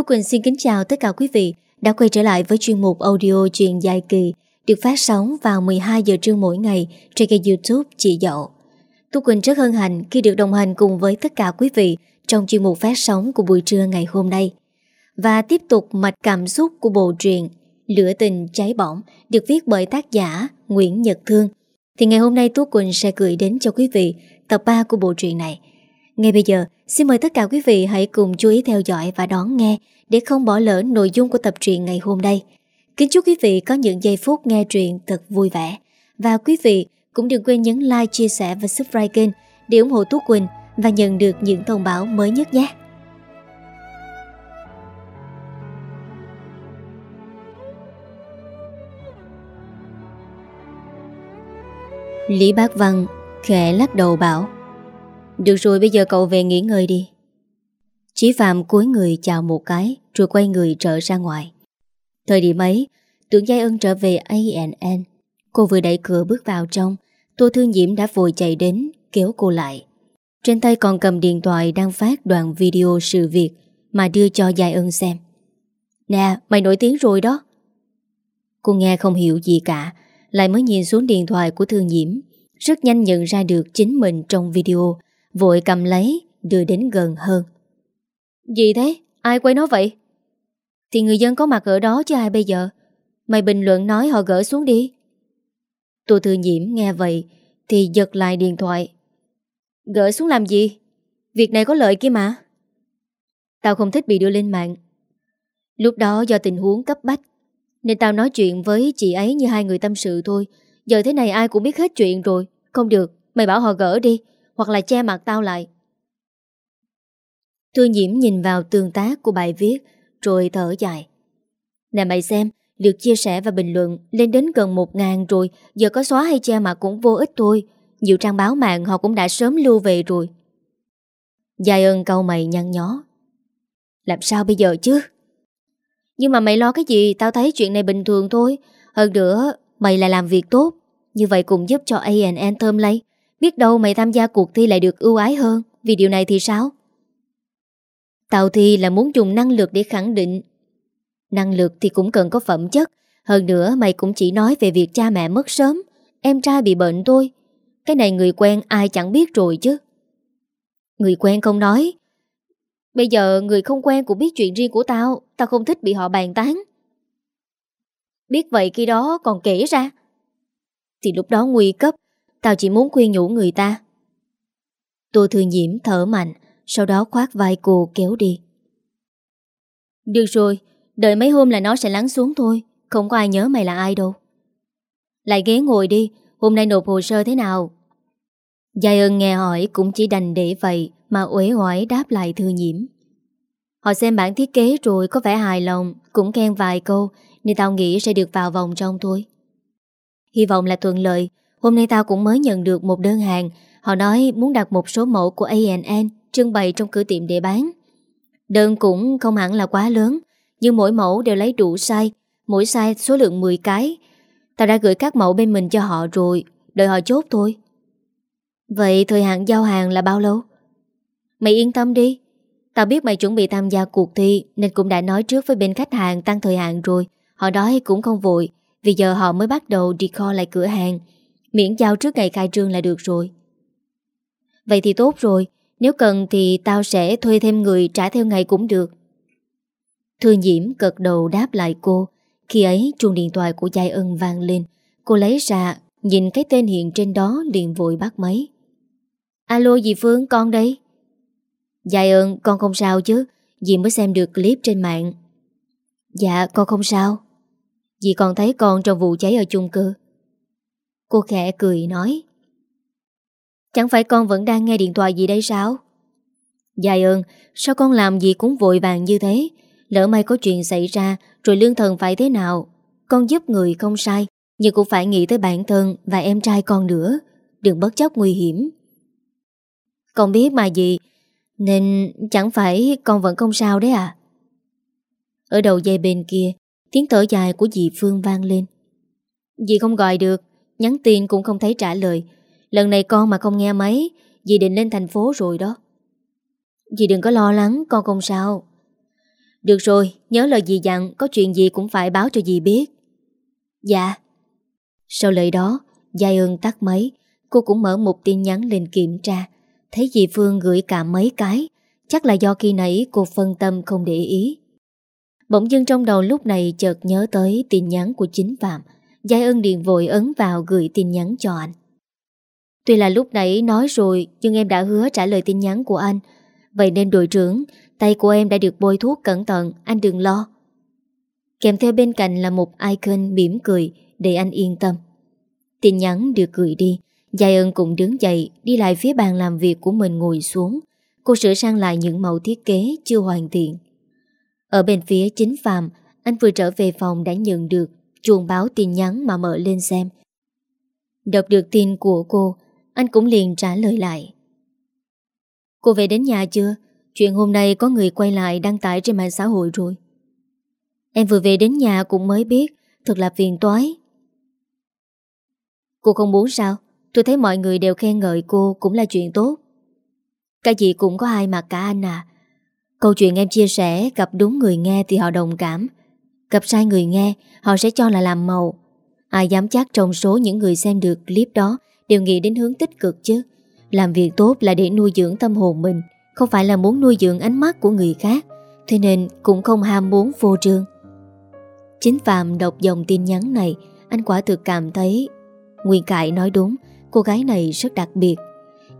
Tú Quỳnh xin kính chào tất cả quý vị đã quay trở lại với chuyên mục audio truyền dài kỳ được phát sóng vào 12 giờ trưa mỗi ngày trên kênh youtube Chị Dậu. Tú Quỳnh rất hân hạnh khi được đồng hành cùng với tất cả quý vị trong chuyên mục phát sóng của buổi trưa ngày hôm nay. Và tiếp tục mạch cảm xúc của bộ truyện Lửa tình cháy bỏng được viết bởi tác giả Nguyễn Nhật Thương. Thì ngày hôm nay Tú Quỳnh sẽ gửi đến cho quý vị tập 3 của bộ truyện này. Ngay bây giờ, xin mời tất cả quý vị hãy cùng chú ý theo dõi và đón nghe để không bỏ lỡ nội dung của tập truyện ngày hôm nay. Kính chúc quý vị có những giây phút nghe truyện thật vui vẻ. Và quý vị cũng đừng quên nhấn like, chia sẻ và subscribe kênh để ủng hộ Tú Quỳnh và nhận được những thông báo mới nhất nhé. Lý Bác Văn khẽ lắc đầu bảo được rồi, bây giờ cậu về nghỉ ngơi đi. Chí Phạm cúi người chào một cái, Rồi quay người trở ra ngoài. Thời điểm ấy, Tưởng Giai Ân trở về ANN Cô vừa đẩy cửa bước vào trong, Tô Thương Diễm đã vội chạy đến, Kéo cô lại. Trên tay còn cầm điện thoại đang phát đoạn video sự việc Mà đưa cho Giai Ân xem. Nè, mày nổi tiếng rồi đó. Cô nghe không hiểu gì cả, Lại mới nhìn xuống điện thoại của Thương Diễm. Rất nhanh nhận ra được chính mình trong video. Vội cầm lấy Đưa đến gần hơn. Gì thế? Ai quay nó vậy? Thì người dân có mặt ở đó chứ ai bây giờ? Mày bình luận nói họ gỡ xuống đi. Tô Thư Nhiễm nghe vậy Thì giật lại điện thoại. Gỡ xuống làm gì? Việc này có lợi kia mà. Tao không thích bị đưa lên mạng. Lúc đó do tình huống cấp bách Nên tao nói chuyện với chị ấy như hai người tâm sự thôi. Giờ thế này ai cũng biết hết chuyện rồi. Không được, mày bảo họ gỡ đi. Hoặc là che mặt tao lại. Thư Nhiễm nhìn vào tương tác của bài viết, Rồi thở dài. Nè mày xem, Lượt chia sẻ và bình luận lên đến gần 1 ngàn rồi, Giờ có xóa hay che mặt cũng vô ích thôi. Nhiều trang báo mạng họ cũng đã sớm lưu về rồi. Dài ơn câu mày nhăn nhó. Làm sao bây giờ chứ? Nhưng mà mày lo cái gì? Tao thấy chuyện này bình thường thôi. Hơn nữa, mày là làm việc tốt. Như vậy cũng giúp cho A&N thơm lấy Biết đâu mày tham gia cuộc thi lại được ưu ái hơn, Vì điều này thì sao? Tạo thi là muốn dùng năng lực để khẳng định. Năng lực thì cũng cần có phẩm chất, Hơn nữa mày cũng chỉ nói về việc cha mẹ mất sớm, Em trai bị bệnh thôi. Cái này người quen ai chẳng biết rồi chứ. Người quen không nói. Bây giờ người không quen cũng biết chuyện riêng của tao Tao không thích bị họ bàn tán. Biết vậy khi đó còn kể ra. Thì lúc đó nguy cấp Tao chỉ muốn khuyên nhủ người ta. Tô Thư Nhiễm thở mạnh, Sau đó khoát vai cô kéo đi. Được rồi, Đợi mấy hôm là nó sẽ lắng xuống thôi, Không có ai nhớ mày là ai đâu. Lại ghế ngồi đi, Hôm nay nộp hồ sơ thế nào? Giai ơn nghe hỏi cũng chỉ đành để vậy Mà uể oải đáp lại thư nhiễm. Họ xem bản thiết kế rồi Có vẻ hài lòng, Cũng khen vài câu, Nên tao nghĩ sẽ được vào vòng trong thôi. Hy vọng là thuận lợi Hôm nay tao cũng mới nhận được một đơn hàng. Họ nói muốn đặt một số mẫu của ANN Trưng bày trong cửa tiệm để bán. Đơn cũng không hẳn là quá lớn, nhưng mỗi mẫu đều lấy đủ size. Mỗi size số lượng 10 cái. Tao đã gửi các mẫu bên mình cho họ rồi. Đợi họ chốt thôi. Vậy thời hạn giao hàng là bao lâu? Mày yên tâm đi. Tao biết mày chuẩn bị tham gia cuộc thi, Nên cũng đã nói trước với bên khách hàng tăng thời hạn rồi. Họ nói cũng không vội. Vì giờ họ mới bắt đầu decor lại cửa hàng. Miễn giao trước ngày khai trương là được rồi. Vậy thì tốt rồi, Nếu cần thì tao sẽ thuê thêm người trả theo ngày cũng được. Thư Nhiễm cật đầu đáp lại cô. Khi ấy, chuông điện thoại của Giai Ân vang lên. Cô lấy ra, Nhìn cái tên hiện trên đó, liền vội bắt máy. Alo dì Phương, con đây? Giai Ân, con không sao chứ, Dì mới xem được clip trên mạng. Dạ con không sao. Dì còn thấy con trong vụ cháy ở chung cư. Cô khẽ cười nói. Chẳng phải con vẫn đang nghe điện thoại gì đấy sao? Dài ơn, Sao con làm gì cũng vội vàng như thế? Lỡ may có chuyện xảy ra, Rồi lương thần phải thế nào? Con giúp người không sai, Nhưng cũng phải nghĩ tới bản thân và em trai con nữa. Đừng bất chấp nguy hiểm. Con biết mà gì Nên chẳng phải con vẫn không sao đấy à Ở đầu dây bên kia, Tiếng thở dài của dì Phương vang lên. Dì không gọi được. Nhắn tin cũng không thấy trả lời. Lần này con mà không nghe máy Dì định lên thành phố rồi đó. Dì đừng có lo lắng con không sao. Được rồi, nhớ lời dì dặn Có chuyện gì cũng phải báo cho dì biết. Dạ. Sau lời đó Giai ơn tắt máy. Cô cũng mở một tin nhắn lên kiểm tra. Thấy dì Phương gửi cả mấy cái Chắc là do khi nãy cô phân tâm không để ý. Bỗng dưng trong đầu lúc này chợt nhớ tới tin nhắn của chính Phạm. Giai Ân điện vội ấn vào gửi tin nhắn cho anh. Tuy là lúc nãy nói rồi Nhưng em đã hứa trả lời tin nhắn của anh. Vậy nên đội trưởng Tay của em đã được bôi thuốc cẩn thận Anh đừng lo. Kèm theo bên cạnh là một icon mỉm cười Để anh yên tâm. Tin nhắn được gửi đi Giai Ân cũng đứng dậy Đi lại phía bàn làm việc của mình ngồi xuống. Cô sửa sang lại những mẫu thiết kế Chưa hoàn thiện. Ở bên phía chính phàm, Anh vừa trở về phòng đã nhận được Chuông báo tin nhắn mà mở lên xem. Đọc được tin của cô, Anh cũng liền trả lời lại. Cô về đến nhà chưa? Chuyện hôm nay có người quay lại đăng tải trên mạng xã hội rồi. Em vừa về đến nhà cũng mới biết, Thật là phiền toái. Cô không muốn sao? Tôi thấy mọi người đều khen ngợi cô Cũng là chuyện tốt. Cái gì cũng có hai mặt cả anh à. Câu chuyện em chia sẻ Gặp đúng người nghe thì họ đồng cảm Gặp sai người nghe, Họ sẽ cho là làm màu. Ai dám chắc trong số những người xem được clip đó Đều nghĩ đến hướng tích cực chứ. Làm việc tốt là để nuôi dưỡng tâm hồn mình, Không phải là muốn nuôi dưỡng ánh mắt của người khác. Thế nên cũng không ham muốn vô trương. Chính Phạm đọc dòng tin nhắn này, Anh quả thực cảm thấy Nguyên Cải nói đúng, Cô gái này rất đặc biệt.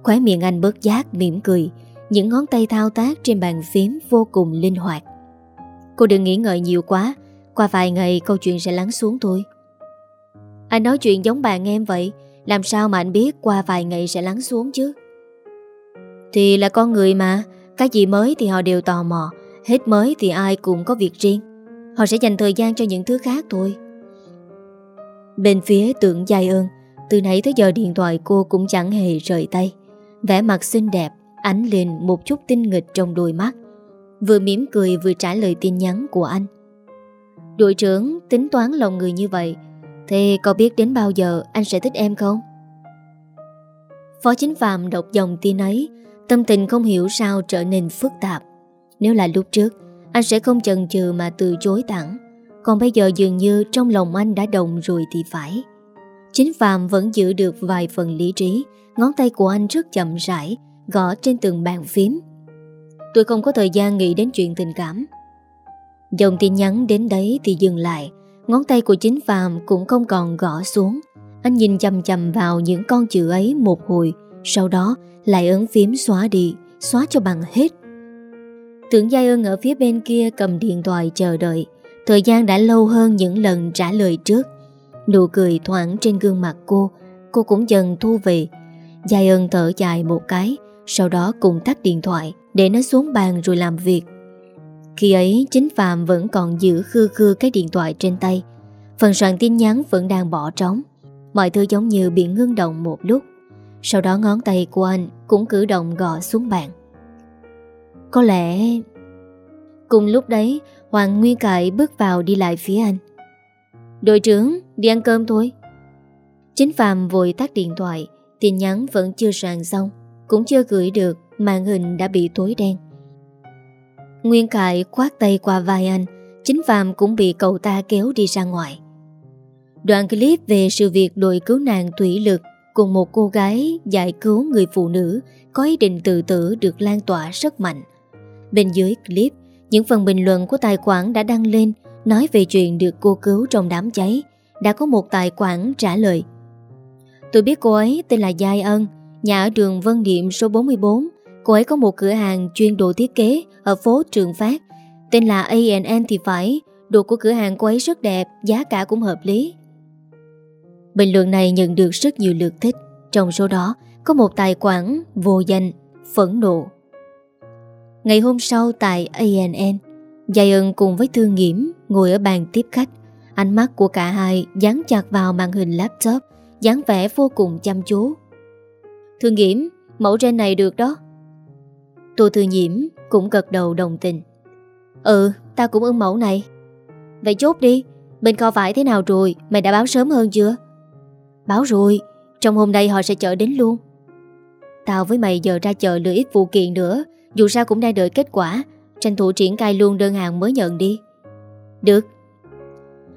Khóe miệng anh bớt giác, mỉm cười. Những ngón tay thao tác trên bàn phím Vô cùng linh hoạt. Cô đừng nghĩ ngợi nhiều quá qua vài ngày, câu chuyện sẽ lắng xuống thôi. Anh nói chuyện giống bạn em vậy, Làm sao mà anh biết qua vài ngày sẽ lắng xuống chứ? Thì là con người mà, Cái gì mới thì họ đều tò mò, Hết mới thì ai cũng có việc riêng. Họ sẽ dành thời gian cho những thứ khác thôi. Bên phía tượng dài ơn, Từ nãy tới giờ điện thoại cô cũng chẳng hề rời tay. Vẻ mặt xinh đẹp, Ánh lên một chút tinh nghịch trong đôi mắt. Vừa mỉm cười vừa trả lời tin nhắn của anh. Đội trưởng tính toán lòng người như vậy, Thế cậu biết đến bao giờ anh sẽ thích em không? Phó chính phạm đọc dòng tin ấy, Tâm tình không hiểu sao trở nên phức tạp. Nếu là lúc trước, Anh sẽ không chần chừ mà từ chối thẳng. Còn bây giờ dường như trong lòng anh đã đồng rồi thì phải. Chính Phạm vẫn giữ được vài phần lý trí, Ngón tay của anh rất chậm rãi, Gõ trên từng bàn phím. Tôi không có thời gian nghĩ đến chuyện tình cảm. Dòng tin nhắn đến đấy thì dừng lại. Ngón tay của chính Phạm cũng không còn gõ xuống. Anh nhìn chầm chầm vào những con chữ ấy một hồi, Sau đó lại ấn phím xóa đi, Xóa cho bằng hết. Tưởng Giai ơn ở phía bên kia cầm điện thoại chờ đợi. Thời gian đã lâu hơn những lần trả lời trước. Nụ cười thoảng trên gương mặt cô Cô cũng dần thu về. Giai ơn thở dài một cái, Sau đó cùng tắt điện thoại, Để nó xuống bàn rồi làm việc. Khi ấy, chính Phạm vẫn còn giữ khư khư cái điện thoại trên tay. Phần soạn tin nhắn vẫn đang bỏ trống. Mọi thứ giống như bị ngưng động một lúc. Sau đó ngón tay của anh Cũng cử động gõ xuống bàn. Có lẽ Cùng lúc đấy, Hoàng Nguyên Cải bước vào đi lại phía anh. Đội trưởng, Đi ăn cơm thôi. Chính Phạm vội tắt điện thoại, Tin nhắn vẫn chưa soạn xong, Cũng chưa gửi được, Màn hình đã bị tối đen. Nguyên khải khoát tay qua vai anh, Chính Phạm cũng bị cậu ta kéo đi ra ngoài. Đoạn clip về sự việc đội cứu nạn thủy lực Cùng một cô gái giải cứu người phụ nữ Có ý định tự tử được lan tỏa rất mạnh. Bên dưới clip, Những phần bình luận của tài khoản đã đăng lên, Nói về chuyện được cô cứu trong đám cháy, Đã có một tài khoản trả lời. Tôi biết cô ấy tên là Giai Ân, Nhà ở đường Vân Điệm số 44 Cô ấy có một cửa hàng chuyên đồ thiết kế ở phố Trường Phát. Tên là A&N thì phải, Đồ của cửa hàng cô ấy rất đẹp, Giá cả cũng hợp lý. Bình luận này nhận được rất nhiều lượt thích. Trong số đó, có một tài khoản vô danh, Phẫn nộ. Ngày hôm sau tại A&N Giai ân cùng với Thương Nghiễm Ngồi ở bàn tiếp khách. Ánh mắt của cả hai dán chặt vào màn hình laptop, dáng vẻ vô cùng chăm chú. Thương Nghiễm, Mẫu trên này được đó. Tô Thư Nhiễm cũng gật đầu đồng tình. Ừ ta cũng ưng mẫu này. Vậy chốt đi, Bên kho vải thế nào rồi, Mày đã báo sớm hơn chưa? Báo rồi, Trong hôm nay họ sẽ chở đến luôn. Tao với mày giờ ra chợ lựa ít vụ kiện nữa, Dù sao cũng đang đợi kết quả, Tranh thủ triển khai luôn đơn hàng mới nhận đi. Được.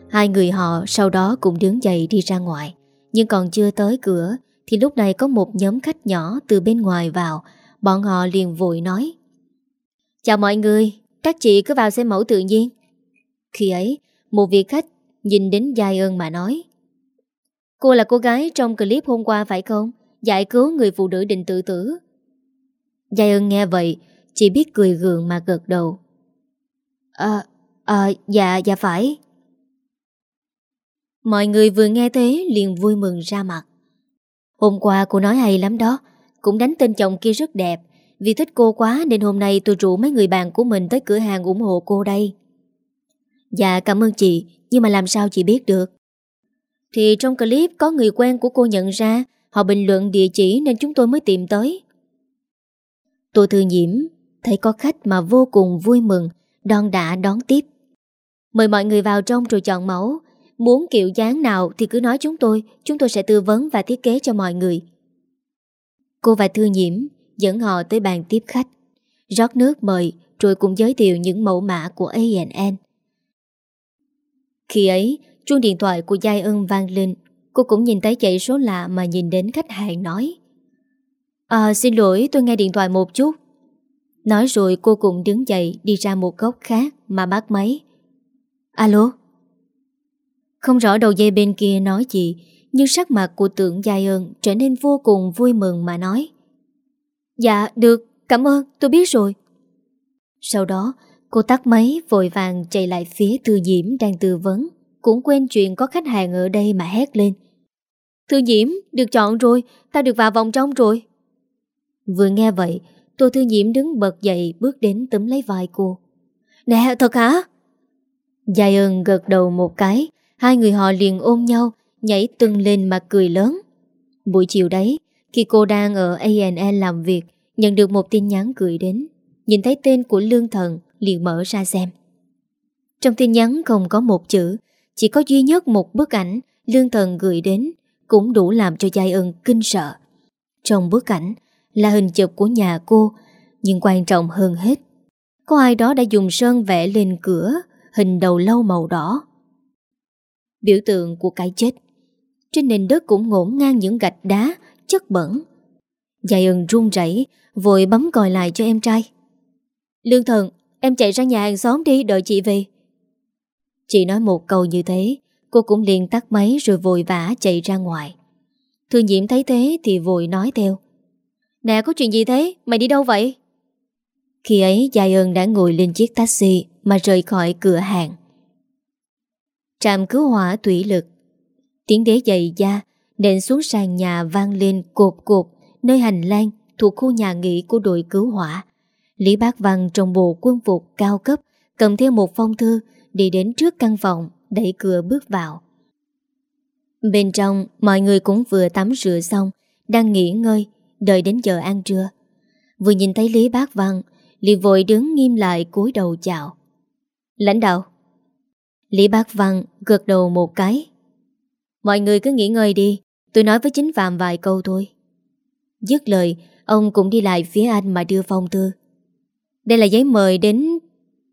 Hai người họ sau đó cũng đứng dậy đi ra ngoài, Nhưng còn chưa tới cửa Thì lúc này có một nhóm khách nhỏ từ bên ngoài vào Bọn họ liền vội nói. Chào mọi người Các chị cứ vào xem mẫu tự nhiên. Khi ấy Một vị khách nhìn đến Giai ơn mà nói. Cô là cô gái trong clip hôm qua phải không? Giải cứu người phụ nữ định tự tử. Giai ơn nghe vậy Chỉ biết cười gượng mà gật đầu. À, à dạ, dạ phải. Mọi người vừa nghe thế liền vui mừng ra mặt. Hôm qua cô nói hay lắm đó cũng đánh tên chồng kia rất đẹp. Vì thích cô quá nên hôm nay tôi rủ mấy người bạn của mình tới cửa hàng ủng hộ cô đây. Dạ cảm ơn chị, Nhưng mà làm sao chị biết được? Thì trong clip có người quen của cô nhận ra, Họ bình luận địa chỉ nên chúng tôi mới tìm tới. Tôi Thư Nhiễm, thấy có khách mà vô cùng vui mừng, Đón đã, đón tiếp. Mời mọi người vào trong rồi chọn mẫu. Muốn kiểu dáng nào thì cứ nói chúng tôi Chúng tôi sẽ tư vấn và thiết kế cho mọi người. Cô và Thư Nhiễm dẫn họ tới bàn tiếp khách rót nước mời rồi cũng giới thiệu những mẫu mã của A&N. Khi ấy, chuông điện thoại của Giai ân vang lên, cô cũng nhìn thấy chạy số lạ mà nhìn đến khách hàng nói. À, xin lỗi, tôi nghe điện thoại một chút. Nói rồi cô cũng đứng dậy đi ra một góc khác mà bắt máy. Alo? Không rõ đầu dây bên kia nói gì, nhưng sắc mặt của tượng dài ơn trở nên vô cùng vui mừng mà nói. Dạ, được, cảm ơn, tôi biết rồi. Sau đó, cô tắt máy vội vàng chạy lại phía Thư Diễm đang tư vấn, cũng quên chuyện có khách hàng ở đây mà hét lên. Thư Diễm, được chọn rồi, ta được vào vòng trong rồi. Vừa nghe vậy, Tô Thư Diễm đứng bật dậy bước đến túm lấy vai cô. Nè, thật hả? Giai ơn gật đầu một cái, hai người họ liền ôm nhau, nhảy tưng lên mà cười lớn. Buổi chiều đấy, khi cô đang ở ANN làm việc, nhận được một tin nhắn gửi đến. Nhìn thấy tên của Lương Thần, liền mở ra xem. Trong tin nhắn không có một chữ, chỉ có duy nhất một bức ảnh Lương Thần gửi đến, cũng đủ làm cho Giai ân kinh sợ. Trong bức ảnh là hình chụp của nhà cô, nhưng quan trọng hơn hết, có ai đó đã dùng sơn vẽ lên cửa hình đầu lâu màu đỏ. Biểu tượng của cái chết. Trên nền đất cũng ngổn ngang những gạch đá, chất bẩn. Dài Ưng run rẩy vội bấm còi lại cho em trai. Lương thần, em chạy ra nhà hàng xóm đi đợi chị về. Chị nói một câu như thế, cô cũng liền tắt máy rồi vội vã chạy ra ngoài. Thương Diễm thấy thế thì vội nói theo. Nè có chuyện gì thế, mày đi đâu vậy? Khi ấy Giai ơn đã ngồi lên chiếc taxi mà rời khỏi cửa hàng. Trạm cứu hỏa thủy lực Tiếng đế dày da, Nện xuống sàn nhà vang lên cột cột Nơi hành lang thuộc khu nhà nghỉ của đội cứu hỏa. Lý Bác Văn trong bộ quân phục cao cấp, Cầm theo một phong thư, Đi đến trước căn phòng, Đẩy cửa bước vào. Bên trong, mọi người cũng vừa tắm rửa xong, Đang nghỉ ngơi, Đợi đến giờ ăn trưa. Vừa nhìn thấy Lý Bác Văn liền vội đứng nghiêm lại cúi đầu chào. Lãnh đạo. Lý Bác Văn gật đầu một cái. Mọi người cứ nghỉ ngơi đi, tôi nói với chính Phạm vài câu thôi. Dứt lời, ông cũng đi lại phía anh mà đưa phong thư. Đây là giấy mời đến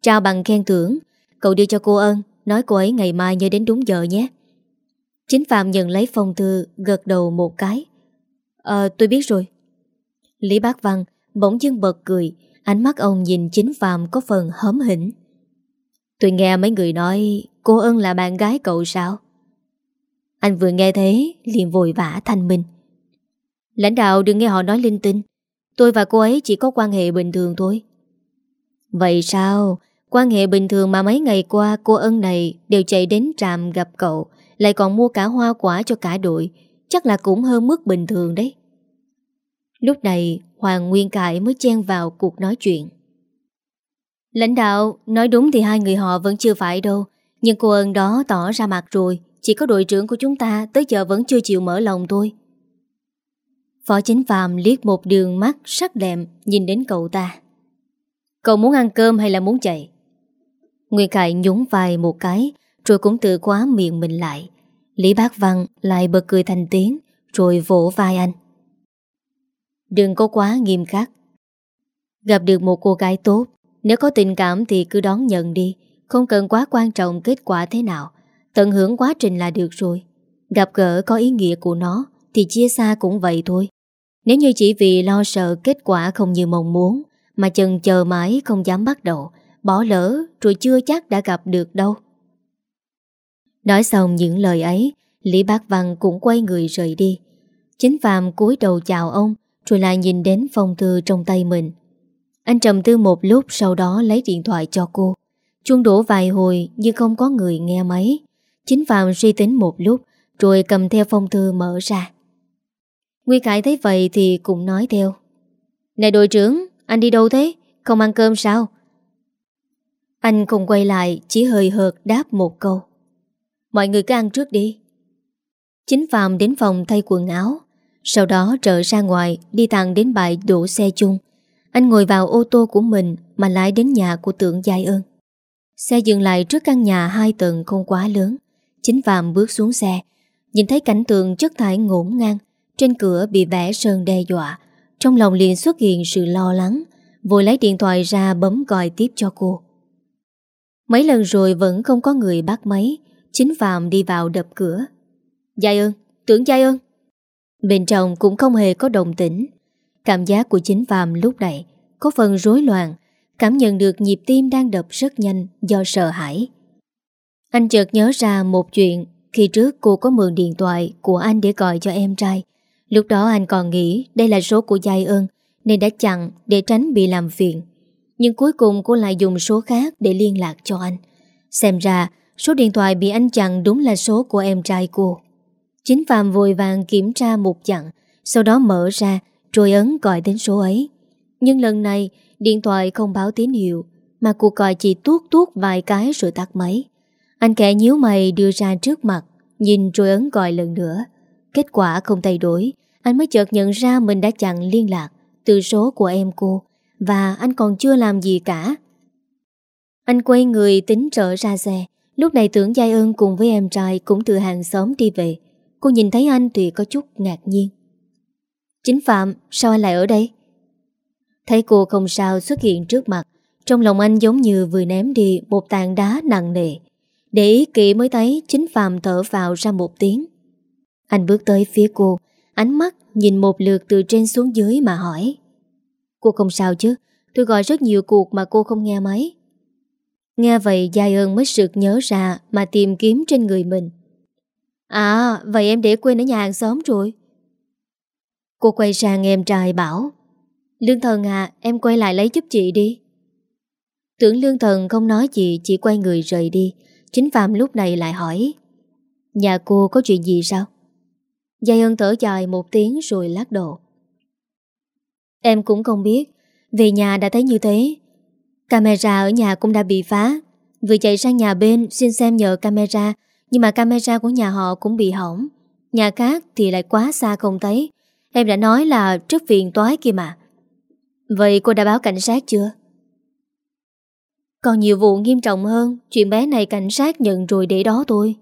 trao bằng khen thưởng. Cậu đưa cho cô ơn, nói cô ấy ngày mai nhớ đến đúng giờ nhé. Chính Phạm nhận lấy phong thư, gật đầu một cái. Ờ, tôi biết rồi. Lý Bác Văn bỗng dưng bật cười, ánh mắt ông nhìn chính Phạm có phần hớm hỉnh. Tôi nghe mấy người nói cô ân là bạn gái cậu sao? Anh vừa nghe thế liền vội vã thanh minh. Lãnh đạo đừng nghe họ nói linh tinh. Tôi và cô ấy chỉ có quan hệ bình thường thôi. Vậy sao? Quan hệ bình thường mà mấy ngày qua cô ân này đều chạy đến trạm gặp cậu, lại còn mua cả hoa quả cho cả đội, chắc là cũng hơn mức bình thường đấy. Lúc này Hoàng Nguyên Cải mới chen vào cuộc nói chuyện. Lãnh đạo, nói đúng thì hai người họ vẫn chưa phải đâu. Nhưng cô ân đó tỏ ra mặt rồi. Chỉ có đội trưởng của chúng ta tới giờ vẫn chưa chịu mở lòng thôi. Phó chính phàm liếc một đường mắt sắc đệm nhìn đến cậu ta. Cậu muốn ăn cơm hay là muốn chạy? Nguyên Khải nhún vai một cái, rồi cũng tự khóa miệng mình lại. Lý Bác Văn lại bật cười thành tiếng, rồi vỗ vai anh. Đừng có quá nghiêm khắc. Gặp được một cô gái tốt, Nếu có tình cảm thì cứ đón nhận đi, Không cần quá quan trọng kết quả thế nào Tận hưởng quá trình là được rồi. Gặp gỡ có ý nghĩa của nó, Thì chia xa cũng vậy thôi. Nếu như chỉ vì lo sợ kết quả không như mong muốn, Mà chần chờ mãi không dám bắt đầu, Bỏ lỡ rồi chưa chắc đã gặp được đâu. Nói xong những lời ấy, Lý Bác Văn cũng quay người rời đi. Chính Phạm cúi đầu chào ông, Rồi lại nhìn đến phong thư trong tay mình. Anh trầm tư một lúc, Sau đó lấy điện thoại cho cô. Chuông đổ vài hồi, nhưng không có người nghe máy. Chính Phạm suy tính một lúc, Rồi cầm theo phong thư mở ra. Nguy Khải thấy vậy thì cũng nói theo. Này đội trưởng, Anh đi đâu thế? Không ăn cơm sao? Anh không quay lại, Chỉ hơi hợt đáp một câu. Mọi người cứ ăn trước đi. Chính Phạm đến phòng thay quần áo, Sau đó trở ra ngoài, Đi thẳng đến bãi đổ xe chung. Anh ngồi vào ô tô của mình Mà lái đến nhà của tượng Giai ơn. Xe dừng lại trước căn nhà hai tầng không quá lớn. Chính Phạm bước xuống xe Nhìn thấy cảnh tượng chất thải ngổn ngang Trên cửa bị vẽ sơn đe dọa. Trong lòng liền xuất hiện sự lo lắng Vội lấy điện thoại ra bấm gọi tiếp cho cô. Mấy lần rồi vẫn không có người bắt máy Chính Phạm đi vào đập cửa. Giai ơn, tưởng Giai ơn. Bên trong cũng không hề có đồng tĩnh. Cảm giác của chính Phạm lúc này Có phần rối loạn Cảm nhận được nhịp tim đang đập rất nhanh Do sợ hãi. Anh chợt nhớ ra một chuyện Khi trước cô có mượn điện thoại Của anh để gọi cho em trai. Lúc đó anh còn nghĩ đây là số của Giai ơn Nên đã chặn để tránh bị làm phiền. Nhưng cuối cùng cô lại dùng số khác Để liên lạc cho anh. Xem ra, số điện thoại bị anh chặn Đúng là số của em trai cô. Chính Phạm vội vàng kiểm tra một chặn Sau đó mở ra Rồi ấn gọi đến số ấy. Nhưng lần này, điện thoại không báo tín hiệu, Mà cuộc gọi chỉ tuốt tuốt vài cái rồi tắt máy. Anh kẻ nhíu mày đưa ra trước mặt, Nhìn rồi ấn gọi lần nữa. Kết quả không thay đổi, Anh mới chợt nhận ra mình đã chặn liên lạc Từ số của em cô, Và anh còn chưa làm gì cả. Anh quay người tính trở ra xe. Lúc này tưởng Giai ơn cùng với em trai Cũng từ hàng xóm đi về. Cô nhìn thấy anh thì có chút ngạc nhiên. Chính Phạm, Sao anh lại ở đây? Thấy cô không sao xuất hiện trước mặt, Trong lòng anh giống như vừa ném đi Một tàn đá nặng nề. Để ý kỹ mới thấy chính Phạm thở vào ra một tiếng. Anh bước tới phía cô, Ánh mắt nhìn một lượt từ trên xuống dưới mà hỏi. Cô không sao chứ? Tôi gọi rất nhiều cuộc mà cô không nghe máy. Nghe vậy Giai ơn mới sực nhớ ra Mà tìm kiếm trên người mình. À vậy em để quên ở nhà hàng xóm rồi. Cô quay sang em trai bảo. Lương thần à em quay lại lấy giúp chị đi. Tưởng lương thần không nói gì, Chỉ quay người rời đi. Chính Phạm lúc này lại hỏi, Nhà cô có chuyện gì sao? Giai ơn thở dài một tiếng rồi lắc đầu. Em cũng không biết, Về nhà đã thấy như thế. Camera ở nhà cũng đã bị phá. Vừa chạy sang nhà bên xin xem nhờ camera, nhưng mà camera của nhà họ cũng bị hỏng. Nhà khác thì lại quá xa không thấy. Em đã nói là rất phiền toái kia mà. Vậy cô đã báo cảnh sát chưa? Còn nhiều vụ nghiêm trọng hơn, Chuyện bé này cảnh sát nhận rồi để đó thôi.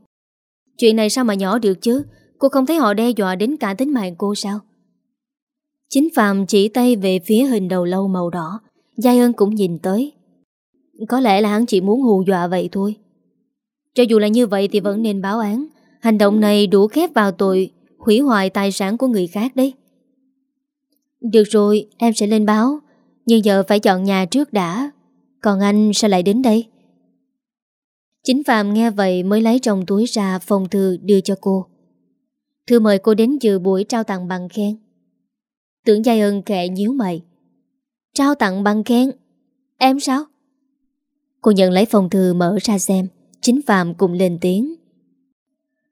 Chuyện này sao mà nhỏ được chứ? Cô không thấy họ đe dọa đến cả tính mạng cô sao? Chính Phạm chỉ tay về phía hình đầu lâu màu đỏ. Giai ơn cũng nhìn tới. Có lẽ là hắn chỉ muốn hù dọa vậy thôi. Cho dù là như vậy thì vẫn nên báo án. Hành động này đủ khép vào tội Hủy hoại tài sản của người khác đấy. Được rồi, Em sẽ lên báo. Nhưng giờ phải chọn nhà trước đã. Còn anh sao lại đến đây? Chính Phạm nghe vậy Mới lấy trong túi ra phong thư đưa cho cô. Thư mời cô đến dự buổi trao tặng bằng khen. Tưởng Giai ơn kệ nhíu mày. Trao tặng bằng khen? Em sao? Cô nhận lấy phong thư mở ra xem. Chính Phạm cũng lên tiếng.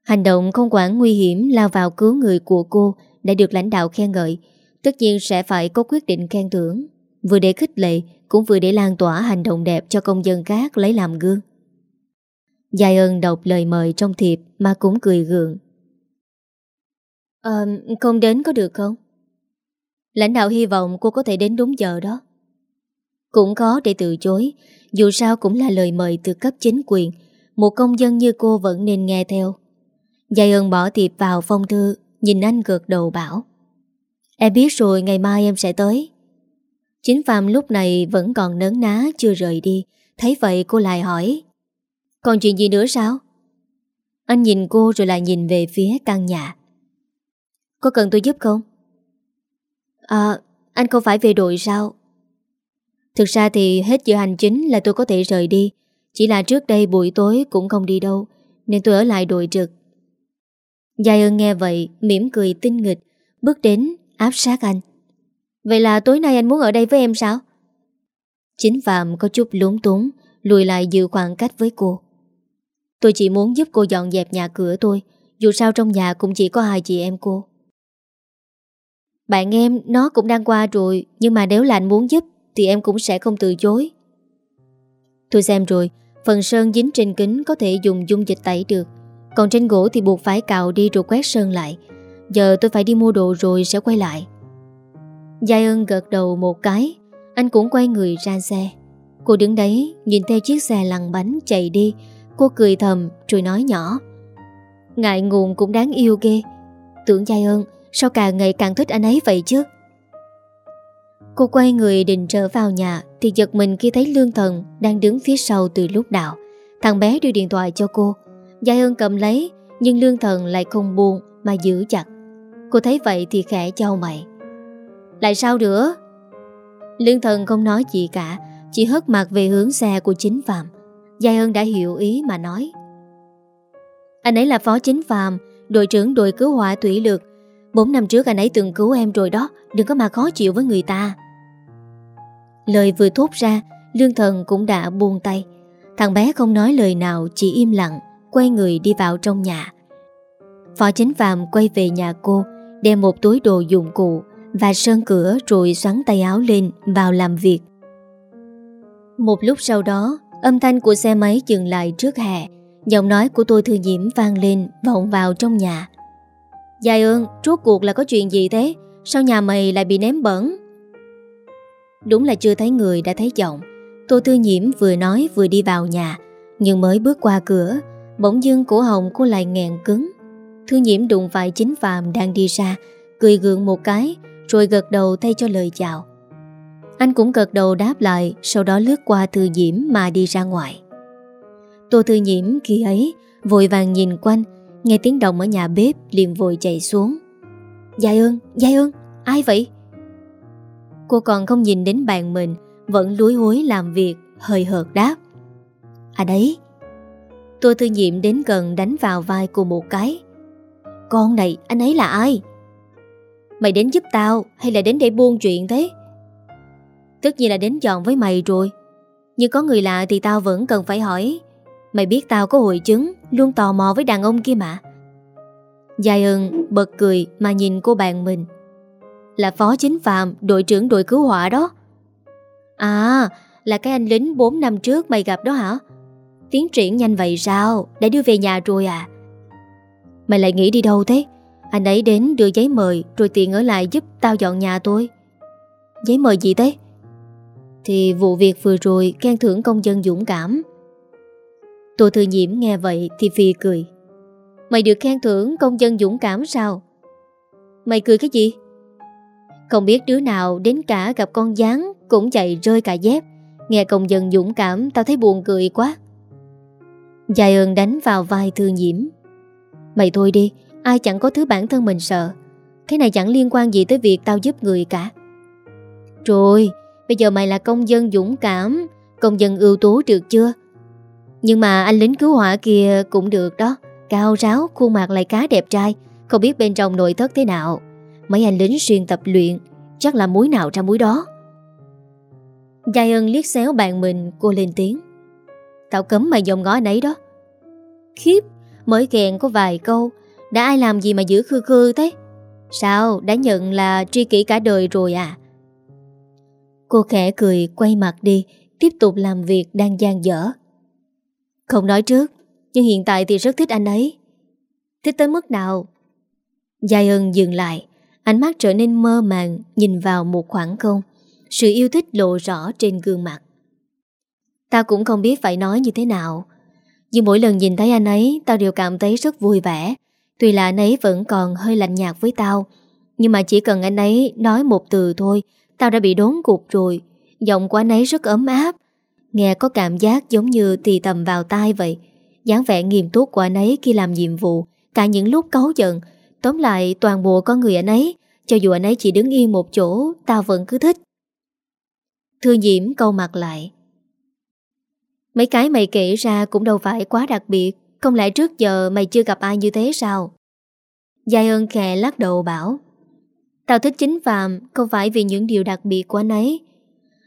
Hành động không quản nguy hiểm lao vào cứu người của cô đã được lãnh đạo khen ngợi, tất nhiên sẽ phải có quyết định khen thưởng, vừa để khích lệ cũng vừa để lan tỏa hành động đẹp cho công dân khác lấy làm gương. Giai ơn đọc lời mời trong thiệp mà cũng cười gượng. À, không đến có được không? Lãnh đạo hy vọng cô có thể đến đúng giờ đó. Cũng khó để từ chối, dù sao cũng là lời mời từ cấp chính quyền, một công dân như cô vẫn nên nghe theo Giai ơn bỏ tiệp vào phong thư Nhìn anh gợt đầu bảo Em biết rồi ngày mai em sẽ tới Chính Phạm lúc này vẫn còn nớn ná chưa rời đi Thấy vậy cô lại hỏi Còn chuyện gì nữa sao? Anh nhìn cô rồi lại nhìn về phía căn nhà Có cần tôi giúp không? À, anh không phải về đội sao? Thực ra thì hết giờ hành chính là tôi có thể rời đi Chỉ là trước đây buổi tối cũng không đi đâu Nên tôi ở lại đội trực Giai ơn nghe vậy mỉm cười tinh nghịch Bước đến áp sát anh Vậy là tối nay anh muốn ở đây với em sao? Chính Phạm có chút lúng túng, Lùi lại giữ khoảng cách với cô. Tôi chỉ muốn giúp cô dọn dẹp nhà cửa tôi Dù sao trong nhà cũng chỉ có hai chị em cô. Bạn em, nó cũng đang qua rồi, Nhưng mà nếu là anh muốn giúp, Thì em cũng sẽ không từ chối. Tôi xem rồi, Phần sơn dính trên kính có thể dùng dung dịch tẩy được. Còn trên gỗ thì buộc phải cạo đi rồi quét sơn lại. Giờ tôi phải đi mua đồ rồi sẽ quay lại. Giai ơn gật đầu một cái, Anh cũng quay người ra xe. Cô đứng đấy, nhìn theo chiếc xe lăn bánh chạy đi. Cô cười thầm rồi nói nhỏ, Ngại ngùng cũng đáng yêu ghê. Tưởng Giai ơn Sao càng ngày càng thích anh ấy vậy chứ? Cô quay người định trở vào nhà, Thì giật mình khi thấy Lương Thần Đang đứng phía sau từ lúc nào. Thằng bé đưa điện thoại cho cô. Giai ơn cầm lấy, Nhưng Lương Thần lại không buông Mà giữ chặt. Cô thấy vậy thì khẽ cho mày. Lại sao nữa? Lương Thần không nói gì cả, Chỉ hất mặt về hướng xe của chính Phạm. Giai ơn đã hiểu ý mà nói. Anh ấy là phó chính Phạm, Đội trưởng đội cứu hỏa thủy lực. Bốn năm trước anh ấy từng cứu em rồi đó, Đừng có mà khó chịu với người ta. Lời vừa thốt ra, Lương thần cũng đã buông tay. Thằng bé không nói lời nào, Chỉ im lặng, Quay người đi vào trong nhà. Phó chính Phạm quay về nhà cô, Đem một túi đồ dụng cụ và sơn cửa rồi xoắn tay áo lên Vào làm việc. Một lúc sau đó Âm thanh của xe máy dừng lại trước hè. Giọng nói của tôi thư nhiễm vang lên Vọng vào trong nhà. Dài ơn, rốt cuộc là có chuyện gì thế? Sao nhà mày lại bị ném bẩn? Đúng là chưa thấy người đã thấy giọng. Tô thư Nhiễm vừa nói vừa đi vào nhà Nhưng mới bước qua cửa Bỗng dưng cổ hồng cô lại nghẹn cứng. Thư Nhiễm đụng phải chính phàm đang đi ra Cười gượng một cái rồi gật đầu thay cho lời chào. Anh cũng gật đầu đáp lại Sau đó lướt qua Thư diễm mà đi ra ngoài. Tô Thư diễm khi ấy Vội vàng nhìn quanh Nghe tiếng động ở nhà bếp liền vội chạy xuống. Giai ơn, Giai ơn, ai vậy? Cô còn không nhìn đến bạn mình Vẫn lúi hối làm việc Hơi hợt đáp. À đấy. Tôi thư nhiệm đến gần đánh vào vai cô một cái. Con này anh ấy là ai? Mày đến giúp tao Hay là đến để buôn chuyện thế? Tất nhiên là đến dọn với mày rồi. Nhưng có người lạ thì tao vẫn cần phải hỏi. Mày biết tao có hội chứng, Luôn tò mò với đàn ông kia mà. Giai ơn bật cười Mà nhìn cô bạn mình. Là phó chính phạm, Đội trưởng đội cứu hỏa đó. À là cái anh lính 4 năm trước mày gặp đó hả? Tiến triển nhanh vậy sao? Đã đưa về nhà rồi à? Mày lại nghĩ đi đâu thế? Anh ấy đến đưa giấy mời, Rồi tiện ở lại giúp tao dọn nhà tôi. Giấy mời gì thế? Thì vụ việc vừa rồi Khen thưởng công dân dũng cảm. Tô Thư Nhiễm nghe vậy Thì phì cười. Mày được khen thưởng công dân dũng cảm sao? Mày cười cái gì? Không biết đứa nào đến cả gặp con gián Cũng chạy rơi cả dép. Nghe công dân dũng cảm, Tao thấy buồn cười quá. Dài ơn đánh vào vai thư nhiễm. Mày thôi đi Ai chẳng có thứ bản thân mình sợ. Cái này chẳng liên quan gì tới việc tao giúp người cả. Rồi Bây giờ mày là công dân dũng cảm Công dân ưu tú được chưa? Nhưng mà anh lính cứu hỏa kia cũng được đó. Cao ráo, khuôn mặt lại cá đẹp trai. Không biết bên trong nội thất thế nào. Mấy anh lính xuyên tập luyện Chắc là muối nào ra muối đó. Giai ân liếc xéo bạn mình Cô lên tiếng. Tao cấm mày dòng ngõ nấy đó. Khiếp Mới kèn có vài câu đã ai làm gì mà giữ khư khư thế? Sao đã nhận là tri kỷ cả đời rồi à? Cô khẽ cười, quay mặt đi, Tiếp tục làm việc đang gian dở. Không nói trước, Nhưng hiện tại thì rất thích anh ấy. Thích tới mức nào? Giai ân dừng lại, Ánh mắt trở nên mơ màng, Nhìn vào một khoảng không. Sự yêu thích lộ rõ trên gương mặt. Ta cũng không biết phải nói như thế nào, Nhưng mỗi lần nhìn thấy anh ấy Tao đều cảm thấy rất vui vẻ. Tuy là anh ấy vẫn còn hơi lạnh nhạt với tao, Nhưng mà chỉ cần anh ấy nói một từ thôi, Tao đã bị đốn cục rồi. Giọng của anh ấy rất ấm áp, Nghe có cảm giác giống như tì tầm vào tai vậy. Dáng vẻ nghiêm túc của anh ấy khi làm nhiệm vụ, Cả những lúc cáu giận, Tóm lại toàn bộ con người anh ấy, Cho dù anh ấy chỉ đứng yên một chỗ, Tao vẫn cứ thích. Thư Diễm câu mặt lại. Mấy cái mày kể ra cũng đâu phải quá đặc biệt. Không lẽ trước giờ mày chưa gặp ai như thế sao? Giai ơn khẽ lắc đầu bảo, Tao thích chính Phạm, Không phải vì những điều đặc biệt của anh ấy,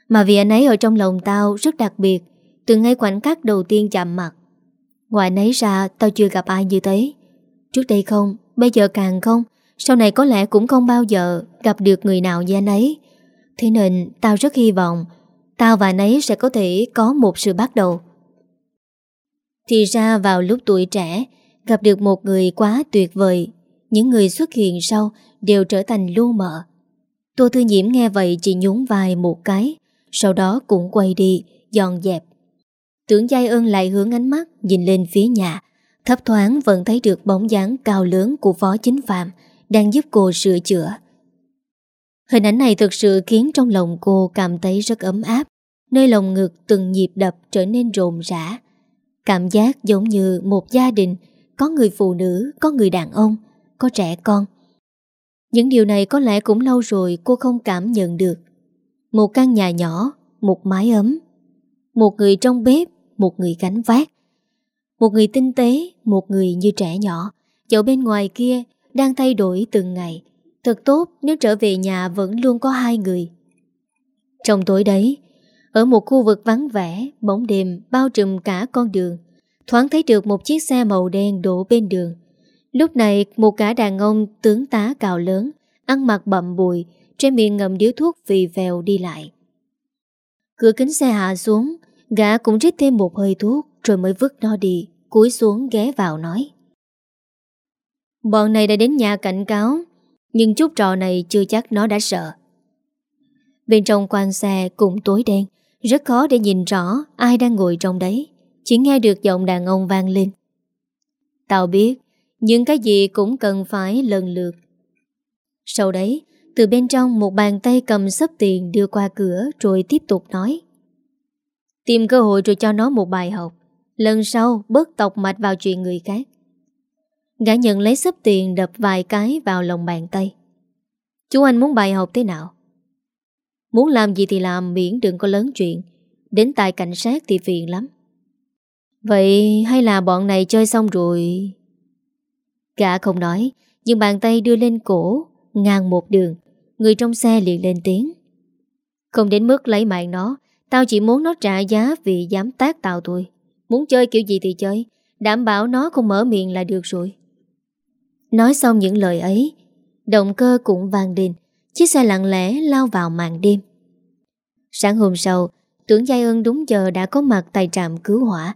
Mà vì anh ấy ở trong lòng tao rất đặc biệt, Từ ngay khoảnh khắc đầu tiên chạm mặt. Ngoài anh ấy ra, tao chưa gặp ai như thế. Trước đây không, Bây giờ càng không, Sau này có lẽ cũng không bao giờ gặp được người nào như anh ấy. Thế nên tao rất hy vọng Tao và anh ấy sẽ có thể có một sự bắt đầu. Thì ra vào lúc tuổi trẻ Gặp được một người quá tuyệt vời. Những người xuất hiện sau Đều trở thành lu mờ. Tô Thư Nhiễm nghe vậy chỉ nhún vai một cái Sau đó cũng quay đi Dọn dẹp. Tưởng Giai ơn lại hướng ánh mắt Nhìn lên phía nhà. Thấp thoáng vẫn thấy được bóng dáng cao lớn Của phó chính phạm Đang giúp cô sửa chữa. Hình ảnh này thực sự khiến trong lòng cô cảm thấy rất ấm áp, nơi lòng ngực từng nhịp đập trở nên rộn rã. Cảm giác giống như một gia đình, có người phụ nữ, có người đàn ông, có trẻ con. Những điều này có lẽ cũng lâu rồi cô không cảm nhận được. Một căn nhà nhỏ, một mái ấm, một người trong bếp, một người gánh vác. Một người tinh tế, một người như trẻ nhỏ, dẫu bên ngoài kia đang thay đổi từng ngày, Thật tốt nếu trở về nhà vẫn luôn có hai người Trong tối đấy ở một khu vực vắng vẻ, Bóng đêm bao trùm cả con đường. Thoáng thấy được một chiếc xe màu đen đổ bên đường. Lúc này, một cả đàn ông tướng tá cào lớn, Ăn mặc bậm bụi, Trên miệng ngầm điếu thuốc vì vèo đi lại. Cửa kính xe hạ xuống, Gã cũng rít thêm một hơi thuốc Rồi mới vứt nó đi, Cúi xuống ghé vào nói. Bọn này đã đến nhà cảnh cáo, nhưng chút trò này chưa chắc nó đã sợ. Bên trong quan xe cũng tối đen rất khó để nhìn rõ ai đang ngồi trong đấy. Chỉ nghe được giọng đàn ông vang lên. Tao biết Nhưng cái gì cũng cần phải lần lượt. Sau đấy, Từ bên trong một bàn tay cầm sấp tiền đưa qua cửa Rồi tiếp tục nói. Tìm cơ hội rồi cho nó một bài học. Lần sau, bớt tọc mạch vào chuyện người khác. Gã nhận lấy sấp tiền đập vài cái vào lòng bàn tay. Chú anh muốn bài học thế nào? Muốn làm gì thì làm, miễn đừng có lớn chuyện. Đến tại cảnh sát thì phiền lắm. Vậy hay là bọn này chơi xong rồi? Gã không nói, Nhưng bàn tay đưa lên cổ, Ngang một đường. Người trong xe liền lên tiếng. Không đến mức lấy mạng nó, Tao chỉ muốn nó trả giá vì dám tác tao thôi Muốn chơi kiểu gì thì chơi, Đảm bảo nó không mở miệng là được rồi. Nói xong những lời ấy, Động cơ cũng vang đình Chiếc xe lặng lẽ lao vào màn đêm. Sáng hôm sau, Tưởng Giai Ân đúng giờ đã có mặt tại trạm cứu hỏa.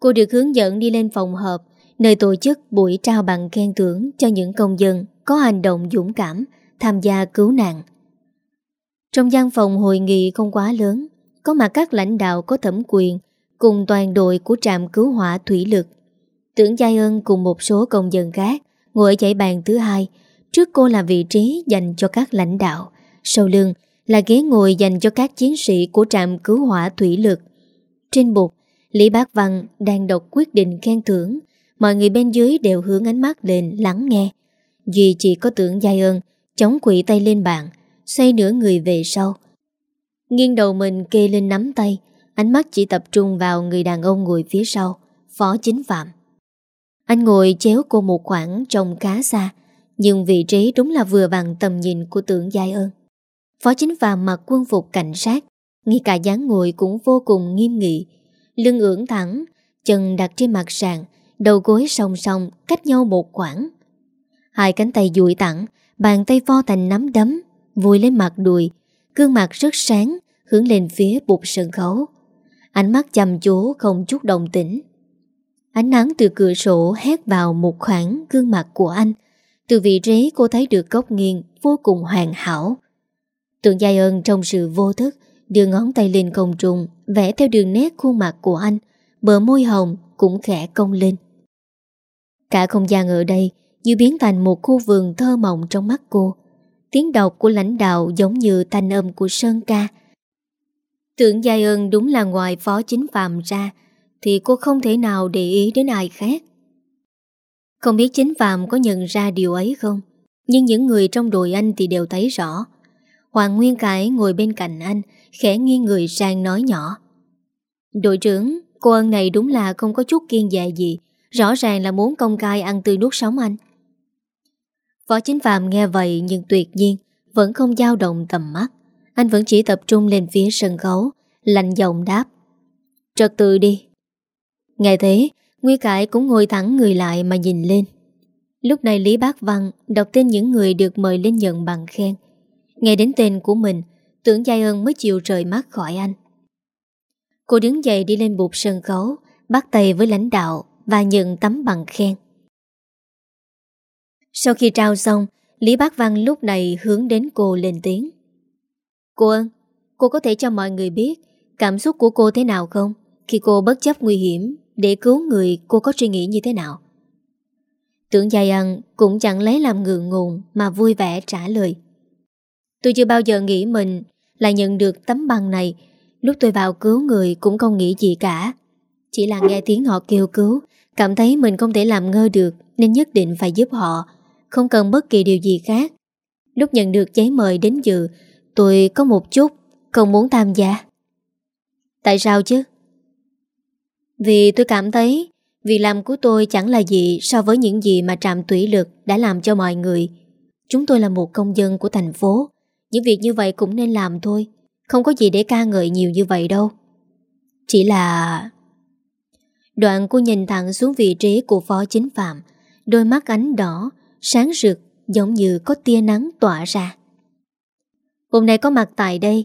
Cô được hướng dẫn đi lên phòng họp, Nơi tổ chức buổi trao bằng khen thưởng Cho những công dân có hành động dũng cảm, Tham gia cứu nạn. Trong gian phòng hội nghị không quá lớn, Có mặt các lãnh đạo có thẩm quyền Cùng toàn đội của trạm cứu hỏa thủy lực. Tưởng Giai Ân cùng một số công dân khác Ngồi ở dãy bàn thứ hai Trước cô là vị trí dành cho các lãnh đạo, Sau lưng là ghế ngồi dành cho các chiến sĩ của trạm cứu hỏa thủy lực. Trên bục, Lý Bác Văn đang đọc quyết định khen thưởng. Mọi người bên dưới đều hướng ánh mắt lên lắng nghe. Duy chỉ có tưởng giai ơn Chống quỷ tay lên bàn, Xoay nửa người về sau. Nghiêng đầu mình kê lên nắm tay, Ánh mắt chỉ tập trung vào người đàn ông ngồi phía sau, Phó chính phạm. Anh ngồi chéo cô một khoảng trông khá xa nhưng vị trí đúng là vừa bằng tầm nhìn của tưởng giai ơn. Phó chính phàm mặc quân phục cảnh sát, Ngay cả dáng ngồi cũng vô cùng nghiêm nghị, Lưng ưỡng thẳng, Chân đặt trên mặt sàn, Đầu gối song song, cách nhau một khoảng. Hai cánh tay duỗi thẳng, Bàn tay pho thành nắm đấm vui lên mặt đùi, Gương mặt rất sáng, Hướng lên phía bục sân khấu. Ánh mắt chăm chú, không chút đồng tĩnh. Ánh nắng từ cửa sổ hét vào một khoảng gương mặt của anh. Từ vị trí cô thấy được góc nghiêng Vô cùng hoàn hảo Tượng Giai ơn trong sự vô thức Đưa ngón tay lên công trùng Vẽ theo đường nét khuôn mặt của anh Bờ môi hồng cũng khẽ cong lên Cả không gian ở đây Như biến thành một khu vườn thơ mộng trong mắt cô Tiếng đọc của lãnh đạo giống như thanh âm của Sơn Ca. Tưởng Giai ơn đúng là ngoài phó chính phạm ra, thì cô không thể nào để ý đến ai khác. Không biết chính phạm có nhận ra điều ấy không? Nhưng những người trong đội anh thì đều thấy rõ. Hoàng Nguyên Cải ngồi bên cạnh anh, khẽ nghiêng người sang nói nhỏ. Đội trưởng, cô ân này đúng là không có chút kiên dạ gì, rõ ràng là muốn công cai ăn tươi nuốt sống anh. Phó chính phạm nghe vậy nhưng tuyệt nhiên, vẫn không dao động tầm mắt. Anh vẫn chỉ tập trung lên phía sân khấu, lạnh giọng đáp. Trật tự đi. Ngày thế, Nguy Cải cũng ngồi thẳng người lại mà nhìn lên. Lúc này Lý Bác Văn đọc tên những người được mời lên nhận bằng khen. Nghe đến tên của mình, tưởng Giai Ân mới chịu rời mắt khỏi anh. Cô đứng dậy đi lên bục sân khấu, bắt tay với lãnh đạo và nhận tấm bằng khen. Sau khi trao xong, Lý Bác Văn lúc này hướng đến cô lên tiếng. Cô ơn, cô có thể cho mọi người biết cảm xúc của cô thế nào không? Khi cô bất chấp nguy hiểm để cứu người cô có suy nghĩ như thế nào? Tưởng dài ăn cũng chẳng lấy làm ngượng ngùng mà vui vẻ trả lời. Tôi chưa bao giờ nghĩ mình là nhận được tấm bằng này. Lúc tôi vào cứu người cũng không nghĩ gì cả. Chỉ là nghe tiếng họ kêu cứu, cảm thấy mình không thể làm ngơ được nên nhất định phải giúp họ, không cần bất kỳ điều gì khác. Lúc nhận được giấy mời đến dự, tôi có một chút không muốn tham gia. Tại sao chứ? Vì tôi cảm thấy Việc làm của tôi chẳng là gì so với những gì mà trạm tủy lực đã làm cho mọi người. Chúng tôi là một công dân của thành phố. Những việc như vậy cũng nên làm thôi. Không có gì để ca ngợi nhiều như vậy đâu. Chỉ là... Đoạn cô nhìn thẳng xuống vị trí của phó chính phạm. Đôi mắt ánh đỏ, sáng rực, giống như có tia nắng tỏa ra. Hôm nay có mặt tại đây,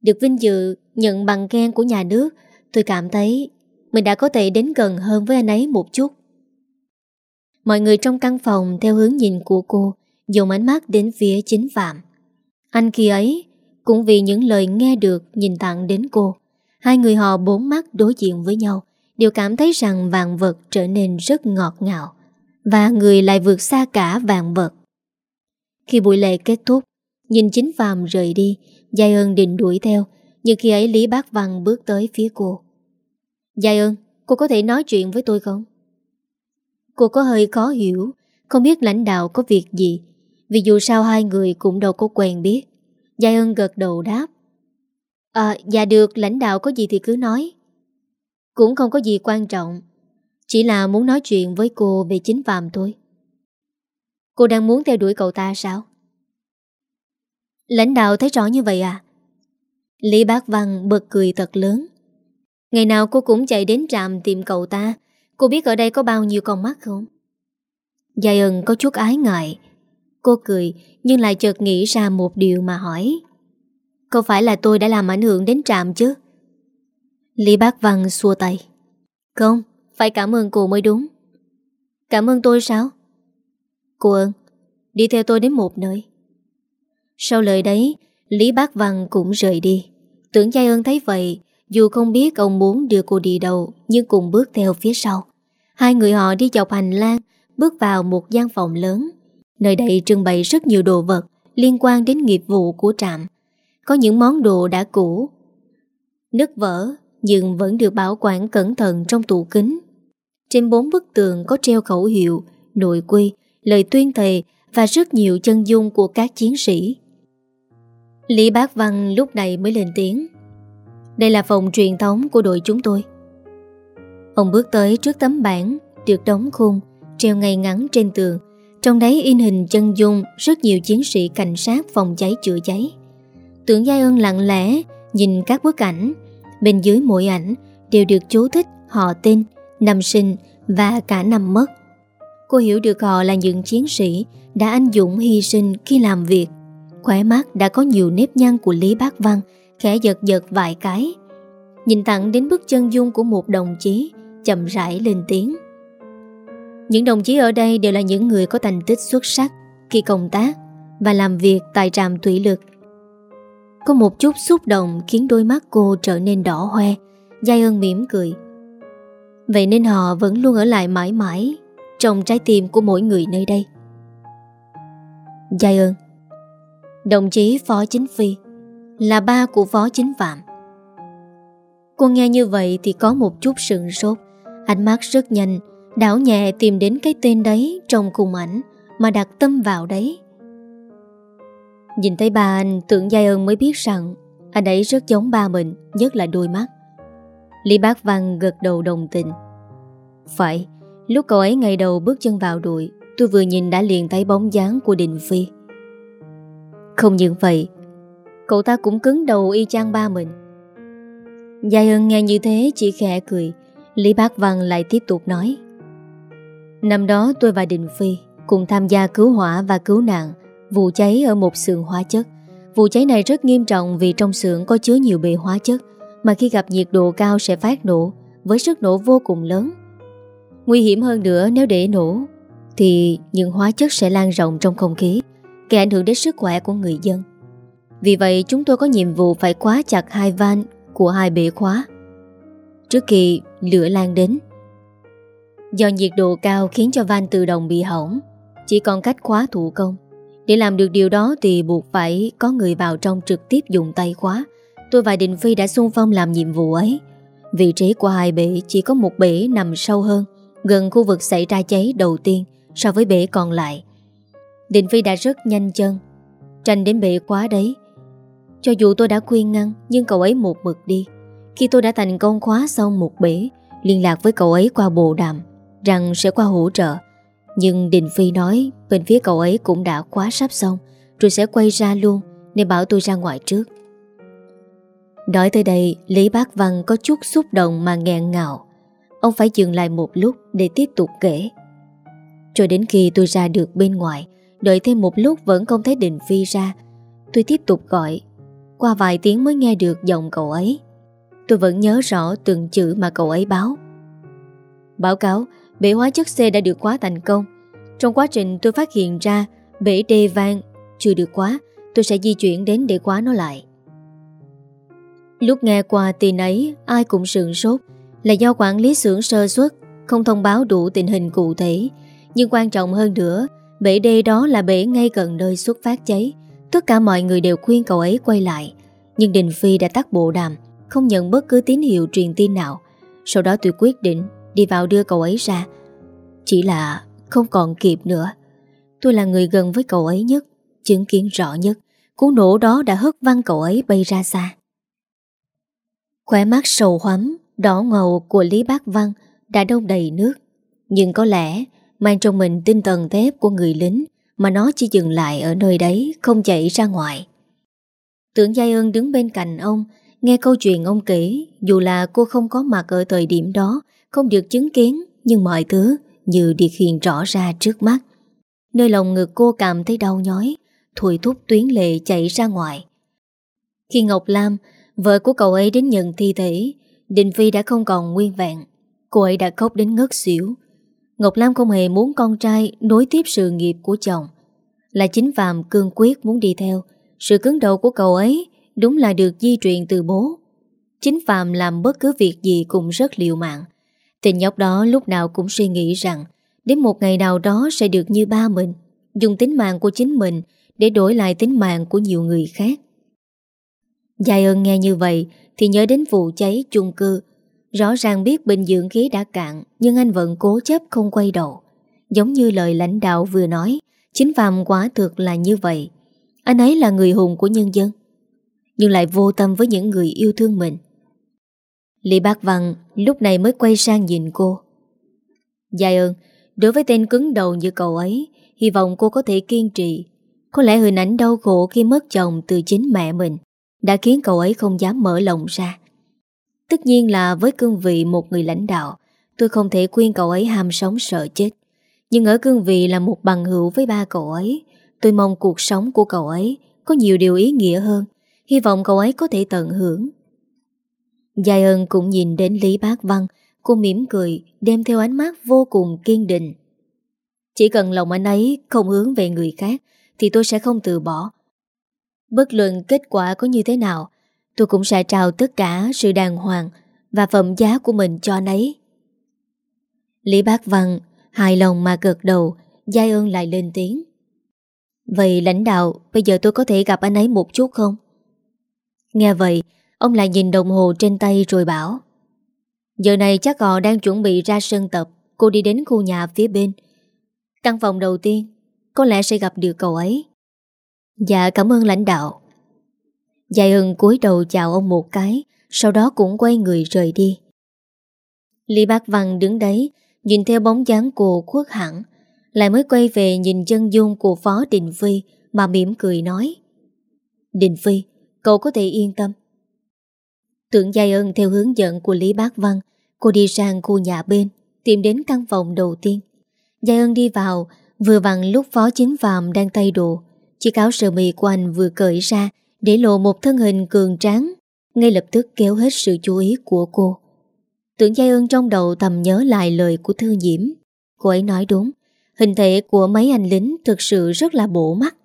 được vinh dự nhận bằng khen của nhà nước, tôi cảm thấy mình đã có thể đến gần hơn với anh ấy một chút. Mọi người trong căn phòng theo hướng nhìn của cô dùng ánh mắt đến phía chính Phạm. Anh khi ấy cũng vì những lời nghe được nhìn tặng đến cô. Hai người họ bốn mắt đối diện với nhau đều cảm thấy rằng vàng vật trở nên rất ngọt ngào và người lại vượt xa cả vàng vật. Khi buổi lễ kết thúc, nhìn chính Phạm rời đi, Giai ơn định đuổi theo, nhưng khi ấy Lý Bác Văn bước tới phía cô. Giai ơn, cô có thể nói chuyện với tôi không? Cô có hơi khó hiểu, không biết lãnh đạo có việc gì, vì dù sao hai người cũng đâu có quen biết. Giai ơn gật đầu đáp. À, dạ được, lãnh đạo có gì thì cứ nói. Cũng không có gì quan trọng, chỉ là muốn nói chuyện với cô về chính phạm thôi. Cô đang muốn theo đuổi cậu ta sao? Lãnh đạo thấy rõ như vậy à? Lý Bác Văn bật cười thật lớn. Ngày nào cô cũng chạy đến trạm tìm cậu ta. Cô biết ở đây có bao nhiêu con mắt không? Giai ân có chút ái ngại. Cô cười Nhưng lại chợt nghĩ ra một điều mà hỏi. Có phải là tôi đã làm ảnh hưởng đến trạm chứ? Lý Bác Văn xua tay. Không, phải cảm ơn cô mới đúng. Cảm ơn tôi sao? Cô ơn Đi theo tôi đến một nơi. Sau lời đấy Lý Bác Văn cũng rời đi. Tưởng Giai ơn thấy vậy dù không biết ông muốn đưa cô đi đâu Nhưng cùng bước theo phía sau. Hai người họ đi dọc hành lang Bước vào một gian phòng lớn. Nơi đây trưng bày rất nhiều đồ vật Liên quan đến nghiệp vụ của trạm. Có những món đồ đã cũ Nứt vỡ Nhưng vẫn được bảo quản cẩn thận trong tủ kính. Trên bốn bức tường có treo khẩu hiệu Nội quy, lời tuyên thề Và rất nhiều chân dung của các chiến sĩ. Lý Bác Văn lúc này mới lên tiếng đây là phòng truyền thống của đội chúng tôi. Ông bước tới trước tấm bảng, Được đóng khung, Treo ngay ngắn trên tường. Trong đấy in hình chân dung Rất nhiều chiến sĩ cảnh sát phòng cháy chữa cháy. Tưởng Giai ơn lặng lẽ Nhìn các bức ảnh. Bên dưới mỗi ảnh Đều được chú thích họ tên, Năm sinh và cả năm mất. Cô hiểu được họ là những chiến sĩ Đã anh dũng hy sinh khi làm việc. Khỏe mắt đã có nhiều nếp nhăn của Lý Bác Văn khẽ giật giật vài cái. Nhìn thẳng đến bức chân dung của một đồng chí, chậm rãi lên tiếng. Những đồng chí ở đây đều là những người có thành tích xuất sắc khi công tác và làm việc tại trạm thủy lực. Có một chút xúc động khiến đôi mắt cô trở nên đỏ hoe, Giai ơn mỉm cười. Vậy nên họ vẫn luôn ở lại mãi mãi trong trái tim của mỗi người nơi đây. Giai ơn, Đồng chí Phó Chính Phi là ba của Phó Chính Phạm. Cô nghe như vậy thì có một chút sừng sốt. Ánh mắt rất nhanh, Đảo nhẹ tìm đến cái tên đấy Trong cùng ảnh Mà đặt tâm vào đấy. Nhìn thấy ba anh, Tưởng Giai ơn mới biết rằng Anh ấy rất giống ba mình, Nhất là đôi mắt. Lý Bác Văn gật đầu đồng tình. Phải, Lúc cậu ấy ngày đầu bước chân vào đội Tôi vừa nhìn đã liền thấy bóng dáng của Đình Phi. Không những vậy Cậu ta cũng cứng đầu y chang ba mình. Giai ơn nghe như thế chỉ khẽ cười. Lý Bác Văn lại tiếp tục nói. Năm đó tôi và Đình Phi Cùng tham gia cứu hỏa và cứu nạn Vụ cháy ở một xưởng hóa chất. Vụ cháy này rất nghiêm trọng vì trong xưởng có chứa nhiều bề hóa chất Mà khi gặp nhiệt độ cao sẽ phát nổ Với sức nổ vô cùng lớn. Nguy hiểm hơn nữa nếu để nổ Thì những hóa chất sẽ lan rộng trong không khí, Gây ảnh hưởng đến sức khỏe của người dân. Vì vậy, chúng tôi có nhiệm vụ phải khóa chặt hai van của hai bể khóa. Trước khi lửa lan đến, Do nhiệt độ cao khiến cho van tự động bị hỏng, Chỉ còn cách khóa thủ công. Để làm được điều đó thì buộc phải có người vào trong trực tiếp dùng tay khóa. Tôi và Đình Phi đã xung phong làm nhiệm vụ ấy. Vị trí của hai bể chỉ có một bể nằm sâu hơn, Gần khu vực xảy ra cháy đầu tiên So với bể còn lại. Đình Phi đã rất nhanh chân, Tranh đến bể quá đấy. Cho dù tôi đã khuyên ngăn, Nhưng cậu ấy một mực đi. Khi tôi đã thành công khóa xong một bể, Liên lạc với cậu ấy qua bộ đàm, Rằng sẽ qua hỗ trợ. Nhưng Đình Phi nói Bên phía cậu ấy cũng đã khóa sắp xong, Rồi sẽ quay ra luôn, Nên bảo tôi ra ngoài trước. Nói tới đây, Lý Bác Văn có chút xúc động mà nghẹn ngào. Ông phải dừng lại một lúc để tiếp tục kể. Cho đến khi tôi ra được bên ngoài, Đợi thêm một lúc vẫn không thấy Đình Phi ra, Tôi tiếp tục gọi. Qua vài tiếng mới nghe được giọng cậu ấy. Tôi vẫn nhớ rõ từng chữ mà cậu ấy báo. Báo cáo Bể hóa chất C đã được quá thành công. Trong quá trình tôi phát hiện ra Bể đê vang chưa được quá, Tôi sẽ di chuyển đến để quá nó lại. Lúc nghe qua tin ấy Ai cũng sườn sốt. Là do quản lý xưởng sơ suất không thông báo đủ tình hình cụ thể. Nhưng quan trọng hơn nữa, bể đê đó là bể ngay gần nơi xuất phát cháy. Tất cả mọi người đều khuyên cậu ấy quay lại. Nhưng Đình Phi đã tắt bộ đàm, không nhận bất cứ tín hiệu truyền tin nào. Sau đó tôi quyết định đi vào đưa cậu ấy ra. Chỉ là không còn kịp nữa. Tôi là người gần với cậu ấy nhất, chứng kiến rõ nhất. Cú nổ đó đã hất văng cậu ấy bay ra xa. Khỏe mắt sầu hoắm Đỏ ngầu của Lý Bác Văn đã đông đầy nước. Nhưng có lẽ mang trong mình tinh thần thép của người lính mà nó chỉ dừng lại ở nơi đấy, không chạy ra ngoài. Tưởng Giai ơn đứng bên cạnh ông, nghe câu chuyện ông kể, dù là cô không có mặt ở thời điểm đó, không được chứng kiến, nhưng mọi thứ như được hiện rõ ra trước mắt. Nơi lòng ngực cô cảm thấy đau nhói Thùi thúc tuyến lệ chạy ra ngoài Khi Ngọc Lam, Vợ của cậu ấy đến nhận thi thể, Đình Phi đã không còn nguyên vẹn Cô ấy đã khóc đến ngất xỉu Ngọc Lam không hề muốn con trai Nối tiếp sự nghiệp của chồng. Là chính Phạm cương quyết muốn đi theo. Sự cứng đầu của cậu ấy Đúng là được di truyền từ bố. Chính Phạm làm bất cứ việc gì Cũng rất liều mạng. Tình nhóc đó lúc nào cũng suy nghĩ rằng, Đến một ngày nào đó sẽ được như ba mình, Dùng tính mạng của chính mình Để đổi lại tính mạng của nhiều người khác. Dài ơn nghe như vậy thì nhớ đến vụ cháy chung cư. Rõ ràng biết bình dưỡng khí đã cạn, nhưng anh vẫn cố chấp không quay đầu. Giống như lời lãnh đạo vừa nói, chính Phạm quả thực là như vậy. Anh ấy là người hùng của nhân dân, nhưng lại vô tâm với những người yêu thương mình. Lý Bác Văn lúc này mới quay sang nhìn cô. Dài ơn, đối với tên cứng đầu như cậu ấy, hy vọng cô có thể kiên trì. Có lẽ hình ảnh đau khổ khi mất chồng từ chính mẹ mình đã khiến cậu ấy không dám mở lòng ra. Tất nhiên là với cương vị một người lãnh đạo, tôi không thể khuyên cậu ấy ham sống sợ chết. Nhưng ở cương vị là một bằng hữu với ba cậu ấy, tôi mong cuộc sống của cậu ấy có nhiều điều ý nghĩa hơn, hy vọng cậu ấy có thể tận hưởng. Giai ơn cũng nhìn đến Lý Bác Văn, cô mỉm cười, đem theo ánh mắt vô cùng kiên định. Chỉ cần lòng anh ấy không hướng về người khác, thì tôi sẽ không từ bỏ, Bất luận kết quả có như thế nào Tôi cũng sẽ trao tất cả sự đàng hoàng Và phẩm giá của mình cho nấy Lý Bác Văn Hài lòng mà gật đầu, Giai ơn lại lên tiếng. Vậy lãnh đạo, Bây giờ tôi có thể gặp anh ấy một chút không? Nghe vậy, Ông lại nhìn đồng hồ trên tay rồi bảo, Giờ này chắc họ đang chuẩn bị ra sân tập, Cô đi đến khu nhà phía bên. Căn phòng đầu tiên, Có lẽ sẽ gặp được cậu ấy. Dạ cảm ơn lãnh đạo. Dài ưng cúi đầu chào ông một cái, Sau đó cũng quay người rời đi. Lý Bác Văn đứng đấy, Nhìn theo bóng dáng cô khuất hẳn, Lại mới quay về nhìn chân dung của Phó Đình Phi Mà mỉm cười nói, Đình Phi, Cậu có thể yên tâm. Tưởng Giai ân theo hướng dẫn của Lý Bác Văn, Cô đi sang khu nhà bên, Tìm đến căn phòng đầu tiên. Giai ân đi vào, Vừa vặn lúc Phó Chính Phạm đang tay đồ, Chiếc áo sơ mi của anh vừa cởi ra để lộ một thân hình cường tráng, Ngay lập tức kéo hết sự chú ý của cô. Tưởng Giai ân trong đầu thầm nhớ lại lời của Thư Diễm. Cô ấy nói đúng, Hình thể của mấy anh lính thực sự rất là bổ mắt.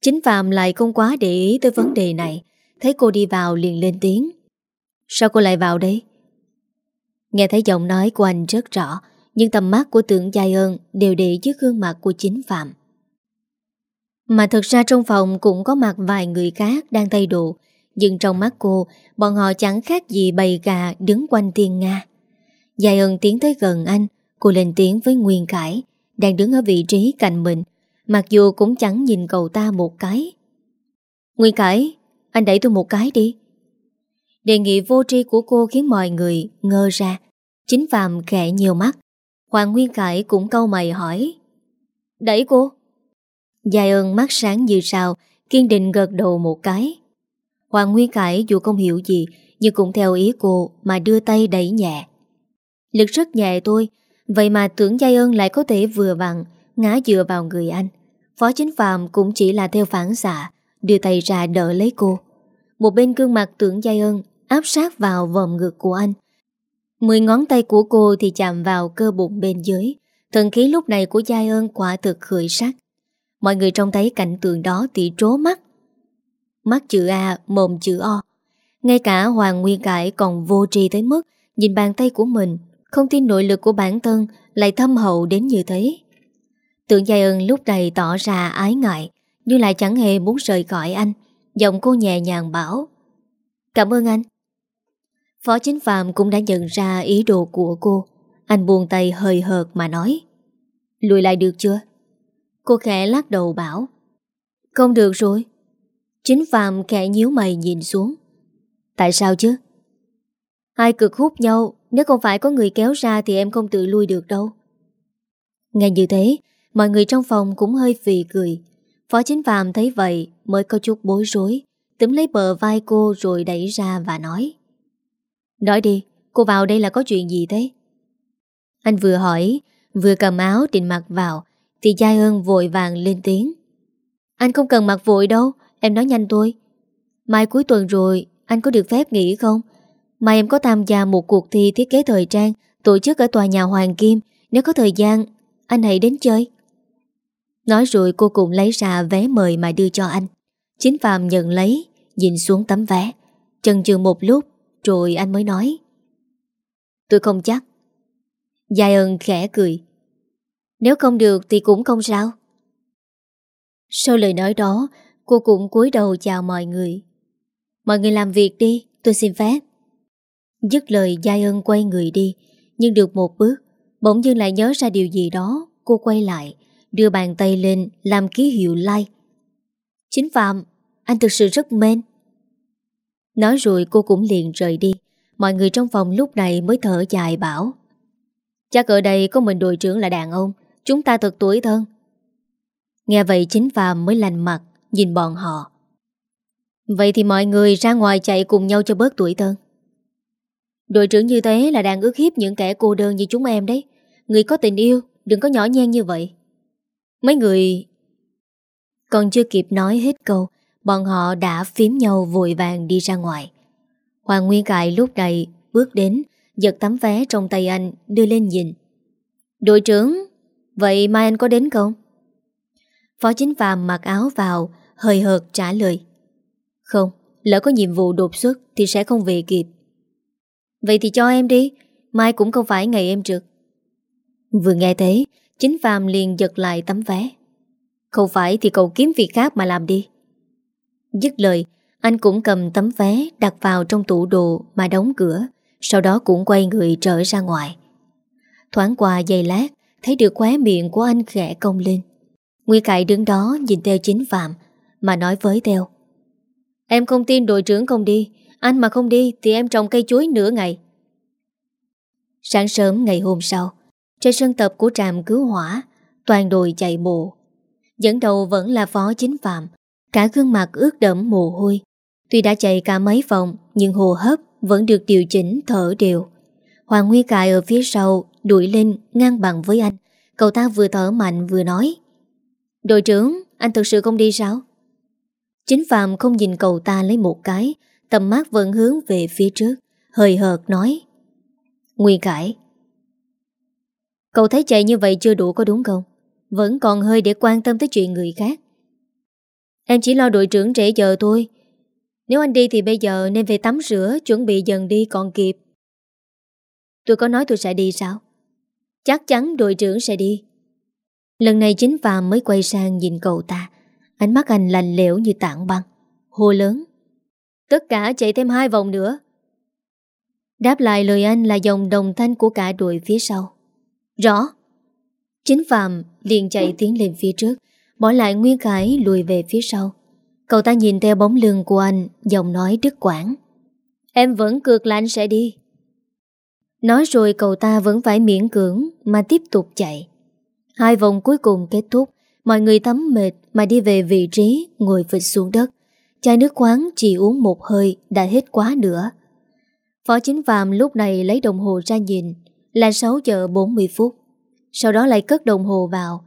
Chính Phạm lại không quá để ý tới vấn đề này, Thấy cô đi vào liền lên tiếng. Sao cô lại vào đây? Nghe thấy giọng nói của anh rất rõ, Nhưng tầm mắt của tưởng Giai ơn Đều để dưới gương mặt của chính Phạm. Mà thực ra trong phòng Cũng có mặt vài người khác đang thay đồ Nhưng trong mắt cô, Bọn họ chẳng khác gì bầy gà Đứng quanh tiên Nga. Dài ơn tiến tới gần anh, Cô lên tiếng với Nguyên Cải Đang đứng ở vị trí cạnh mình. Mặc dù cũng chẳng nhìn cậu ta một cái. Nguyên Cải Anh đẩy tôi một cái đi. Đề nghị vô tri của cô khiến mọi người ngơ ra. Chính Phạm khẽ nhiều mắt. Hoàng Nguyên Cải cũng câu mày hỏi, Đẩy cô. Giai ơn mắt sáng như sao, Kiên định gật đầu một cái. Hoàng Nguyên Cải dù không hiểu gì, Nhưng cũng theo ý cô Mà đưa tay đẩy nhẹ. Lực rất nhẹ tôi Vậy mà tưởng Giai ơn lại có thể vừa vặn, Ngã dựa vào người anh. Phó chính phạm cũng chỉ là theo phản xạ, Đưa tay ra đỡ lấy cô. Một bên gương mặt tưởng Giai ơn Áp sát vào vòng ngực của anh. Mười ngón tay của cô thì chạm vào cơ bụng bên dưới. Thần khí lúc này của Giai ơn quả thực khởi sắc. Mọi người trông thấy cảnh tượng đó thì trố mắt. Mắt chữ A, mồm chữ O. Ngay cả Hoàng Nguyên Cải còn vô tri tới mức Nhìn bàn tay của mình Không tin nội lực của bản thân Lại thâm hậu đến như thế. Tượng Giai ơn lúc này tỏ ra ái ngại Nhưng lại chẳng hề muốn rời khỏi anh. Giọng cô nhẹ nhàng bảo Cảm ơn anh. Phó Chính Phạm cũng đã nhận ra ý đồ của cô. Anh buông tay hơi hợt mà nói Lùi lại được chưa? Cô khẽ lắc đầu bảo Không được rồi Chính Phạm khẽ nhíu mày nhìn xuống Tại sao chứ? Hai cực hút nhau Nếu không phải có người kéo ra Thì em không tự lui được đâu Nghe như thế Mọi người trong phòng cũng hơi phì cười Phó Chính Phạm thấy vậy Mới có chút bối rối Tấm lấy bờ vai cô rồi đẩy ra và nói Nói đi, cô vào đây là có chuyện gì thế? Anh vừa hỏi, vừa cầm áo định mặc vào, thì Giai ơn vội vàng lên tiếng. Anh không cần mặc vội đâu, em nói nhanh tôi. Mai cuối tuần rồi, anh có được phép nghỉ không? Mai em có tham gia một cuộc thi thiết kế thời trang tổ chức ở tòa nhà Hoàng Kim. Nếu có thời gian, anh hãy đến chơi. Nói rồi cô cũng lấy ra vé mời mà đưa cho anh. Chính Phạm nhận lấy, nhìn xuống tấm vé. Chần chừ một lúc rồi anh mới nói Tôi không chắc Giai ơn khẽ cười nếu không được thì cũng không sao. Sau lời nói đó, Cô cũng cúi đầu chào mọi người. Mọi người làm việc đi, Tôi xin phép. Dứt lời, Giai ơn quay người đi, Nhưng được một bước, Bỗng dưng lại nhớ ra điều gì đó, Cô quay lại, Đưa bàn tay lên làm ký hiệu like. Chính Phạm, Anh thực sự rất men. Nói rồi cô cũng liền rời đi, Mọi người trong phòng lúc này mới thở dài bảo. Chắc ở đây có mình đội trưởng là đàn ông Chúng ta thật tuổi thân. Nghe vậy chính Phạm mới lành mặt, Nhìn bọn họ. Vậy thì mọi người ra ngoài chạy cùng nhau cho bớt tuổi thân. Đội trưởng như thế là đang ước hiếp những kẻ cô đơn như chúng em đấy. Người có tình yêu, Đừng có nhỏ nhen như vậy. Mấy người Còn chưa kịp nói hết câu, Bọn họ đã phím nhau vội vàng đi ra ngoài. Hoàng Nguyên Cại lúc này bước đến, Giật tấm vé trong tay anh, đưa lên nhìn. Đội trưởng Vậy mai anh có đến không? Phó chính phàm mặc áo vào Hơi hợt trả lời. Không, lỡ có nhiệm vụ đột xuất Thì sẽ không về kịp. Vậy thì cho em đi Mai cũng không phải ngày em trực. Vừa nghe thế Chính phàm liền giật lại tấm vé. Không phải thì cậu kiếm việc khác mà làm đi. Dứt lời Anh cũng cầm tấm vé đặt vào trong tủ đồ mà đóng cửa Sau đó cũng quay người trở ra ngoài. Thoáng qua giây lát Thấy được khóe miệng của anh khẽ cong lên. Nguy Cải đứng đó nhìn Teo chính phạm, Mà nói với Teo: Em không tin đội trưởng không đi, Anh mà không đi thì em trồng cây chuối nửa ngày. Sáng sớm ngày hôm sau, Trên sân tập của trạm cứu hỏa, Toàn đội chạy bộ. Dẫn đầu vẫn là phó chính phạm, Cả gương mặt ướt đẫm mồ hôi. Tuy đã chạy cả mấy vòng, Nhưng hồ hấp vẫn được điều chỉnh thở đều. Hoàng Nguy Cại ở phía sau Đuổi lên ngang bằng với anh. Cậu ta vừa thở mạnh vừa nói, Đội trưởng, Anh thật sự không đi sao? Chính Phạm không nhìn cậu ta lấy một cái, Tầm mắt vẫn hướng về phía trước Hơi hợt nói, Nguy cải Cậu thấy chạy như vậy chưa đủ có đúng không? Vẫn còn hơi để quan tâm tới chuyện người khác. Em chỉ lo đội trưởng trễ giờ thôi. Nếu anh đi thì bây giờ nên về tắm rửa, Chuẩn bị dần đi còn kịp. Tôi có nói tôi sẽ đi sao? Chắc chắn đội trưởng sẽ đi. Lần này chính Phạm mới quay sang nhìn cậu ta. Ánh mắt anh lạnh lẽo như tảng băng. Hô lớn. Tất cả chạy thêm hai vòng nữa. Đáp lại lời anh là dòng đồng thanh của cả đội phía sau. Rõ. Chính Phạm liền chạy tiến lên phía trước, Bỏ lại Nguyên Khải lùi về phía sau. Cậu ta nhìn theo bóng lưng của anh, Giọng nói đứt quảng Em vẫn cược là anh sẽ đi. Nói rồi cậu ta vẫn phải miễn cưỡng Mà tiếp tục chạy. Hai vòng cuối cùng kết thúc, Mọi người tắm mệt mà đi về vị trí Ngồi phịch xuống đất. Chai nước khoáng chỉ uống một hơi Đã hết quá nữa. Phó chính phạm lúc này lấy đồng hồ ra nhìn, Là 6 giờ 40 phút. Sau đó lại cất đồng hồ vào,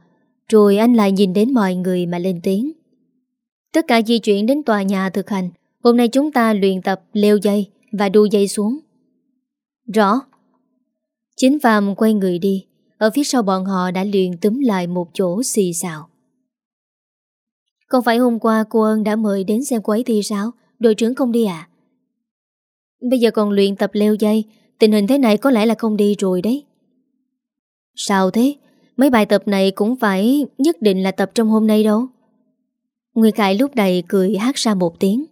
Rồi anh lại nhìn đến mọi người mà lên tiếng. Tất cả di chuyển đến tòa nhà thực hành, Hôm nay chúng ta luyện tập leo dây Và đu dây xuống. Rõ. Chính Phạm quay người đi. Ở phía sau bọn họ đã liền túm lại một chỗ xì xào. Không phải hôm qua cô ơn đã mời đến xem quấy thi sao? Đội trưởng không đi à? Bây giờ còn luyện tập leo dây. Tình hình thế này có lẽ là không đi rồi đấy. Sao thế? Mấy bài tập này cũng phải Nhất định là tập trong hôm nay đâu. Nguyên Khải lúc này cười hát ra một tiếng.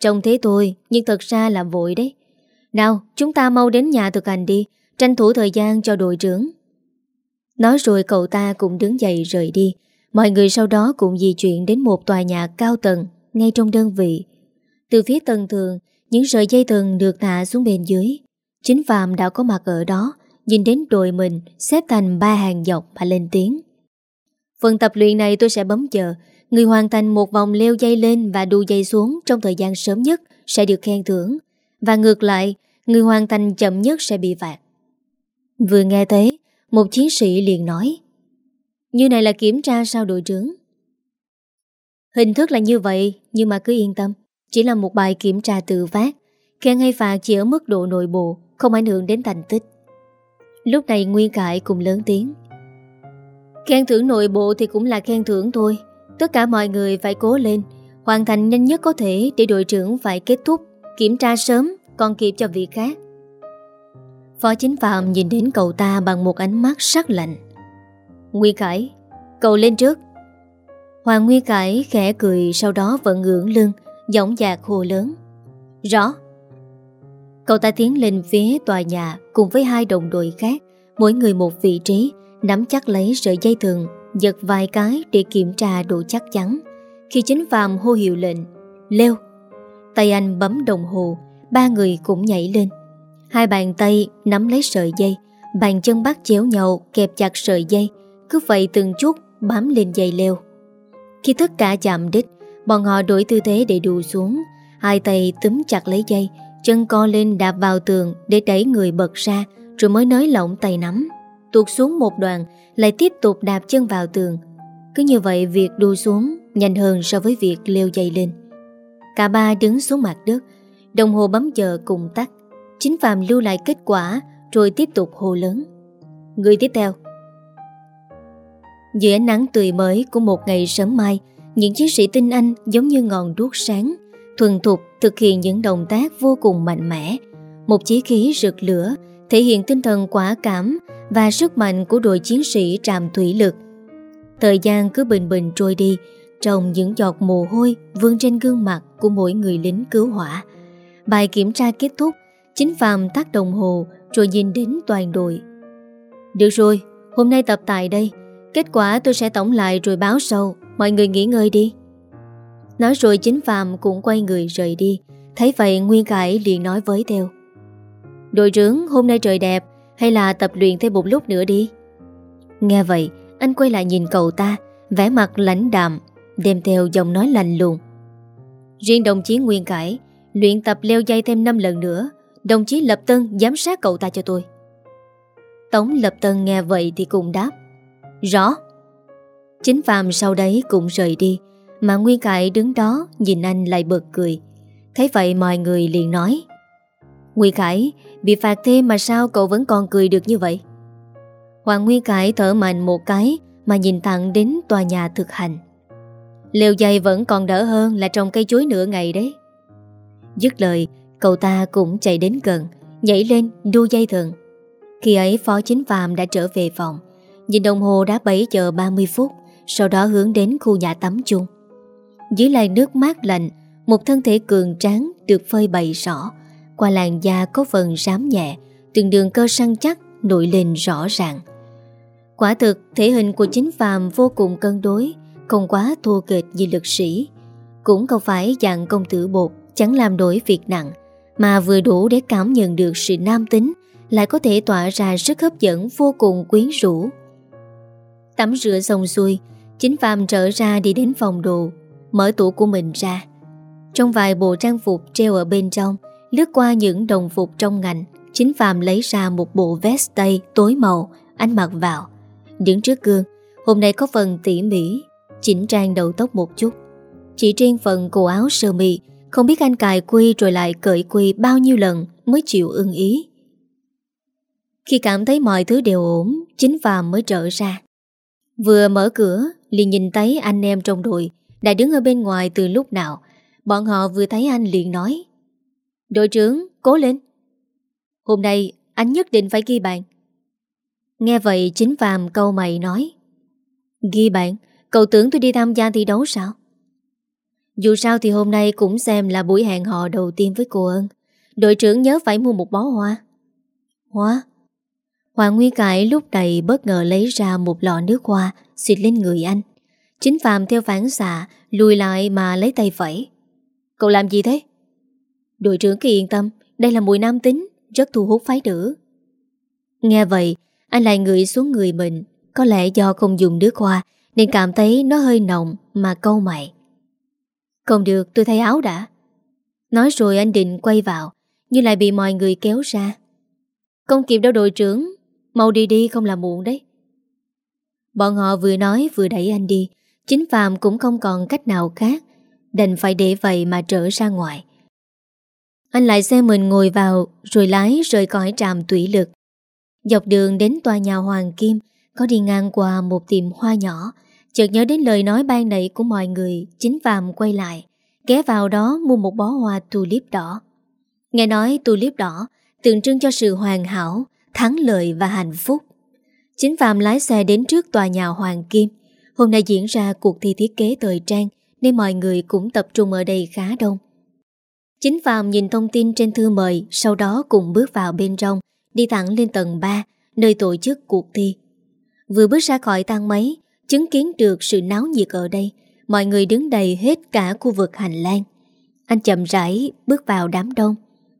Trông thế thôi, Nhưng thật ra là vội đấy. Nào, chúng ta mau đến nhà thực hành đi. Tranh thủ thời gian cho đội trưởng. Nói rồi cậu ta cũng đứng dậy rời đi. Mọi người sau đó cũng di chuyển đến một tòa nhà cao tầng Ngay trong đơn vị. Từ phía tầng thường Những sợi dây thừng được thả xuống bên dưới. Chính Phạm đã có mặt ở đó Nhìn đến đội mình xếp thành ba hàng dọc mà lên tiếng. Phần tập luyện này tôi sẽ bấm chờ Người hoàn thành một vòng leo dây lên và đu dây xuống trong thời gian sớm nhất sẽ được khen thưởng. Và ngược lại, người hoàn thành chậm nhất sẽ bị phạt. Vừa nghe thế, một chiến sĩ liền nói Như này là kiểm tra sao đội trưởng? Hình thức là như vậy, nhưng mà cứ yên tâm. Chỉ là một bài kiểm tra tự phát. Khen hay phạt chỉ ở mức độ nội bộ, không ảnh hưởng đến thành tích. Lúc này Nguyên Cải cùng lớn tiếng. Khen thưởng nội bộ thì cũng là khen thưởng thôi. Tất cả mọi người phải cố lên, hoàn thành nhanh nhất có thể để đội trưởng phải kết thúc, kiểm tra sớm, còn kịp cho việc khác. Phó chính phạm nhìn đến cậu ta bằng một ánh mắt sắc lạnh. Nguy Khải, cậu lên trước. Hoàng Nguy Khải khẽ cười sau đó vẫn ngưỡng lưng, giọng dạc hồ lớn. Rõ. Cậu ta tiến lên phía tòa nhà cùng với hai đồng đội khác, mỗi người một vị trí, nắm chắc lấy sợi dây thừng, giật vài cái để kiểm tra độ chắc chắn. Khi chính phạm hô hiệu lệnh, leo. Tay anh bấm đồng hồ, ba người cũng nhảy lên. Hai bàn tay nắm lấy sợi dây, Bàn chân bắt chéo nhau kẹp chặt sợi dây, Cứ vậy từng chút bám lên dây leo. Khi tất cả chạm đích, Bọn họ đổi tư thế để đù xuống. Hai tay túm chặt lấy dây, Chân co lên đạp vào tường Để đẩy người bật ra, Rồi mới nới lỏng tay nắm. Tuột xuống một đoạn, Lại tiếp tục đạp chân vào tường. Cứ như vậy việc đu xuống Nhanh hơn so với việc leo dây lên. Cả ba đứng xuống mặt đất, Đồng hồ bấm giờ cùng tắt. Chính Phạm lưu lại kết quả, Rồi tiếp tục hồ lớn. Người tiếp theo. Dưới ánh nắng tươi mới của một ngày sớm mai, Những chiến sĩ tinh Anh giống như ngọn đuốc sáng, Thuần thục thực hiện những động tác vô cùng mạnh mẽ. Một chí khí rực lửa, Thể hiện tinh thần quả cảm Và sức mạnh của đội chiến sĩ trạm thủy lực. Thời gian cứ bình bình trôi đi, Trong những giọt mồ hôi Vương trên gương mặt của mỗi người lính cứu hỏa, Bài kiểm tra kết thúc Chính Phạm tắt đồng hồ Rồi nhìn đến toàn đội. Được rồi, hôm nay tập tại đây. Kết quả tôi sẽ tổng lại rồi báo sau. Mọi người nghỉ ngơi đi. Nói rồi chính Phạm cũng quay người rời đi. Thấy vậy Nguyên Cải liền nói với theo. Đội trưởng hôm nay trời đẹp. Hay là tập luyện thêm một lúc nữa đi. Nghe vậy Anh quay lại nhìn cậu ta vẻ mặt lãnh đạm Đem theo giọng nói lành lùng. Riêng đồng chí Nguyên Cải Luyện tập leo dây thêm 5 lần nữa Đồng chí Lập Tân giám sát cậu ta cho tôi. Tống Lập Tân nghe vậy thì cùng đáp, Rõ. Chính Phạm sau đấy cũng rời đi, Mà Nguyên Cải đứng đó Nhìn anh lại bật cười. Thấy vậy mọi người liền nói, Nguyên Cải Bị phạt thêm mà sao cậu vẫn còn cười được như vậy? Hoàng Nguyên Cải thở mạnh một cái Mà nhìn thẳng đến tòa nhà thực hành. Lều dày vẫn còn đỡ hơn Là trồng cây chuối nửa ngày đấy. Dứt lời Cậu ta cũng chạy đến gần, Nhảy lên, đu dây thần Khi ấy, Phó Chính Phạm đã trở về phòng. Nhìn đồng hồ đã 7 giờ 30 phút, Sau đó hướng đến khu nhà tắm chung. Dưới làn nước mát lạnh, Một thân thể cường tráng Được phơi bày rõ. Qua làn da có phần rám nhẹ, Từng đường cơ săn chắc nổi lên rõ ràng. Quả thực, thể hình của chính phàm vô cùng cân đối, Không quá thua kịch như lực sĩ. Cũng không phải dạng công tử bột, Chẳng làm đổi việc nặng. Mà vừa đủ để cảm nhận được sự nam tính, Lại có thể tỏa ra sức hấp dẫn vô cùng quyến rũ. Tắm rửa xong xuôi, Chính Phạm trở ra đi đến phòng đồ, Mở tủ của mình ra. Trong vài bộ trang phục treo ở bên trong, Lướt qua những đồng phục trong ngành, Chính Phạm lấy ra một bộ vest tây tối màu Anh mặc vào. Đứng trước gương, Hôm nay có phần tỉ mỉ, Chỉnh trang đầu tóc một chút. Chỉ riêng phần cổ áo sơ mi không biết anh cài quy rồi lại cởi quy bao nhiêu lần Mới chịu ưng ý. Khi cảm thấy mọi thứ đều ổn Chính Phạm mới trở ra. Vừa mở cửa liền nhìn thấy anh em trong đội Đã đứng ở bên ngoài từ lúc nào. Bọn họ vừa thấy anh liền nói Đội trưởng, cố lên. Hôm nay anh nhất định phải ghi bàn. Nghe vậy chính Phạm câu mày nói Ghi bàn? Cậu tưởng tôi đi tham gia thi đấu sao? Dù sao thì hôm nay cũng xem là buổi hẹn hò đầu tiên với cô ơn Đội trưởng nhớ phải mua một bó hoa Hoa Hoàng Nguyên Cải lúc này bất ngờ lấy ra một lọ nước hoa xịt lên người anh. Chính Phạm theo phản xạ lùi lại mà lấy tay vẫy Cậu làm gì thế? Đội trưởng cứ yên tâm, đây là mùi nam tính, rất thu hút phái nữ. Nghe vậy, anh lại ngửi xuống người mình, có lẽ do không dùng nước hoa nên cảm thấy nó hơi nồng mà câu mày. Không được, tôi thay áo đã. Nói rồi anh định quay vào, nhưng lại bị mọi người kéo ra. Không kịp đâu đội trưởng, Mau đi đi không là muộn đấy Bọn họ vừa nói vừa đẩy anh đi Chính Phạm cũng không còn cách nào khác Đành phải để vậy mà trở ra ngoài Anh lại xe mình ngồi vào Rồi lái rời khỏi trạm tủy lực Dọc đường đến tòa nhà Hoàng Kim Có đi ngang qua một tiệm hoa nhỏ Chợt nhớ đến lời nói ban nãy của mọi người, Chính Phạm quay lại, Ghé vào đó mua một bó hoa tulip đỏ Nghe nói tulip đỏ Tượng trưng cho sự hoàn hảo, thắng lợi và hạnh phúc. Chính Phạm lái xe đến trước tòa nhà Hoàng Kim. Hôm nay diễn ra cuộc thi thiết kế thời trang, nên mọi người cũng tập trung ở đây khá đông. Chính Phạm nhìn thông tin trên thư mời, sau đó cùng bước vào bên trong, đi thẳng lên tầng 3 nơi tổ chức cuộc thi. Vừa bước ra khỏi thang máy chứng kiến được sự náo nhiệt ở đây mọi người đứng đầy hết cả khu vực hành lang. Anh chậm rãi bước vào đám đông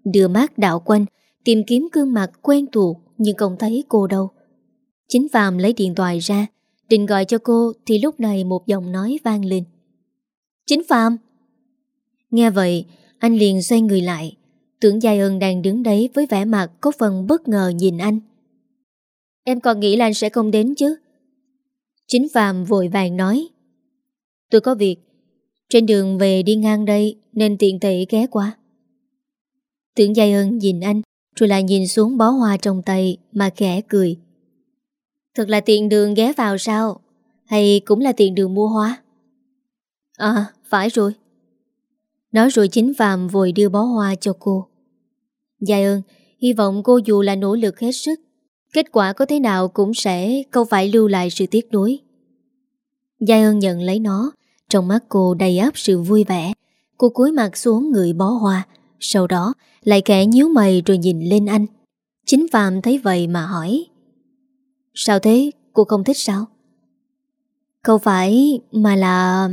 đưa mắt đạo quanh tìm kiếm gương mặt quen thuộc nhưng không thấy cô đâu. Chính Phạm lấy điện thoại ra, định gọi cho cô thì lúc này một giọng nói vang lên. Chính Phạm! Nghe vậy, anh liền xoay người lại, tưởng Giai Ân đang đứng đấy với vẻ mặt có phần bất ngờ nhìn anh. Em còn nghĩ là anh sẽ không đến chứ? Chính Phạm vội vàng nói. Tôi có việc, trên đường về đi ngang đây nên tiện thể ghé qua. Tưởng Giai Ân nhìn anh, rồi lại nhìn xuống bó hoa trong tay Mà khẽ cười. Thật là tiện đường ghé vào sao? Hay cũng là tiện đường mua hoa? À phải rồi. Nói rồi chính Phạm vội đưa bó hoa cho cô. Giai ơn Hy vọng cô dù là nỗ lực hết sức Kết quả có thế nào cũng sẽ Không phải lưu lại sự tiếc nuối Giai ơn nhận lấy nó, Trong mắt cô đầy áp sự vui vẻ Cô cúi mặt xuống người bó hoa, Sau đó lại kẻ nhíu mày rồi nhìn lên anh Chính Phạm thấy vậy mà hỏi, Sao thế? Cô không thích sao? Không phải, mà là...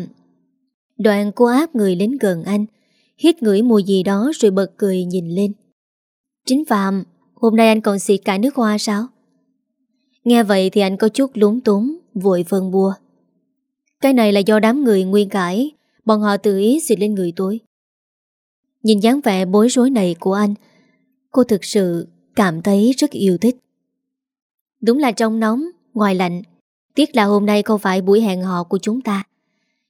Đoạn cô áp người đến gần anh, Hít ngửi mùi gì đó rồi bật cười nhìn lên Chính Phạm Hôm nay anh còn xịt cả nước hoa sao? Nghe vậy thì anh có chút lúng túng, Vội phân bua. Cái này là do đám người nguyên cãi, Bọn họ tự ý xịt lên người tôi. Nhìn dáng vẻ bối rối này của anh, Cô thực sự cảm thấy rất yêu thích. Đúng là trong nóng, Ngoài lạnh, Tiếc là hôm nay không phải buổi hẹn hò của chúng ta.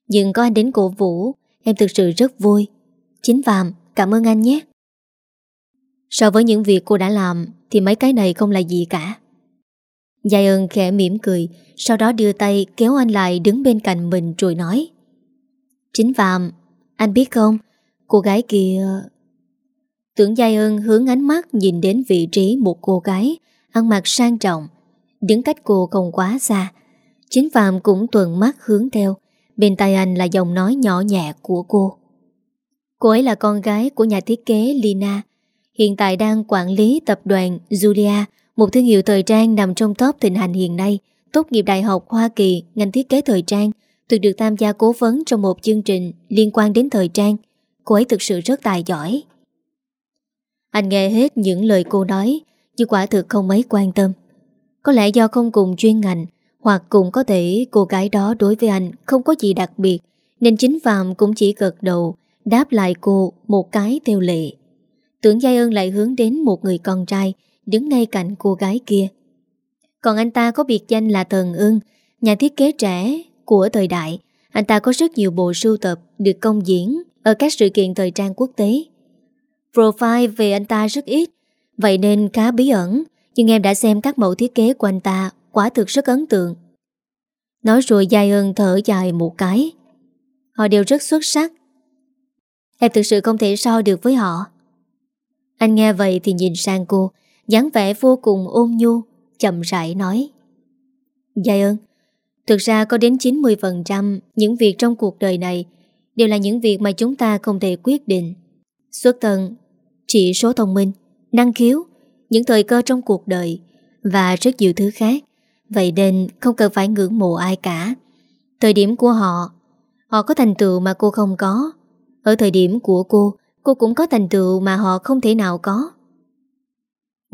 Nhưng có anh đến cổ vũ, Em thực sự rất vui. Chính Phạm, cảm ơn anh nhé. So với những việc cô đã làm, Thì mấy cái này không là gì cả. Giai ơn khẽ mỉm cười, Sau đó đưa tay kéo anh lại Đứng bên cạnh mình rồi nói, Chính Phạm, Anh biết không, Cô gái kia Tưởng Giai ơn hướng ánh mắt Nhìn đến vị trí một cô gái, Ăn mặc sang trọng, Đứng cách cô không quá xa. Chính Phạm cũng tuần mắt hướng theo, Bên tay anh là giọng nói nhỏ nhẹ của cô. Cô ấy là con gái của nhà thiết kế Lina Hiện tại đang quản lý tập đoàn Julia, Một thương hiệu thời trang nằm trong top thịnh hành hiện nay. Tốt nghiệp Đại học Hoa Kỳ, Ngành thiết kế thời trang, Từng được tham gia cố vấn trong một chương trình Liên quan đến thời trang. Cô ấy thực sự rất tài giỏi. Anh nghe hết những lời cô nói, Nhưng quả thực không mấy quan tâm. Có lẽ do không cùng chuyên ngành, Hoặc cũng có thể cô gái đó đối với anh Không có gì đặc biệt, Nên chính Phạm cũng chỉ gật đầu, Đáp lại cô một cái theo lệ. Tưởng Giai ơn lại hướng đến một người con trai, Đứng ngay cạnh cô gái kia. Còn anh ta có biệt danh là Thần Ưng, Nhà thiết kế trẻ của thời đại. Anh ta có rất nhiều bộ sưu tập Được công diễn Ở các sự kiện thời trang quốc tế. Profile về anh ta rất ít, Vậy nên khá bí ẩn, Nhưng em đã xem các mẫu thiết kế của anh ta, Quả thực rất ấn tượng. Nói rồi Giai ơn thở dài một cái. Họ đều rất xuất sắc. Em thực sự không thể so được với họ. Anh nghe vậy thì nhìn sang cô, dáng vẻ vô cùng ôn nhu, Chậm rãi nói. Giai ơn. Thực ra có đến 90% Những việc trong cuộc đời này Đều là những việc mà chúng ta không thể quyết định. Xuất thân, Chỉ số thông minh, Năng khiếu, Những thời cơ trong cuộc đời Và rất nhiều thứ khác. Vậy nên không cần phải ngưỡng mộ ai cả. Thời điểm của họ Họ có thành tựu mà cô không có. Ở thời điểm của cô Cô cũng có thành tựu mà họ không thể nào có.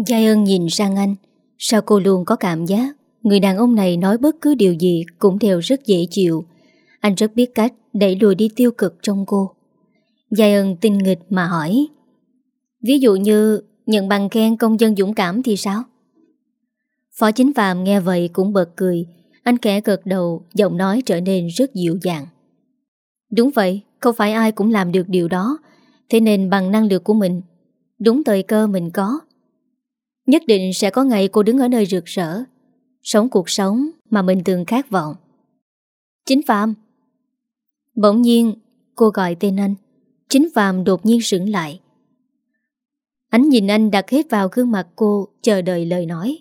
Giai ơn nhìn sang anh, Sao cô luôn có cảm giác Người đàn ông này nói bất cứ điều gì Cũng đều rất dễ chịu. Anh rất biết cách đẩy lùi đi tiêu cực trong cô. Giai ơn tinh nghịch mà hỏi, Ví dụ như Nhận bằng khen công dân dũng cảm thì sao? Phó chính phạm nghe vậy cũng bật cười, Anh kẻ gật đầu, Giọng nói trở nên rất dịu dàng. Đúng vậy, không phải ai cũng làm được điều đó Thế nên bằng năng lực của mình, Đúng thời cơ mình có. Nhất định sẽ có ngày cô đứng ở nơi rực rỡ, Sống cuộc sống mà mình từng khát vọng. Chính Phạm. Bỗng nhiên, cô gọi tên anh. Chính Phạm đột nhiên sững lại. Ánh nhìn anh đặt hết vào gương mặt cô, Chờ đợi lời nói.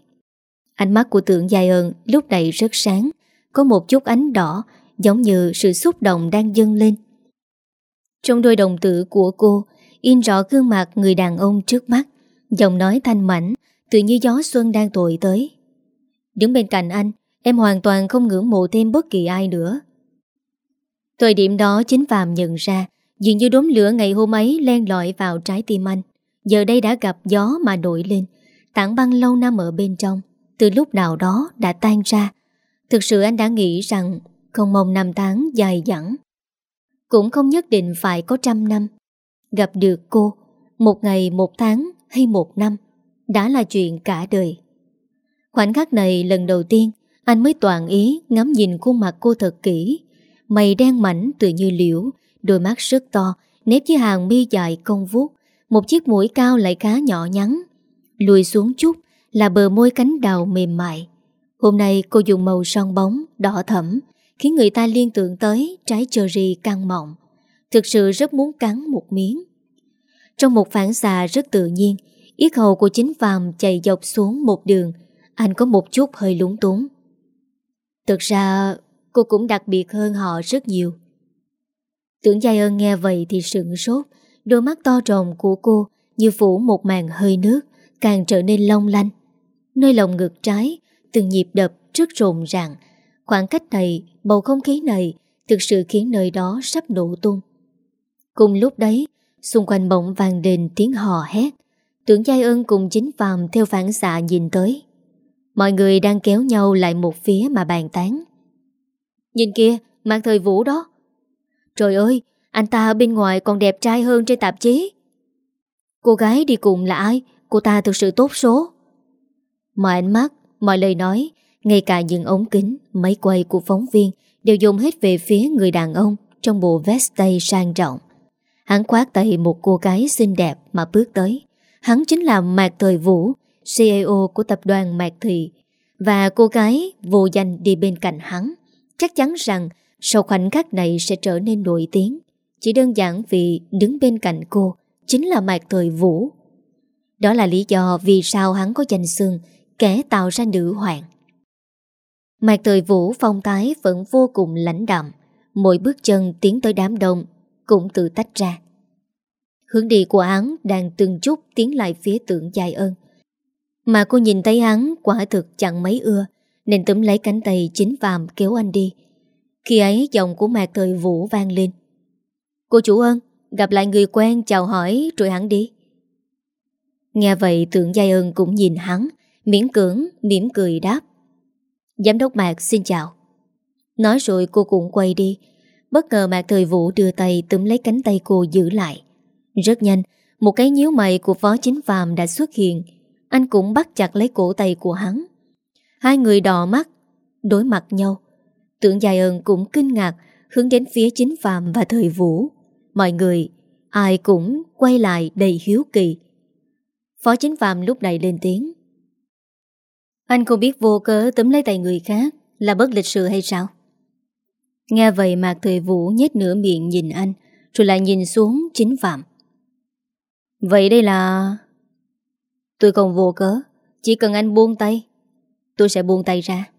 Ánh mắt của tượng dài ơn lúc này rất sáng, Có một chút ánh đỏ, Giống như sự xúc động đang dâng lên trong đôi đồng tử của cô, In rõ gương mặt người đàn ông trước mắt, Giọng nói thanh mảnh, Tự như gió xuân đang thổi tới. Đứng bên cạnh anh, Em hoàn toàn không ngưỡng mộ thêm bất kỳ ai nữa. Thời điểm đó, chính Phạm nhận ra, Dường như đốm lửa ngày hôm ấy len lỏi vào trái tim anh. Giờ đây đã gặp gió mà nổi lên, Tảng băng lâu năm ở bên trong, Từ lúc nào đó đã tan ra. Thực sự anh đã nghĩ rằng Không mong năm tháng dài dẳng cũng không nhất định phải có trăm năm. Gặp được cô, Một ngày, một tháng hay một năm, Đã là chuyện cả đời. Khoảnh khắc này lần đầu tiên, Anh mới toàn ý ngắm nhìn khuôn mặt cô thật kỹ, Mày đen mảnh tự như liễu, Đôi mắt rất to, Nếp với hàng mi dài cong vuốt, Một chiếc mũi cao lại khá nhỏ nhắn. Lùi xuống chút Là bờ môi cánh đào mềm mại. Hôm nay cô dùng màu son bóng, Đỏ thẫm khiến người ta liên tưởng tới trái cherry căng mọng. Thực sự rất muốn cắn một miếng. Trong một phản xạ rất tự nhiên, yết hầu của chính phàm chạy dọc xuống một đường, anh có một chút hơi lúng túng. Thực ra, Cô cũng đặc biệt hơn họ rất nhiều Tưởng Giai ơn nghe vậy thì sững sốt Đôi mắt to tròn của cô Như phủ một màn hơi nước Càng trở nên long lanh Nơi lòng ngực trái Từng nhịp đập rất rộn ràng Khoảng cách này, bầu không khí này Thực sự khiến nơi đó sắp nổ tung. Cùng lúc đấy Xung quanh bỗng vàng đền tiếng hò hét. Tưởng Giai Ân cùng chính phàm Theo phản xạ nhìn tới. Mọi người đang kéo nhau lại một phía mà bàn tán. Nhìn kia, mang thời vũ đó. Trời ơi, anh ta bên ngoài còn đẹp trai hơn trên tạp chí. Cô gái đi cùng là ai? Cô ta thực sự tốt số. Mọi ánh mắt, mọi lời nói ngay cả những ống kính, máy quay của phóng viên Đều dùng hết về phía người đàn ông Trong bộ vest tây sang trọng. Hắn khoát tay một cô gái xinh đẹp Mà bước tới. Hắn chính là Mạc Thời Vũ CEO của tập đoàn Mạc Thị. Và cô gái vô danh đi bên cạnh hắn Chắc chắn rằng Sau khoảnh khắc này sẽ trở nên nổi tiếng. Chỉ đơn giản vì đứng bên cạnh cô Chính là Mạc Thời Vũ. Đó là lý do vì sao hắn có danh xương Kẻ tạo ra nữ hoàng. Mạc Thời Vũ phong tái vẫn vô cùng lãnh đạm. Mỗi bước chân tiến tới đám đông Cũng tự tách ra. Hướng đi của hắn đang từng chút tiến lại phía tượng dài ơn Mà cô nhìn thấy hắn quả thực chẳng mấy ưa Nên túm lấy cánh tay chính vàm kéo anh đi. Khi ấy giọng của Mạc Thời Vũ vang lên. Cô chủ ơn Gặp lại người quen chào hỏi rồi hắn đi. Nghe vậy tượng giai ơn cũng nhìn hắn Miễn cưỡng, mỉm cười đáp. Giám đốc Mạc xin chào. Nói rồi cô cũng quay đi. Bất ngờ Mạc Thời Vũ đưa tay túm lấy cánh tay cô giữ lại. Rất nhanh, Một cái nhíu mày của phó chính phàm đã xuất hiện. Anh cũng bắt chặt lấy cổ tay của hắn. Hai người đỏ mắt, Đối mặt nhau. Tưởng dài ơn cũng kinh ngạc, Hướng đến phía chính phàm và thời vũ. Mọi người, Ai cũng quay lại đầy hiếu kỳ. Phó chính phàm lúc này lên tiếng. Anh không biết vô cớ tấm lấy tay người khác Là bất lịch sự hay sao? Nghe vậy Mạc Thời Vũ nhét nửa miệng nhìn anh, Rồi lại nhìn xuống chính phạm. Vậy đây là... Tôi không vô cớ, Chỉ cần anh buông tay, Tôi sẽ buông tay ra.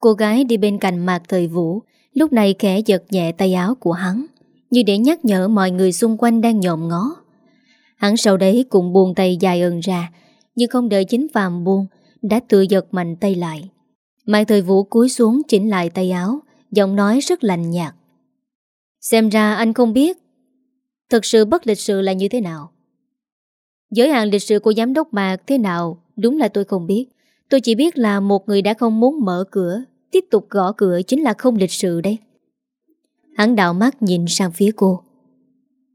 Cô gái đi bên cạnh Mạc Thời Vũ, Lúc này khẽ giật nhẹ tay áo của hắn, Như để nhắc nhở mọi người xung quanh đang nhộm ngó. Hắn sau đấy cũng buông tay dài ơn ra, Nhưng không đợi chính phạm buông đã tự giật mạnh tay lại. Mạng Thời Vũ cúi xuống chỉnh lại tay áo, Giọng nói rất lạnh nhạt. Xem ra anh không biết Thực sự bất lịch sự là như thế nào. Giới hạn lịch sự của giám đốc Mạc thế nào, Đúng là tôi không biết. Tôi chỉ biết là một người đã không muốn mở cửa, Tiếp tục gõ cửa chính là không lịch sự đấy. Hắn đạo mắt nhìn sang phía cô.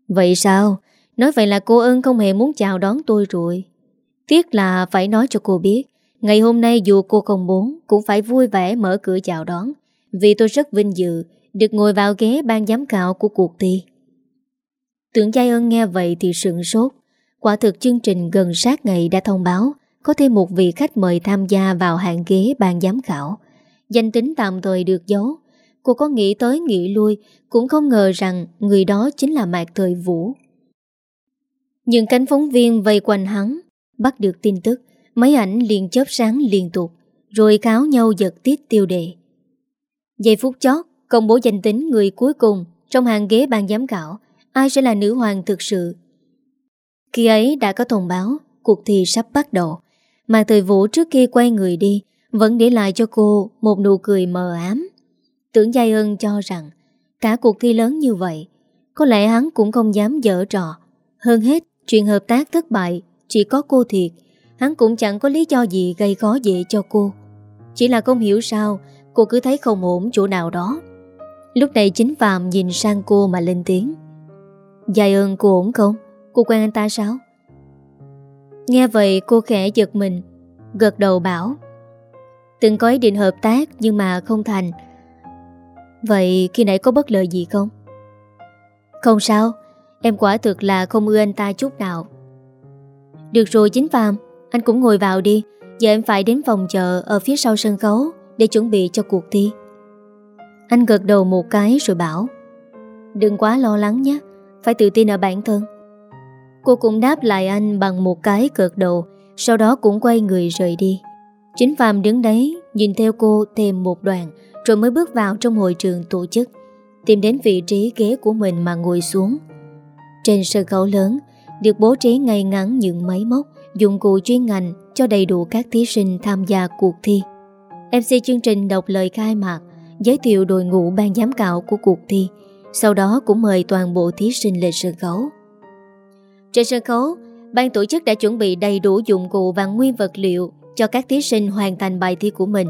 Vậy sao? Nói vậy là cô ơn không hề muốn chào đón tôi rồi. Tiếc là phải nói cho cô biết Ngày hôm nay dù cô không muốn, Cũng phải vui vẻ mở cửa chào đón. Vì tôi rất vinh dự Được ngồi vào ghế ban giám khảo của cuộc thi. Tưởng Giai ơn nghe vậy thì sượng sốt. Quả thực chương trình gần sát ngày đã thông báo, Có thêm một vị khách mời tham gia vào hạng ghế ban giám khảo. Danh tính tạm thời được giấu. Cô có nghĩ tới nghĩ lui, Cũng không ngờ rằng người đó chính là Mạc Thời Vũ. Những cánh phóng viên vây quanh hắn, Bắt được tin tức. Mấy ảnh liền chớp sáng liên tục, Rồi cáo nhau giật tiết tiêu đề. Giây phút chót, Công bố danh tính người cuối cùng Trong hàng ghế ban giám khảo, Ai sẽ là nữ hoàng thực sự? Khi ấy đã có thông báo, Cuộc thi sắp bắt đầu, Mà thời vũ trước khi quay người đi Vẫn để lại cho cô một nụ cười mờ ám. Tưởng Giai Ân cho rằng Cả cuộc thi lớn như vậy, Có lẽ hắn cũng không dám dở trò. Hơn hết, chuyện hợp tác thất bại Chỉ có cô thiệt Hắn cũng chẳng có lý do gì gây khó dễ cho cô. Chỉ là không hiểu sao, Cô cứ thấy không ổn chỗ nào đó. Lúc này chính Phạm nhìn sang cô mà lên tiếng. Dài ơn cô ổn không? Cô quen anh ta sao? Nghe vậy cô khẽ giật mình, Gật đầu bảo. Từng có ý định hợp tác Nhưng mà không thành. Vậy khi nãy có bất lợi gì không? Không sao, Em quả thực là không ưa anh ta chút nào. Được rồi chính Phạm. Anh cũng ngồi vào đi. Giờ em phải đến phòng chợ Ở phía sau sân khấu Để chuẩn bị cho cuộc thi. Anh gật đầu một cái rồi bảo, Đừng quá lo lắng nhé, Phải tự tin ở bản thân. Cô cũng đáp lại anh bằng một cái cợt đầu, Sau đó cũng quay người rời đi. Chính Phạm đứng đấy, Nhìn theo cô thêm một đoạn, Rồi mới bước vào trong hội trường tổ chức, Tìm đến vị trí ghế của mình mà ngồi xuống. Trên sân khấu lớn, Được bố trí ngay ngắn những máy móc Dụng cụ chuyên ngành Cho đầy đủ các thí sinh tham gia cuộc thi MC chương trình đọc lời khai mạc Giới thiệu đội ngũ ban giám khảo của cuộc thi Sau đó cũng mời toàn bộ thí sinh lên sân khấu Trên sân khấu Ban tổ chức đã chuẩn bị đầy đủ dụng cụ và nguyên vật liệu cho các thí sinh hoàn thành bài thi của mình.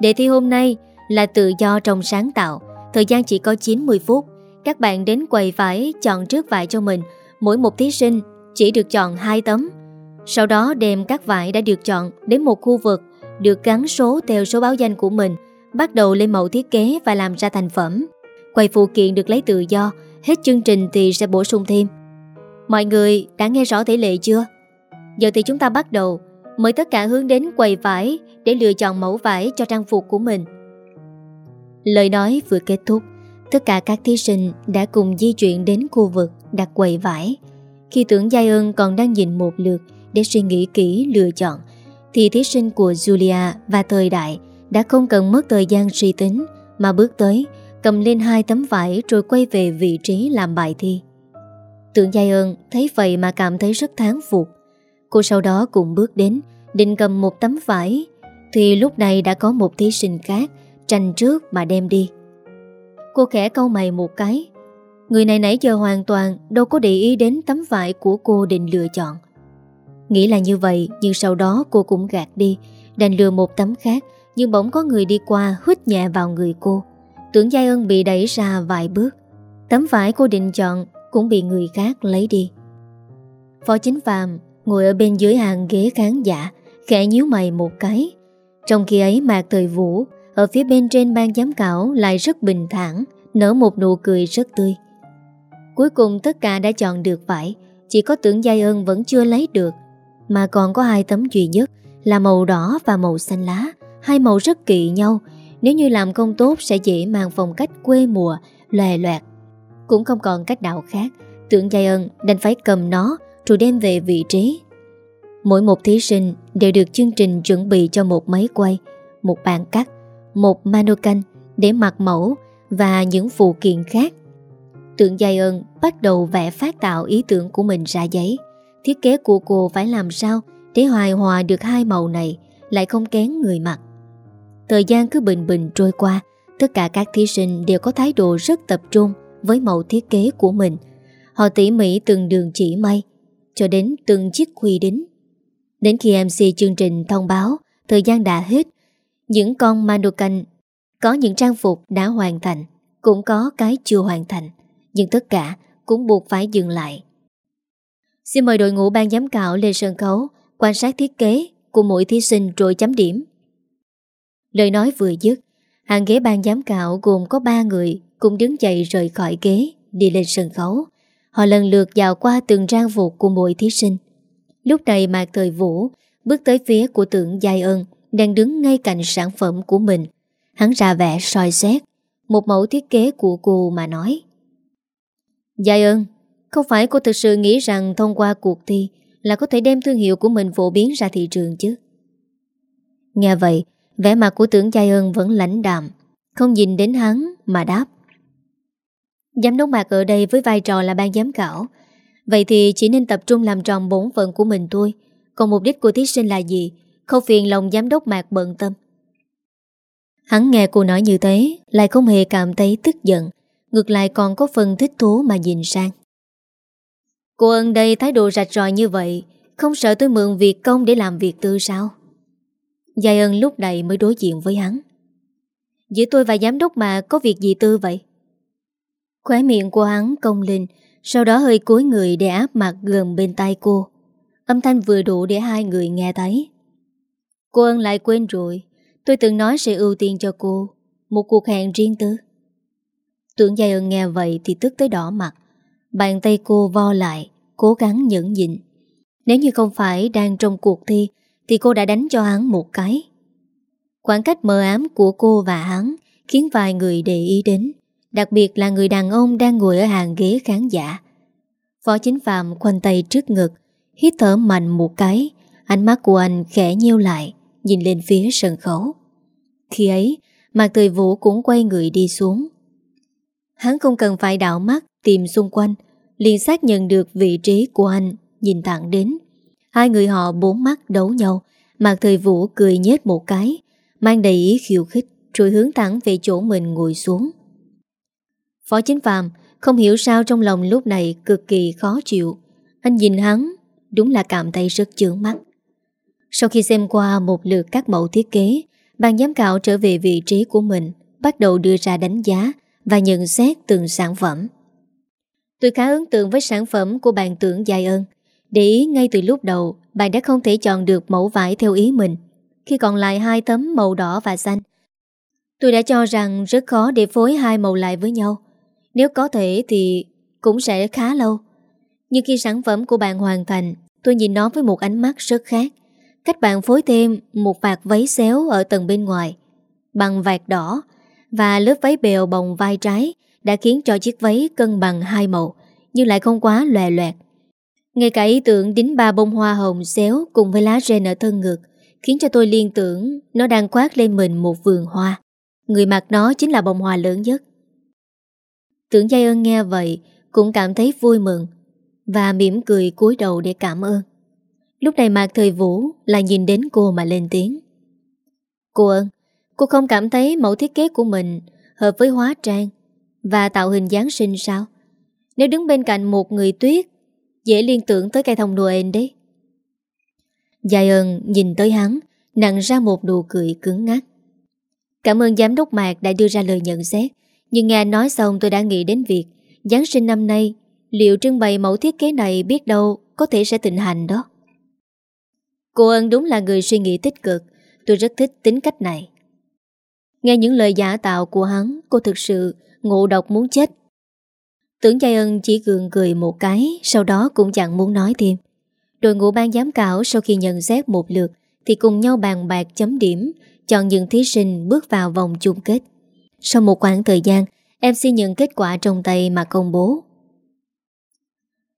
Đề thi hôm nay là tự do trong sáng tạo, thời gian chỉ có 90 phút. Các bạn đến quầy vải chọn trước vải cho mình, mỗi một thí sinh chỉ được chọn 2 tấm. Sau đó đem các vải đã được chọn đến một khu vực được gắn số theo số báo danh của mình, bắt đầu lên mẫu thiết kế và làm ra thành phẩm. Quầy phụ kiện được lấy tự do, hết chương trình thì sẽ bổ sung thêm. Mọi người đã nghe rõ tỷ lệ chưa? Giờ thì chúng ta bắt đầu Mời tất cả hướng đến quầy vải Để lựa chọn mẫu vải cho trang phục của mình Lời nói vừa kết thúc Tất cả các thí sinh đã cùng di chuyển đến khu vực đặt quầy vải Khi tưởng Giai ơn còn đang nhìn một lượt để suy nghĩ kỹ, lựa chọn. Thì thí sinh của Julia và thời đại Đã không cần mất thời gian suy tính, Mà bước tới, Cầm lên hai tấm vải rồi quay về vị trí làm bài thi. Tưởng Giai ơn thấy vậy mà cảm thấy rất tháng phục. Cô sau đó cũng bước đến, Định cầm một tấm vải. Thì lúc này đã có một thí sinh khác, Tranh trước mà đem đi. Cô khẽ câu mày một cái. Người này nãy giờ hoàn toàn Đâu có để ý đến tấm vải của cô định lựa chọn. Nghĩ là như vậy, Nhưng sau đó cô cũng gạt đi, Đành lừa một tấm khác, Nhưng bỗng có người đi qua hít nhẹ vào người cô. Tưởng Giai ân bị đẩy ra vài bước. Tấm vải cô định chọn Cũng bị người khác lấy đi. Phó chính phàm Ngồi ở bên dưới hàng ghế khán giả, Khẽ nhíu mày một cái. Trong khi ấy Mạc Thời Vũ, Ở phía bên trên ban giám khảo Lại rất bình thản, Nở một nụ cười rất tươi. Cuối cùng tất cả đã chọn được vải, Chỉ có tưởng Giai Ân vẫn chưa lấy được. Mà còn có hai tấm duy nhất Là màu đỏ và màu xanh lá Hai màu rất kỵ nhau Nếu như làm không tốt sẽ dễ mang phong cách quê mùa Lòe loẹt Cũng không còn cách nào khác Tưởng Giai ân đành phải cầm nó rồi đem về vị trí. Mỗi một thí sinh đều được chương trình chuẩn bị cho một máy quay, một bàn cắt, một manocan để mặc mẫu và những phụ kiện khác. Tượng Giai ơn bắt đầu vẽ phát tạo ý tưởng của mình ra giấy. Thiết kế của cô phải làm sao để hoài hòa được hai màu này lại không kén người mặc. Thời gian cứ bình bình trôi qua, tất cả các thí sinh đều có thái độ rất tập trung với mẫu thiết kế của mình. Họ tỉ mỉ từng đường chỉ may, cho đến từng chiếc quy đính. Đến khi MC chương trình thông báo thời gian đã hết, những con mannequin có những trang phục đã hoàn thành, cũng có cái chưa hoàn thành, nhưng tất cả cũng buộc phải dừng lại. Xin mời đội ngũ ban giám khảo lên sân khấu quan sát thiết kế của mỗi thí sinh rồi chấm điểm. Lời nói vừa dứt, hàng ghế ban giám khảo gồm có 3 người cũng đứng dậy rời khỏi ghế đi lên sân khấu. Họ lần lượt dạo qua từng trang phục của mỗi thí sinh. Lúc này Mạc Thời Vũ bước tới phía của tượng Giai ơn đang đứng ngay cạnh sản phẩm của mình. Hắn ra vẻ soi xét một mẫu thiết kế của cô mà nói. Giai ơn, không phải cô thực sự nghĩ rằng thông qua cuộc thi là có thể đem thương hiệu của mình phổ biến ra thị trường chứ? Nghe vậy, vẻ mặt của tưởng Giai Ân vẫn lãnh đạm, không nhìn đến hắn mà đáp. Giám đốc Mạc ở đây với vai trò là ban giám khảo Vậy thì chỉ nên tập trung làm tròn bổn phận của mình thôi Còn mục đích của thí sinh là gì Không phiền lòng giám đốc Mạc bận tâm Hắn nghe cô nói như thế Lại không hề cảm thấy tức giận Ngược lại còn có phần thích thú mà nhìn sang Cô ơn đây thái độ rạch ròi như vậy, Không sợ tôi mượn việc công để làm việc tư sao? Giai ân lúc này mới đối diện với hắn. Giữa tôi và giám đốc mà có việc gì tư vậy? Khóe miệng của hắn công lên, Sau đó hơi cúi người để áp mặt gần bên tay cô. Âm thanh vừa đủ để hai người nghe thấy. Cô ơn lại quên rồi, Tôi từng nói sẽ ưu tiên cho cô, Một cuộc hẹn riêng tư. Tưởng Giai ơn nghe vậy thì tức tới đỏ mặt. Bàn tay cô vo lại Cố gắng nhẫn nhịn. Nếu như không phải đang trong cuộc thi Thì cô đã đánh cho hắn một cái. Khoảng cách mờ ám của cô và hắn Khiến vài người để ý đến Đặc biệt là người đàn ông đang ngồi ở hàng ghế khán giả. Phó chính phạm khoanh tay trước ngực Hít thở mạnh một cái Ánh mắt của anh khẽ nheo lại Nhìn lên phía sân khấu. Khi ấy Mạc Thời Vũ cũng quay người đi xuống. Hắn không cần phải đảo mắt tìm xung quanh, liền xác nhận được vị trí của anh, nhìn thẳng đến. Hai người họ bốn mắt đấu nhau, Mạc Thời Vũ cười nhếch một cái, mang đầy ý khiêu khích, rồi hướng thẳng về chỗ mình ngồi xuống. Phó Chính Phạm không hiểu sao trong lòng lúc này cực kỳ khó chịu. Anh nhìn hắn, đúng là cảm thấy rất chướng mắt. Sau khi xem qua một lượt các mẫu thiết kế, ban giám khảo trở về vị trí của mình, bắt đầu đưa ra đánh giá và nhận xét từng sản phẩm. Tôi khá ấn tượng với sản phẩm của bạn tưởng dài ơn. Để ý ngay từ lúc đầu, bạn đã không thể chọn được mẫu vải theo ý mình. Khi còn lại hai tấm màu đỏ và xanh, tôi đã cho rằng rất khó để phối hai màu lại với nhau. Nếu có thể thì cũng sẽ khá lâu. Nhưng khi sản phẩm của bạn hoàn thành, tôi nhìn nó với một ánh mắt rất khác. Cách bạn phối thêm một vạt váy xéo ở tầng bên ngoài, bằng vạt đỏ, và lớp váy bèo bồng vai trái đã khiến cho chiếc váy cân bằng hai màu, nhưng lại không quá lòe loẹt. Ngay cả ý tưởng đính ba bông hoa hồng xéo cùng với lá ren ở thân ngực khiến cho tôi liên tưởng nó đang quát lên mình một vườn hoa. Người mặc nó chính là bông hoa lớn nhất. Tưởng Giai ơn nghe vậy cũng cảm thấy vui mừng và mỉm cười cúi đầu để cảm ơn. Lúc này Mạc Thời Vũ lại nhìn đến cô mà lên tiếng. Cô ơn, cô không cảm thấy mẫu thiết kế của mình hợp với hóa trang và tạo hình Giáng sinh sao? Nếu đứng bên cạnh một người tuyết, dễ liên tưởng tới cây thông Noel đấy. Dài ơn nhìn tới hắn, nặng ra một nụ cười cứng ngắt. Cảm ơn giám đốc Mạc đã đưa ra lời nhận xét, nhưng nghe nói xong tôi đã nghĩ đến việc Giáng sinh năm nay, liệu trưng bày mẫu thiết kế này biết đâu có thể sẽ tình hành đó. Cô ơn đúng là người suy nghĩ tích cực, tôi rất thích tính cách này. Nghe những lời giả tạo của hắn, cô thực sự ngộ độc muốn chết. Tưởng Giai Ân chỉ gượng cười một cái, sau đó cũng chẳng muốn nói thêm. Đội ngũ ban giám khảo sau khi nhận xét một lượt thì cùng nhau bàn bạc chấm điểm, chọn những thí sinh bước vào vòng chung kết. Sau một khoảng thời gian, MC nhận kết quả trong tay mà công bố.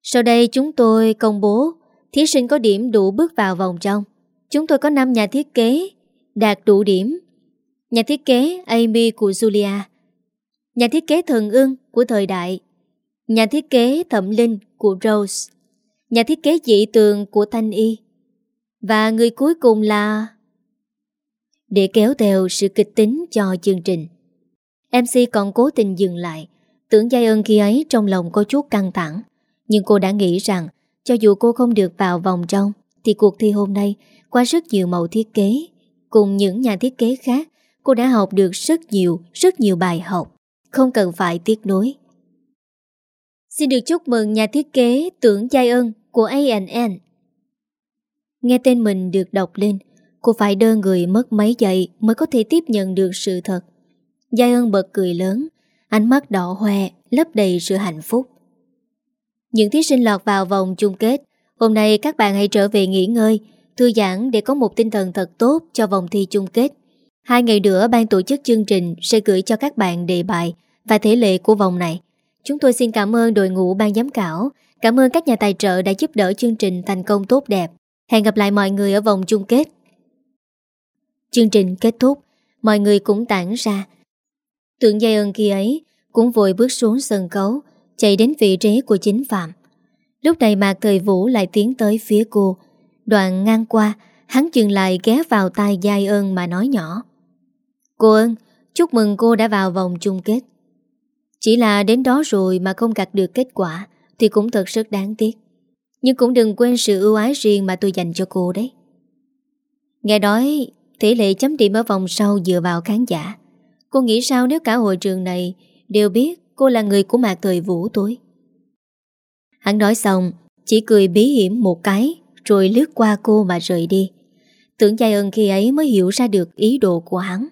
Sau đây chúng tôi công bố thí sinh có điểm đủ bước vào vòng trong. Chúng tôi có 5 nhà thiết kế đạt đủ điểm. Nhà thiết kế Amy của Julia, nhà thiết kế Thần Ưng của Thời Đại, nhà thiết kế Thẩm Linh của Rose, nhà thiết kế dị tường của Thanh Y. Và người cuối cùng là... Để kéo theo sự kịch tính cho chương trình. MC còn cố tình dừng lại, tưởng Giai ơn khi ấy trong lòng có chút căng thẳng. Nhưng cô đã nghĩ rằng cho dù cô không được vào vòng trong thì cuộc thi hôm nay qua rất nhiều mẫu thiết kế cùng những nhà thiết kế khác cô đã học được rất nhiều, rất nhiều bài học. Không cần phải tiếc nuối. Xin được chúc mừng nhà thiết kế Tưởng Giai Ân của ANN. Nghe tên mình được đọc lên, cô phải đơ người mất mấy giây mới có thể tiếp nhận được sự thật. Giai Ân bật cười lớn, ánh mắt đỏ hoe, lấp đầy sự hạnh phúc. Những thí sinh lọt vào vòng chung kết, hôm nay các bạn hãy trở về nghỉ ngơi, thư giãn để có một tinh thần thật tốt cho vòng thi chung kết. Hai ngày nữa ban tổ chức chương trình sẽ gửi cho các bạn đề bài và thể lệ của vòng này. Chúng tôi xin cảm ơn đội ngũ ban giám khảo, cảm ơn các nhà tài trợ đã giúp đỡ chương trình thành công tốt đẹp. Hẹn gặp lại mọi người ở vòng chung kết. Chương trình kết thúc, mọi người cũng tản ra. Tượng dây ơn kia ấy cũng vội bước xuống sân khấu, chạy đến vị trí của chính Phạm. Lúc này Mạc Thời Vũ lại tiến tới phía cô. Đoạn ngang qua, hắn dừng lại ghé vào tai Giai ơn mà nói nhỏ. Cô ơn, chúc mừng cô đã vào vòng chung kết. Chỉ là đến đó rồi mà không gặt được kết quả thì cũng thật rất đáng tiếc. Nhưng cũng đừng quên sự ưu ái riêng mà tôi dành cho cô đấy. Nghe nói tỷ lệ chấm điểm ở vòng sau dựa vào khán giả. Cô nghĩ sao nếu cả hội trường này đều biết cô là người của mạc thời vũ tối? Hắn nói xong, chỉ cười bí hiểm một cái rồi lướt qua cô mà rời đi. Tưởng Giai ơn khi ấy mới hiểu ra được ý đồ của hắn.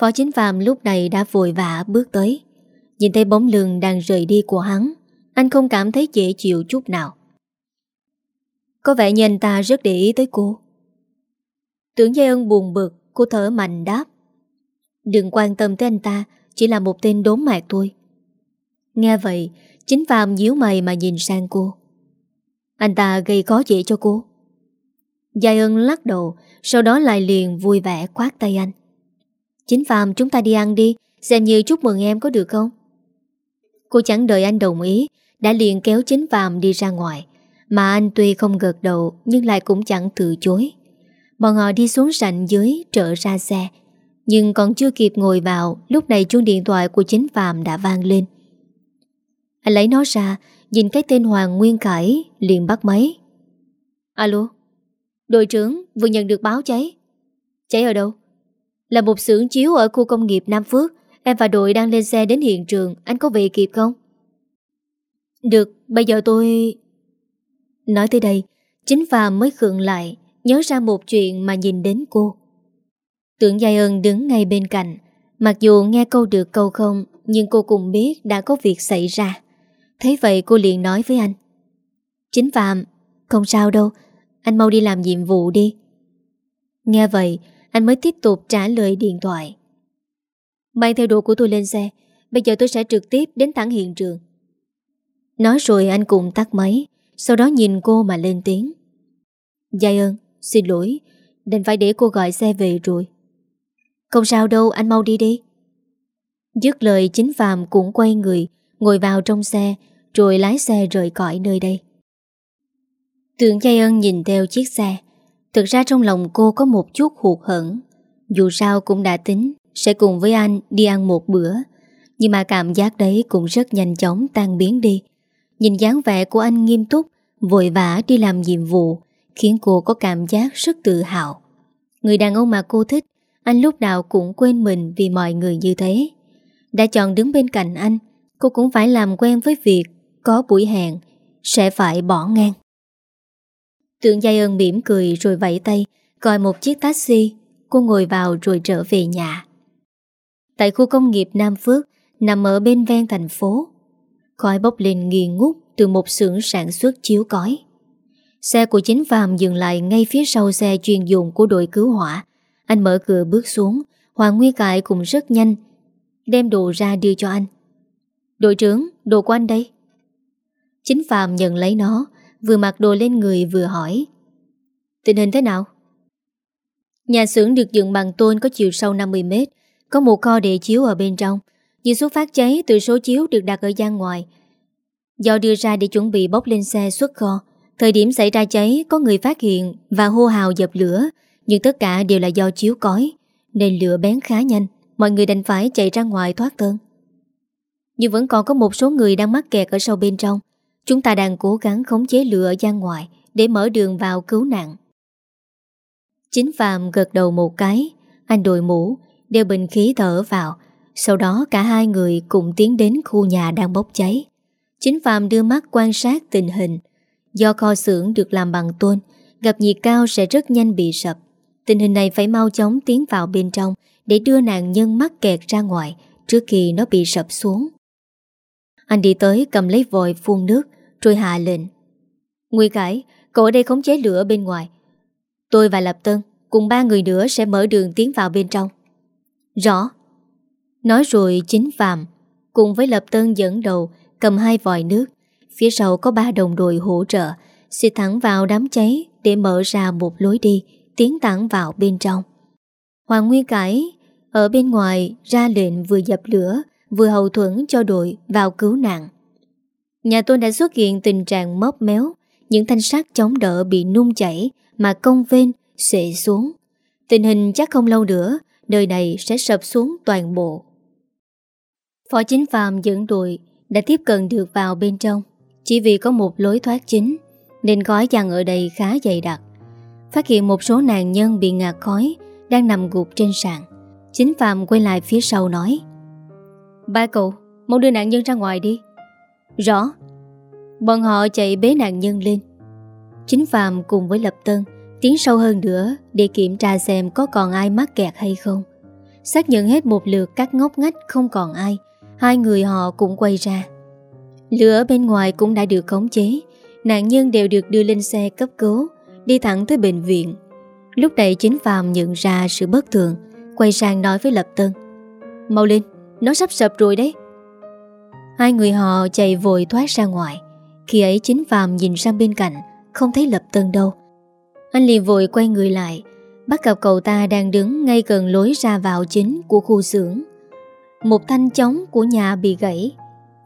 Phó Chính Phạm lúc này đã vội vã bước tới. Nhìn thấy bóng lưng đang rời đi của hắn, anh không cảm thấy dễ chịu chút nào. Có vẻ như anh ta rất để ý tới cô. Tưởng Giai ân buồn bực, cô thở mạnh đáp. Đừng quan tâm tới anh ta, chỉ là một tên đốn mạc thôi. Nghe vậy, chính Phạm nhíu mày mà nhìn sang cô. Anh ta gây khó dễ cho cô. Giai ân lắc đầu, sau đó lại liền vui vẻ khoát tay anh. Chính Phạm, chúng ta đi ăn đi. Xem như chúc mừng em có được không? Cô chẳng đợi anh đồng ý, Đã liền kéo chính Phạm đi ra ngoài. Mà anh tuy không gật đầu, Nhưng lại cũng chẳng từ chối. Bọn họ đi xuống sảnh dưới, trở ra xe. Nhưng còn chưa kịp ngồi vào, Lúc này chuông điện thoại của chính Phạm đã vang lên. Anh lấy nó ra, Nhìn cái tên Hoàng Nguyên Cải liền bắt máy. Alo? Đội trưởng, vừa nhận được báo cháy. Cháy ở đâu? Là một xưởng chiếu ở khu công nghiệp Nam Phước. Em và đội đang lên xe đến hiện trường. Anh có về kịp không? Được, bây giờ tôi Nói tới đây. Chính Phạm mới khượng lại, Nhớ ra một chuyện mà nhìn đến cô. Tưởng Giai ơn đứng ngay bên cạnh. Mặc dù nghe câu được câu không, Nhưng cô cũng biết đã có việc xảy ra. Thế vậy cô liền nói với anh. Chính Phạm Không sao đâu. Anh mau đi làm nhiệm vụ đi. Nghe vậy anh mới tiếp tục trả lời điện thoại. Mang theo đồ của tôi lên xe, Bây giờ tôi sẽ trực tiếp đến thẳng hiện trường. Nói rồi anh cùng tắt máy, Sau đó nhìn cô mà lên tiếng. Giai ơn, Xin lỗi, Đành phải để cô gọi xe về rồi. Không sao đâu, anh mau đi đi. Dứt lời, chính Phạm cũng quay người, Ngồi vào trong xe, Rồi lái xe rời khỏi nơi đây. Tưởng Giai ân nhìn theo chiếc xe Thực ra trong lòng cô có một chút hụt hẫng. Dù sao cũng đã tính, Sẽ cùng với anh đi ăn một bữa. Nhưng mà cảm giác đấy cũng rất nhanh chóng tan biến đi. Nhìn dáng vẻ của anh nghiêm túc, Vội vã đi làm nhiệm vụ, Khiến cô có cảm giác rất tự hào. Người đàn ông mà cô thích, Anh lúc nào cũng quên mình vì mọi người như thế. Đã chọn đứng bên cạnh anh, Cô cũng phải làm quen với việc Có buổi hẹn, Sẽ phải bỏ ngang. Tượng Giai ơn mỉm cười rồi vẫy tay Gọi một chiếc taxi Cô ngồi vào rồi trở về nhà Tại khu công nghiệp Nam Phước Nằm ở bên ven thành phố Khói bốc lên nghi ngút Từ một xưởng sản xuất chiếu cói Xe của chính Phạm dừng lại ngay phía sau xe chuyên dụng của đội cứu hỏa. Anh mở cửa bước xuống, Hoàng Nguyên Cải cũng rất nhanh, đem đồ ra đưa cho anh. Đội trưởng, đồ của anh đây. Chính Phạm nhận lấy nó, vừa mặc đồ lên người vừa hỏi. Tình hình thế nào? Nhà xưởng được dựng bằng tôn có chiều sâu 50 mét, có một kho để chiếu ở bên trong. Nhưng xuất phát cháy từ số chiếu được đặt ở gian ngoài. Do đưa ra để chuẩn bị bốc lên xe xuất kho, Thời điểm xảy ra cháy có người phát hiện và hô hào dập lửa nhưng tất cả đều là do chiếu cói nên lửa bén khá nhanh mọi người đành phải chạy ra ngoài thoát thân. Nhưng vẫn còn có một số người đang mắc kẹt ở sâu bên trong chúng ta đang cố gắng khống chế lửa ở gian ngoài để mở đường vào cứu nạn. Chính Phạm gật đầu một cái, anh đội mũ, đeo bình khí thở vào sau đó cả hai người cùng tiến đến khu nhà đang bốc cháy. Chính Phạm đưa mắt quan sát tình hình Do kho xưởng được làm bằng tôn, Gặp nhiệt cao sẽ rất nhanh bị sập Tình hình này phải mau chóng tiến vào bên trong Để đưa nạn nhân mắc kẹt ra ngoài Trước khi nó bị sập xuống Anh đi tới cầm lấy vòi phun nước rồi hạ lệnh. Nguy Cải, cậu ở đây khống chế lửa bên ngoài. Tôi và Lập Tân Cùng ba người nữa sẽ mở đường tiến vào bên trong. Rõ. Nói rồi chính Phạm Cùng với Lập Tân dẫn đầu Cầm hai vòi nước. Phía sau có ba đồng đội hỗ trợ Xịt thẳng vào đám cháy Để mở ra một lối đi Tiến thẳng vào bên trong. Hoàng Nguyên Cải Ở bên ngoài ra lệnh vừa dập lửa Vừa hậu thuẫn cho đội vào cứu nạn. Nhà tôi đã xuất hiện tình trạng mớp méo, Những thanh sắt chống đỡ bị nung chảy Mà công vên xệ xuống. Tình hình chắc không lâu nữa, Nơi này sẽ sập xuống toàn bộ. Phó chính phàm dẫn đội Đã tiếp cận được vào bên trong. Chỉ vì có một lối thoát chính, Nên gói chăn ở đây khá dày đặc. Phát hiện một số nạn nhân bị ngạt khói, Đang nằm gục trên sàn. Chính phàm quay lại phía sau nói, Ba cậu, Mau đưa nạn nhân ra ngoài đi. Rõ. Bọn họ chạy bế nạn nhân lên. Chính Phạm cùng với Lập Tân Tiến sâu hơn nữa Để kiểm tra xem có còn ai mắc kẹt hay không. Xác nhận hết một lượt các ngóc ngách không còn ai Hai người họ cũng quay ra. Lửa bên ngoài cũng đã được khống chế Nạn nhân đều được đưa lên xe cấp cứu Đi thẳng tới bệnh viện. Lúc này chính Phạm nhận ra sự bất thường Quay sang nói với Lập Tân. Mau lên, nó sắp sập rồi đấy. Hai người họ chạy vội thoát ra ngoài. Khi ấy chính Phạm nhìn sang bên cạnh, Không thấy Lập Tân đâu. Anh liền vội quay người lại. Bắt gặp cậu ta đang đứng ngay gần lối ra vào chính của khu xưởng. Một thanh chống của nhà bị gãy.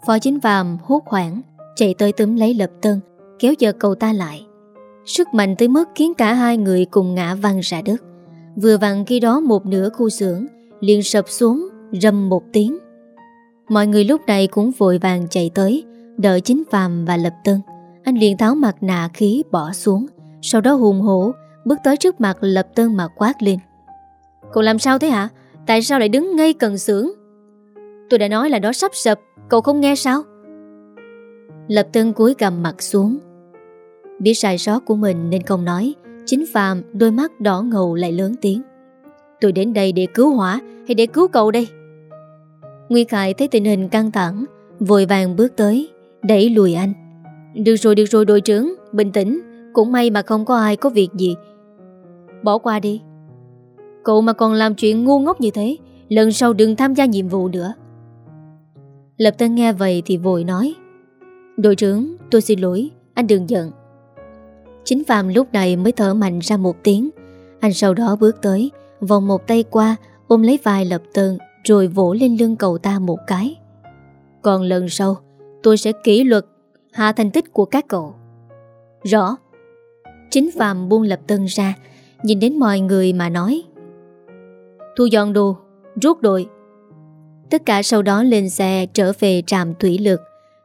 Phó chính phàm hốt hoảng, Chạy tới túm lấy lập tân, Kéo giật cậu ta lại. Sức mạnh tới mức khiến cả hai người cùng ngã văng ra đất. Vừa vặn khi đó một nửa khu xưởng liền sập xuống, rầm một tiếng. Mọi người lúc này cũng vội vàng chạy tới Đợi chính phàm và lập tân. Anh liền tháo mặt nạ khí bỏ xuống, Sau đó hùng hổ Bước tới trước mặt lập tân mà quát lên. Cậu làm sao thế hả? Tại sao lại đứng ngay cần xưởng? Tôi đã nói là nó sắp sập, Cậu không nghe sao? Lập tân cúi cầm mặt xuống. Biết sai sót của mình nên không nói, Chính Phạm đôi mắt đỏ ngầu lại lớn tiếng. Tôi đến đây để cứu hỏa Hay để cứu cậu đây? Nguy Khải thấy tình hình căng thẳng, Vội vàng bước tới, Đẩy lùi anh. Được rồi được rồi, đội trưởng, Bình tĩnh, Cũng may mà không có ai có việc gì. Bỏ qua đi. Cậu mà còn làm chuyện ngu ngốc như thế, Lần sau đừng tham gia nhiệm vụ nữa. Lập tân nghe vậy thì vội nói, Đội trưởng, tôi xin lỗi, Anh đừng giận. Chính Phạm lúc này mới thở mạnh ra một tiếng. Anh sau đó bước tới, Vòng một tay qua, Ôm lấy vai Lập Tân rồi vỗ lên lưng cậu ta một cái. Còn lần sau, Tôi sẽ kỷ luật Hạ thành tích của các cậu. Rõ. Chính Phạm buông Lập Tân ra, Nhìn đến mọi người mà nói. Thu dọn đồ, Rút đội. Tất cả sau đó lên xe trở về trạm thủy lực.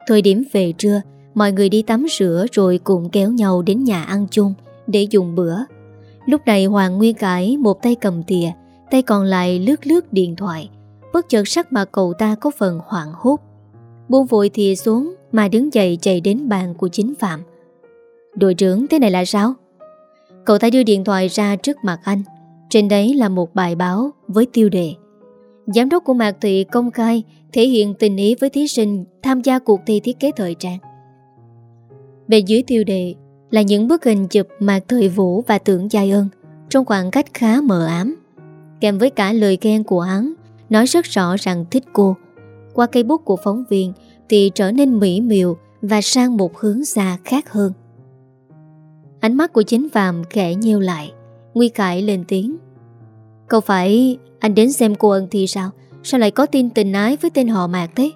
Thời điểm về trưa, Mọi người đi tắm rửa rồi cùng kéo nhau đến nhà ăn chung Để dùng bữa. Lúc này Hoàng Nguyên Cải một tay cầm tìa Tay còn lại lướt lướt điện thoại. Bất chợt sắc mặt cậu ta có phần hoảng hốt. Buông vội thì xuống Mà đứng dậy chạy đến bàn của chính phạm. Đội trưởng, thế này là sao? Cậu ta đưa điện thoại ra trước mặt anh. Trên đấy là một bài báo với tiêu đề. Giám đốc của Mạc Thị công khai thể hiện tình ý với thí sinh tham gia cuộc thi thiết kế thời trang. Bên dưới tiêu đề là những bức hình chụp Mạc Thời Vũ và Tưởng Giai Ân trong khoảng cách khá mờ ám. Kèm với cả lời khen của hắn nói rất rõ rằng thích cô. Qua cây bút của phóng viên thì trở nên mỹ miều và sang một hướng xa khác hơn. Ánh mắt của chính Phạm khẽ nheo lại, Nguy cải lên tiếng. Cậu phải, anh đến xem cô ân thì sao? Sao lại có tin tình ái với tên họ mạc thế?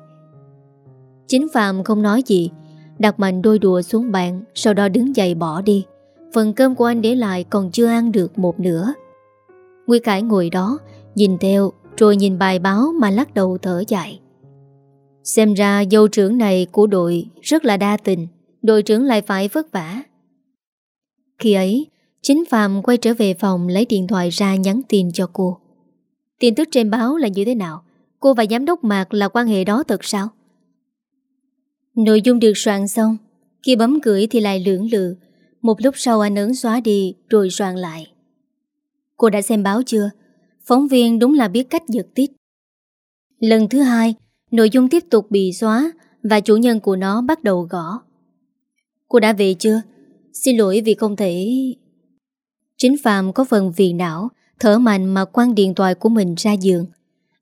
Chính Phạm không nói gì, Đặt mạnh đôi đùa xuống bàn, Sau đó đứng dậy bỏ đi. Phần cơm của anh để lại còn chưa ăn được một nửa. Nguy cải ngồi đó, Nhìn theo rồi nhìn bài báo mà lắc đầu thở dài. Xem ra dâu trưởng này của đội Rất là đa tình, Đội trưởng lại phải vất vả. Khi ấy, Chính Phạm quay trở về phòng Lấy điện thoại ra nhắn tin cho cô. Tin tức trên báo là như thế nào? Cô và giám đốc Mạc là quan hệ đó thật sao? Nội dung được soạn xong, Khi bấm gửi thì lại lưỡng lự. Một lúc sau anh ấn xóa đi Rồi soạn lại. Cô đã xem báo chưa? Phóng viên đúng là biết cách giật tít. Lần thứ hai, Nội dung tiếp tục bị xóa Và chủ nhân của nó bắt đầu gõ. Cô đã về chưa? Xin lỗi vì không thể. Chính Phạm có phần phiền não, Thở mạnh mà quăng điện thoại của mình ra giường.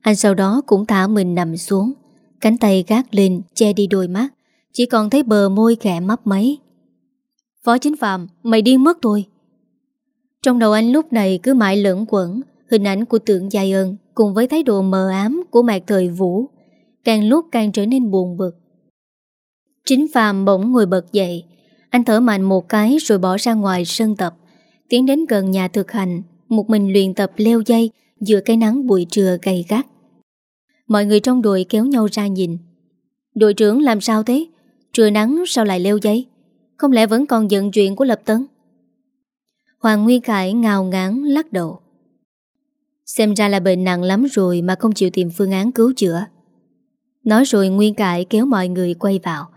Anh sau đó cũng thả mình nằm xuống, Cánh tay gác lên, che đi đôi mắt. Chỉ còn thấy bờ môi khẽ mấp máy. Phó chính phạm, Mày điên mất thôi. Trong đầu anh lúc này cứ mãi lẫn quẩn Hình ảnh của tượng dài ơn Cùng với thái độ mờ ám của mạc thời vũ Càng lúc càng trở nên buồn bực. Chính Phạm bỗng ngồi bật dậy, Anh thở mạnh một cái rồi bỏ ra ngoài sân tập, Tiến đến gần nhà thực hành, Một mình luyện tập leo dây Giữa cái nắng buổi trưa gay gắt. Mọi người trong đội kéo nhau ra nhìn. Đội trưởng làm sao thế? Trưa nắng sao lại leo dây? Không lẽ vẫn còn giận chuyện của Lập Tấn? Hoàng Nguyên Khải ngào ngán lắc đầu. Xem ra là bệnh nặng lắm rồi Mà không chịu tìm phương án cứu chữa. Nói rồi Nguyên Cải kéo mọi người quay vào.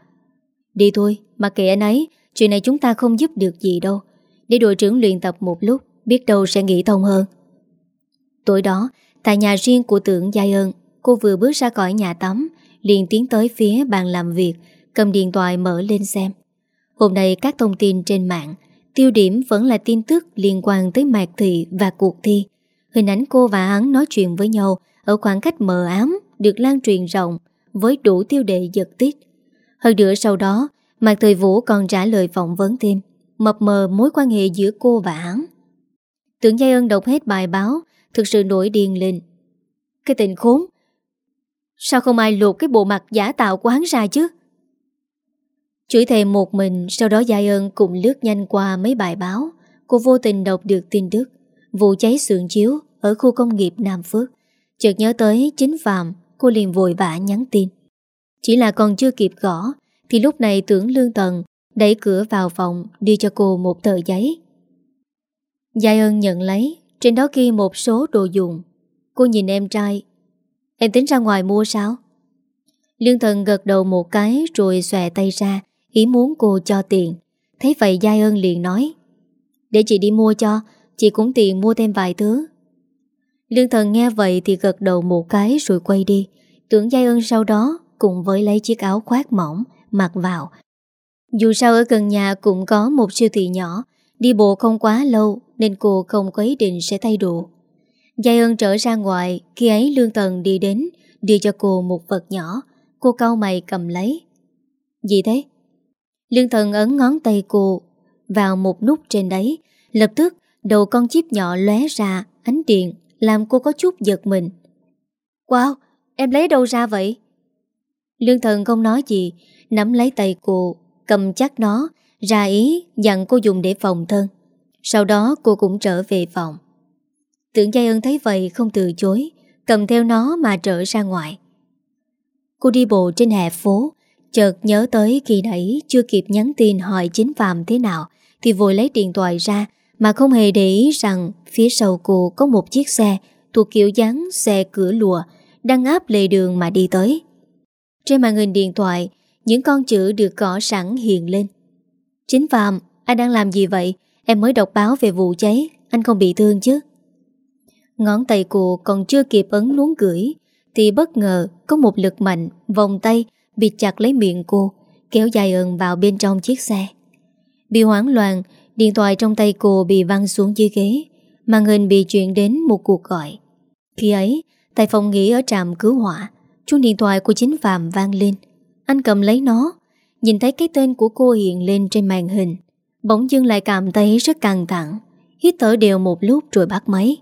Đi thôi, mặc kệ anh ấy Chuyện này chúng ta không giúp được gì đâu. Để đội trưởng luyện tập một lúc Biết đâu sẽ nghĩ thông hơn. Tối đó, tại nhà riêng của tưởng Giai ơn Cô vừa bước ra khỏi nhà tắm liền tiến tới phía bàn làm việc Cầm điện thoại mở lên xem. Hôm nay các thông tin trên mạng Tiêu điểm vẫn là tin tức liên quan tới Mạc Thị và cuộc thi. Hình ảnh cô và hắn nói chuyện với nhau Ở khoảng cách mờ ám Được lan truyền rộng Với đủ tiêu đề giật tít Hơn nữa sau đó Mạc Thời Vũ còn trả lời phỏng vấn thêm, Mập mờ mối quan hệ giữa cô và hắn. Tưởng Giai ân đọc hết bài báo, Thực sự nổi điên lên. Cái tình khốn, Sao không ai lột cái bộ mặt giả tạo của hắn ra chứ? Chửi thề một mình, Sau đó Giai ân cũng lướt nhanh qua mấy bài báo. Cô vô tình đọc được tin tức. Vụ cháy xưởng chiếu Ở khu công nghiệp Nam Phước. Chợt nhớ tới chính Phạm, Cô liền vội vã nhắn tin. Chỉ là còn chưa kịp gõ, Thì lúc này tưởng Lương Tần Đẩy cửa vào phòng Đưa cho cô một tờ giấy. Giai ơn nhận lấy, Trên đó ghi một số đồ dùng. Cô nhìn em trai. Em tính ra ngoài mua sao? Lương thần gật đầu một cái Rồi xòe tay ra, Ý muốn cô cho tiền. Thấy vậy Giai ơn liền nói, Để chị đi mua cho Chị cũng tiền mua thêm vài thứ. Lương thần nghe vậy thì gật đầu một cái rồi quay đi. Tưởng Giai ơn sau đó Cùng với lấy chiếc áo khoác mỏng, Mặc vào. Dù sao ở gần nhà cũng có một siêu thị nhỏ, Đi bộ không quá lâu Nên cô không có ý định sẽ thay đồ. Giai ơn trở ra ngoài, Khi ấy Lương Tần đi đến, Đưa cho cô một vật nhỏ. Cô cau mày cầm lấy. Gì thế? Lương Tần ấn ngón tay cô Vào một nút trên đấy, Lập tức đầu con chip nhỏ lóe ra Ánh điện Làm cô có chút giật mình. Wow, em lấy đâu ra vậy? Lương Thần không nói gì Nắm lấy tay cô Cầm chắc nó Ra ý dặn cô dùng để phòng thân. Sau đó cô cũng trở về phòng. Tưởng Giai ơn thấy vậy không từ chối Cầm theo nó mà trở ra ngoài. Cô đi bộ trên hè phố Chợt nhớ tới khi nãy Chưa kịp nhắn tin hỏi chính Phạm thế nào Thì vội lấy điện thoại ra mà không hề để ý rằng Phía sau cô có một chiếc xe Thuộc kiểu dáng xe cửa lùa Đang áp lề đường mà đi tới. Trên màn hình điện thoại, Những con chữ được gõ sẵn hiện lên. Chính Phạm, Anh đang làm gì vậy? Em mới đọc báo về vụ cháy, Anh không bị thương chứ? Ngón tay cô còn chưa kịp ấn nuốn gửi, Thì bất ngờ có một lực mạnh Vòng tay bị chặt lấy miệng cô, Kéo dài ơn vào bên trong chiếc xe. Bị hoảng loạn Điện thoại trong tay cô bị văng xuống dưới ghế Màn hình bị chuyển đến một cuộc gọi. Khi ấy, Tại phòng nghỉ ở trạm cứu hỏa, Chuông điện thoại của chính Phạm vang lên. Anh cầm lấy nó, Nhìn thấy cái tên của cô hiện lên trên màn hình. Bỗng dưng lại cảm thấy rất căng thẳng, Hít thở đều một lúc rồi bắt máy.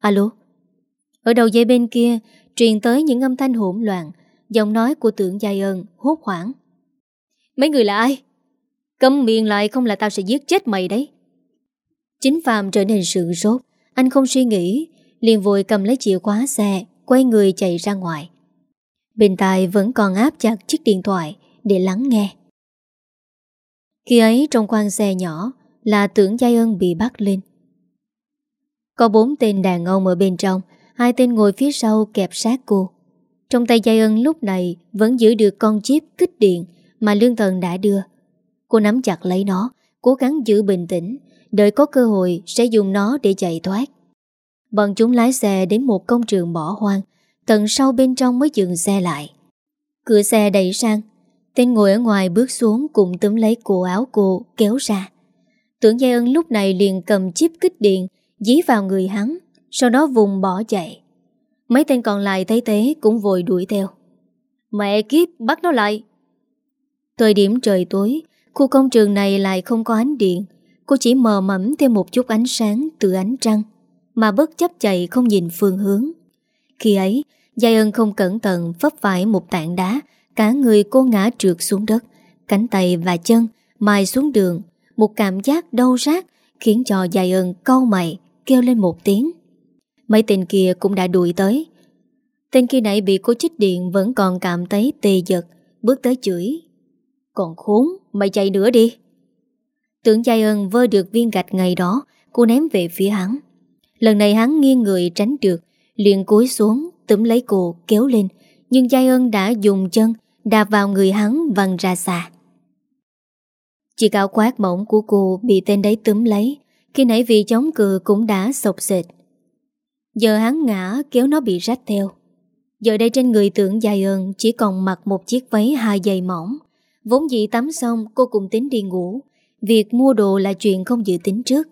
Alo? Ở đầu dây bên kia, Truyền tới những âm thanh hỗn loạn, Giọng nói của tưởng Giai ơn hốt hoảng. Mấy người là ai? Cầm miệng lại không là tao sẽ giết chết mày đấy. Chính Phạm trở nên sự rốt Anh không suy nghĩ, liền vội cầm lấy chìa khóa xe, Quay người chạy ra ngoài. Bên tai vẫn còn áp chặt chiếc điện thoại Để lắng nghe. Khi ấy trong quan xe nhỏ Là tưởng Giai ân bị bắt lên. Có bốn tên đàn ông ở bên trong, Hai tên ngồi phía sau kẹp sát cô. Trong tay Giai Ân lúc này Vẫn giữ được con chip kích điện Mà Lương Thần đã đưa. Cô nắm chặt lấy nó Cố gắng giữ bình tĩnh Đợi có cơ hội sẽ dùng nó để chạy thoát Bọn chúng lái xe đến một công trường bỏ hoang Tận sau bên trong mới dừng xe lại Cửa xe đẩy sang Tên ngồi ở ngoài bước xuống Cùng túm lấy cổ áo cô kéo ra Tưởng Giai Ân lúc này liền cầm chip kích điện dí vào người hắn, sau đó vùng bỏ chạy. Mấy tên còn lại thấy thế cũng vội đuổi theo. Mẹ kiếp, bắt nó lại. Thời điểm trời tối, khu công trường này lại không có ánh điện. Cô chỉ mờ mẫm thêm một chút ánh sáng từ ánh trăng, mà bất chấp chạy không nhìn phương hướng. Khi ấy, Giai ân không cẩn thận vấp phải một tảng đá, cả người cô ngã trượt xuống đất, cánh tay và chân mài xuống đường. Một cảm giác đau rát khiến cho Giai ân câu mày, kêu lên một tiếng. Mấy tên kia cũng đã đuổi tới. Tên kia nãy bị cô chích điện vẫn còn cảm thấy tê giật, bước tới chửi. Còn khốn, mày chạy nữa đi. Tưởng Giai ân vơ được viên gạch ngày đó, cô ném về phía hắn. Lần này hắn nghiêng người tránh được, liền cúi xuống, túm lấy cô, kéo lên. Nhưng Giai ân đã dùng chân, đạp vào người hắn văng ra xa. Chiếc cao quát mỏng của cô bị tên đấy túm lấy, khi nãy vì chống cự cũng đã sộc sệt Giờ hắn ngã kéo nó bị rách theo Giờ đây trên người tưởng dài ơn Chỉ còn mặc một chiếc váy hai dây mỏng Vốn dĩ tắm xong, cô cùng tính đi ngủ. Việc mua đồ là chuyện không dự tính trước.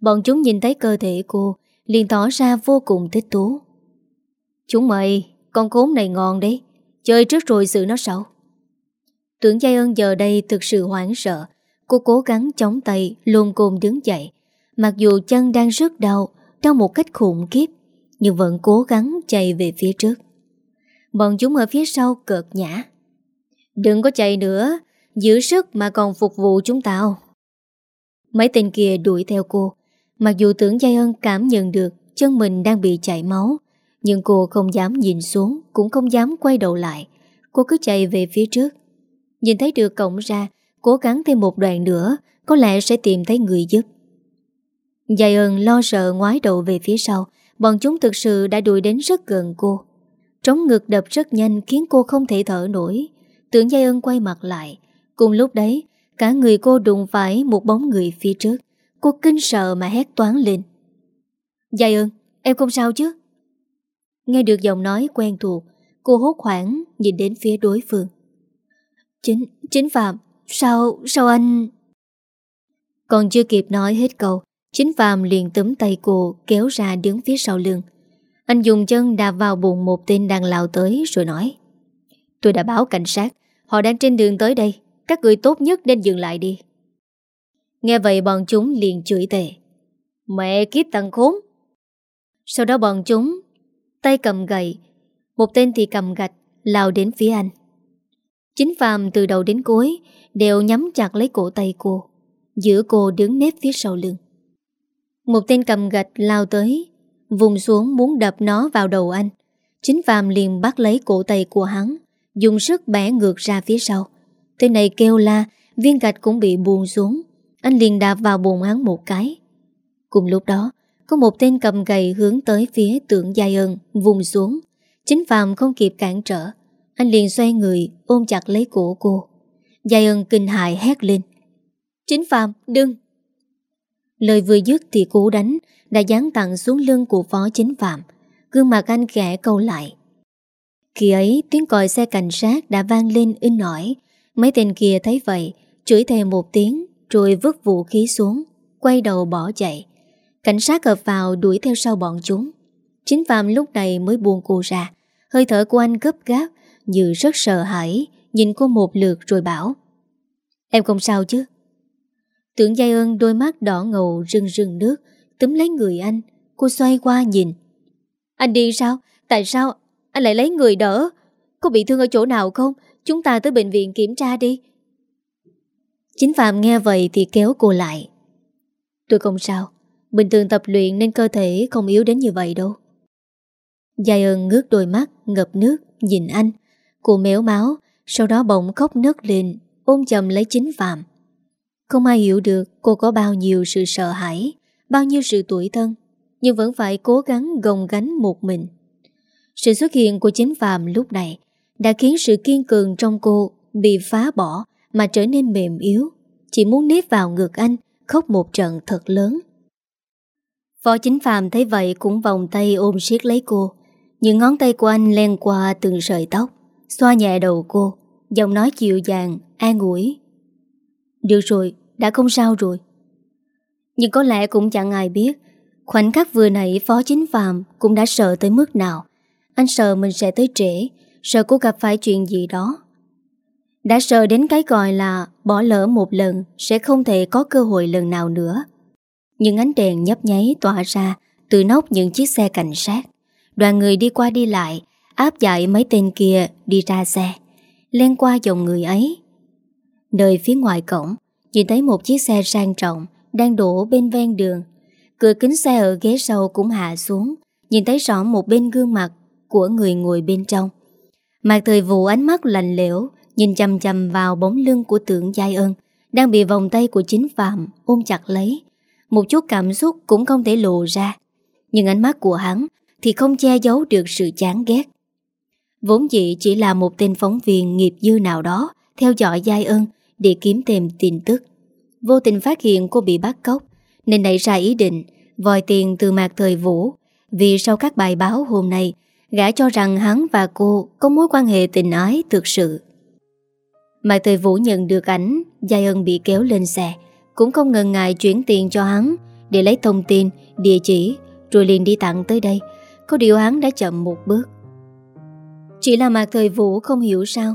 Bọn chúng nhìn thấy cơ thể cô, liền tỏ ra vô cùng thích thú. Chúng mày, Con khốn này ngon đấy. Chơi trước rồi xử nó sau. Tưởng Giai ơn giờ đây thực sự hoảng sợ. Cô cố gắng chống tay Lôn côn đứng dậy. Mặc dù chân đang rất đau Đau một cách khủng khiếp, Nhưng vẫn cố gắng chạy về phía trước. Bọn chúng ở phía sau cợt nhã Đừng có chạy nữa, Giữ sức mà còn phục vụ chúng tao. Mấy tên kia đuổi theo cô. Mặc dù tưởng Giai Ân cảm nhận được Chân mình đang bị chảy máu, Nhưng cô không dám nhìn xuống, Cũng không dám quay đầu lại. Cô cứ chạy về phía trước. Nhìn thấy được cổng ra, Cố gắng thêm một đoạn nữa, Có lẽ sẽ tìm thấy người giúp. Giai ơn lo sợ ngoái đầu về phía sau, Bọn chúng thực sự đã đuổi đến rất gần cô. Trống ngực đập rất nhanh Khiến cô không thể thở nổi. Tưởng Giai ân quay mặt lại. Cùng lúc đấy Cả người cô đụng phải một bóng người phía trước. Cô kinh sợ mà hét toán lên. Giai ân Em không sao chứ? Nghe được giọng nói quen thuộc Cô hốt hoảng nhìn đến phía đối phương. Chính, chính Phạm Sao, sao anh? Còn chưa kịp nói hết câu Chính Phạm liền túm tay cô Kéo ra đứng phía sau lưng. Anh dùng chân đạp vào bụng một tên đang lao tới Rồi nói Tôi đã báo cảnh sát Họ đang trên đường tới đây. Các người tốt nhất nên dừng lại đi. Nghe vậy bọn chúng liền chửi tệ. Mẹ kiếp tầng khốn. Sau đó bọn chúng Tay cầm gậy. Một tên thì cầm gạch, Lao đến phía anh. Chính Phạm từ đầu đến cuối Đều nhắm chặt lấy cổ tay cô, Giữ cô đứng nếp phía sau lưng. Một tên cầm gạch lao tới, Vùng xuống muốn đập nó vào đầu anh. Chính Phạm liền bắt lấy cổ tay của hắn Dùng sức bẻ ngược ra phía sau. Tên này kêu la, Viên gạch cũng bị buồn xuống. Anh liền đạp vào bồn án một cái. Cùng lúc đó, Có một tên cầm gậy hướng tới phía tượng Giai ơn Vùng xuống. Chính Phạm không kịp cản trở. Anh liền xoay người, ôm chặt lấy cổ cô. Giai ơn kinh hại hét lên. Chính Phạm, đừng! Lời vừa dứt thì cú đánh Đã dán tặng xuống lưng của phó chính Phạm. Gương mặt anh khẽ câu lại. Khi ấy, tiếng còi xe cảnh sát đã vang lên in nổi Mấy tên kia thấy vậy, Chửi thề một tiếng, Rồi vứt vũ khí xuống, Quay đầu bỏ chạy. Cảnh sát hợp vào đuổi theo sau bọn chúng. Chính Phạm lúc này mới buông cô ra. Hơi thở của anh gấp gáp, Như rất sợ hãi, Nhìn cô một lượt rồi bảo, Em không sao chứ? Tưởng Giai ơn đôi mắt đỏ ngầu rưng rưng nước, Túm lấy người anh. Cô xoay qua nhìn. Anh đi sao? Tại sao anh lại lấy người đỡ? Có bị thương ở chỗ nào không? Chúng ta tới bệnh viện kiểm tra đi. Chính Phạm nghe vậy thì kéo cô lại. Tôi không sao. Bình thường tập luyện nên cơ thể không yếu đến như vậy đâu. Giai ơn ngước đôi mắt, ngập nước, Nhìn anh. Cô méo máu, Sau đó bỗng khóc nấc lên, Ôm chầm lấy chính Phạm. Không ai hiểu được cô có bao nhiêu sự sợ hãi, Bao nhiêu sự tuổi thân, Nhưng vẫn phải cố gắng gồng gánh một mình. Sự xuất hiện của chính Phạm lúc này Đã khiến sự kiên cường trong cô Bị phá bỏ Mà trở nên mềm yếu. Chỉ muốn nếp vào ngực anh Khóc một trận thật lớn. Phó chính Phạm thấy vậy cũng vòng tay ôm siết lấy cô. Những ngón tay của anh len qua từng sợi tóc Xoa nhẹ đầu cô Giọng nói dịu dàng, an ủi. Được rồi, đã không sao rồi. Nhưng có lẽ cũng chẳng ai biết Khoảnh khắc vừa nãy Phó Chính Phạm Cũng đã sợ tới mức nào. Anh sợ mình sẽ tới trễ, Sợ cô gặp phải chuyện gì đó. Đã sợ đến cái gọi là Bỏ lỡ một lần Sẽ không thể có cơ hội lần nào nữa. Những ánh đèn nhấp nháy tỏa ra Từ nóc những chiếc xe cảnh sát. Đoàn người đi qua đi lại, Áp giải mấy tên kia đi ra xe. Lên qua dòng người ấy. Nơi phía ngoài cổng, Nhìn thấy một chiếc xe sang trọng Đang đổ bên ven đường. Cửa kính xe ở ghế sau cũng hạ xuống, Nhìn thấy rõ một bên gương mặt của người ngồi bên trong Mạc thời vụ ánh mắt lạnh lẽo, Nhìn chầm chầm vào bóng lưng của tượng giai ân, Đang bị vòng tay của chính phạm Ôm chặt lấy Một chút cảm xúc cũng không thể lộ ra, Nhưng ánh mắt của hắn thì không che giấu được sự chán ghét. Vốn dĩ chỉ là một tên phóng viên nghiệp dư nào đó theo dõi Giai ân để kiếm tìm tin tức. Vô tình phát hiện cô bị bắt cóc, nên nảy ra ý định vòi tiền từ mạc thời vũ, vì sau các bài báo hôm nay gã cho rằng hắn và cô có mối quan hệ tình ái thực sự. Mạc thời vũ nhận được ảnh Giai ân bị kéo lên xe cũng không ngần ngại chuyển tiền cho hắn để lấy thông tin, địa chỉ rồi liền đi tặng tới đây. Có điều hắn đã chậm một bước. Chỉ là Mạc Thời Vũ không hiểu sao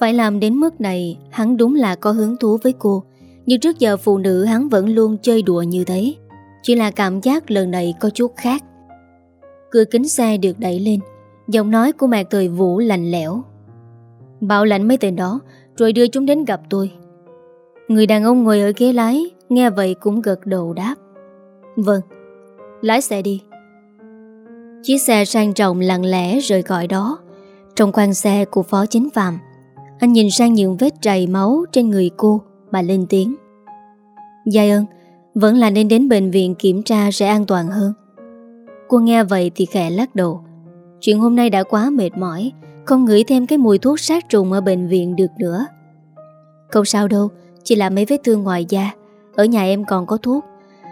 Phải làm đến mức này Hắn đúng là có hứng thú với cô. Nhưng trước giờ phụ nữ hắn vẫn luôn chơi đùa như thế Chỉ là cảm giác lần này có chút khác. Cửa kính xe được đẩy lên. Giọng nói của mẹ thời Vũ lạnh lẽo. Bảo lãnh mấy tên đó, Rồi đưa chúng đến gặp tôi. Người đàn ông ngồi ở ghế lái, Nghe vậy cũng gật đầu đáp. Vâng Lái xe đi. Chiếc xe sang trọng lặng lẽ rời khỏi đó. Trong khoang xe của phó chính phạm, Anh nhìn sang những vết trầy máu Trên người cô Mà lên tiếng. Giai ơn, Vẫn là nên đến bệnh viện kiểm tra sẽ an toàn hơn. Cô nghe vậy thì khẽ lắc đầu. Chuyện hôm nay đã quá mệt mỏi, Không ngửi thêm cái mùi thuốc sát trùng Ở bệnh viện được nữa. Không sao đâu, Chỉ là mấy vết thương ngoài da. Ở nhà em còn có thuốc.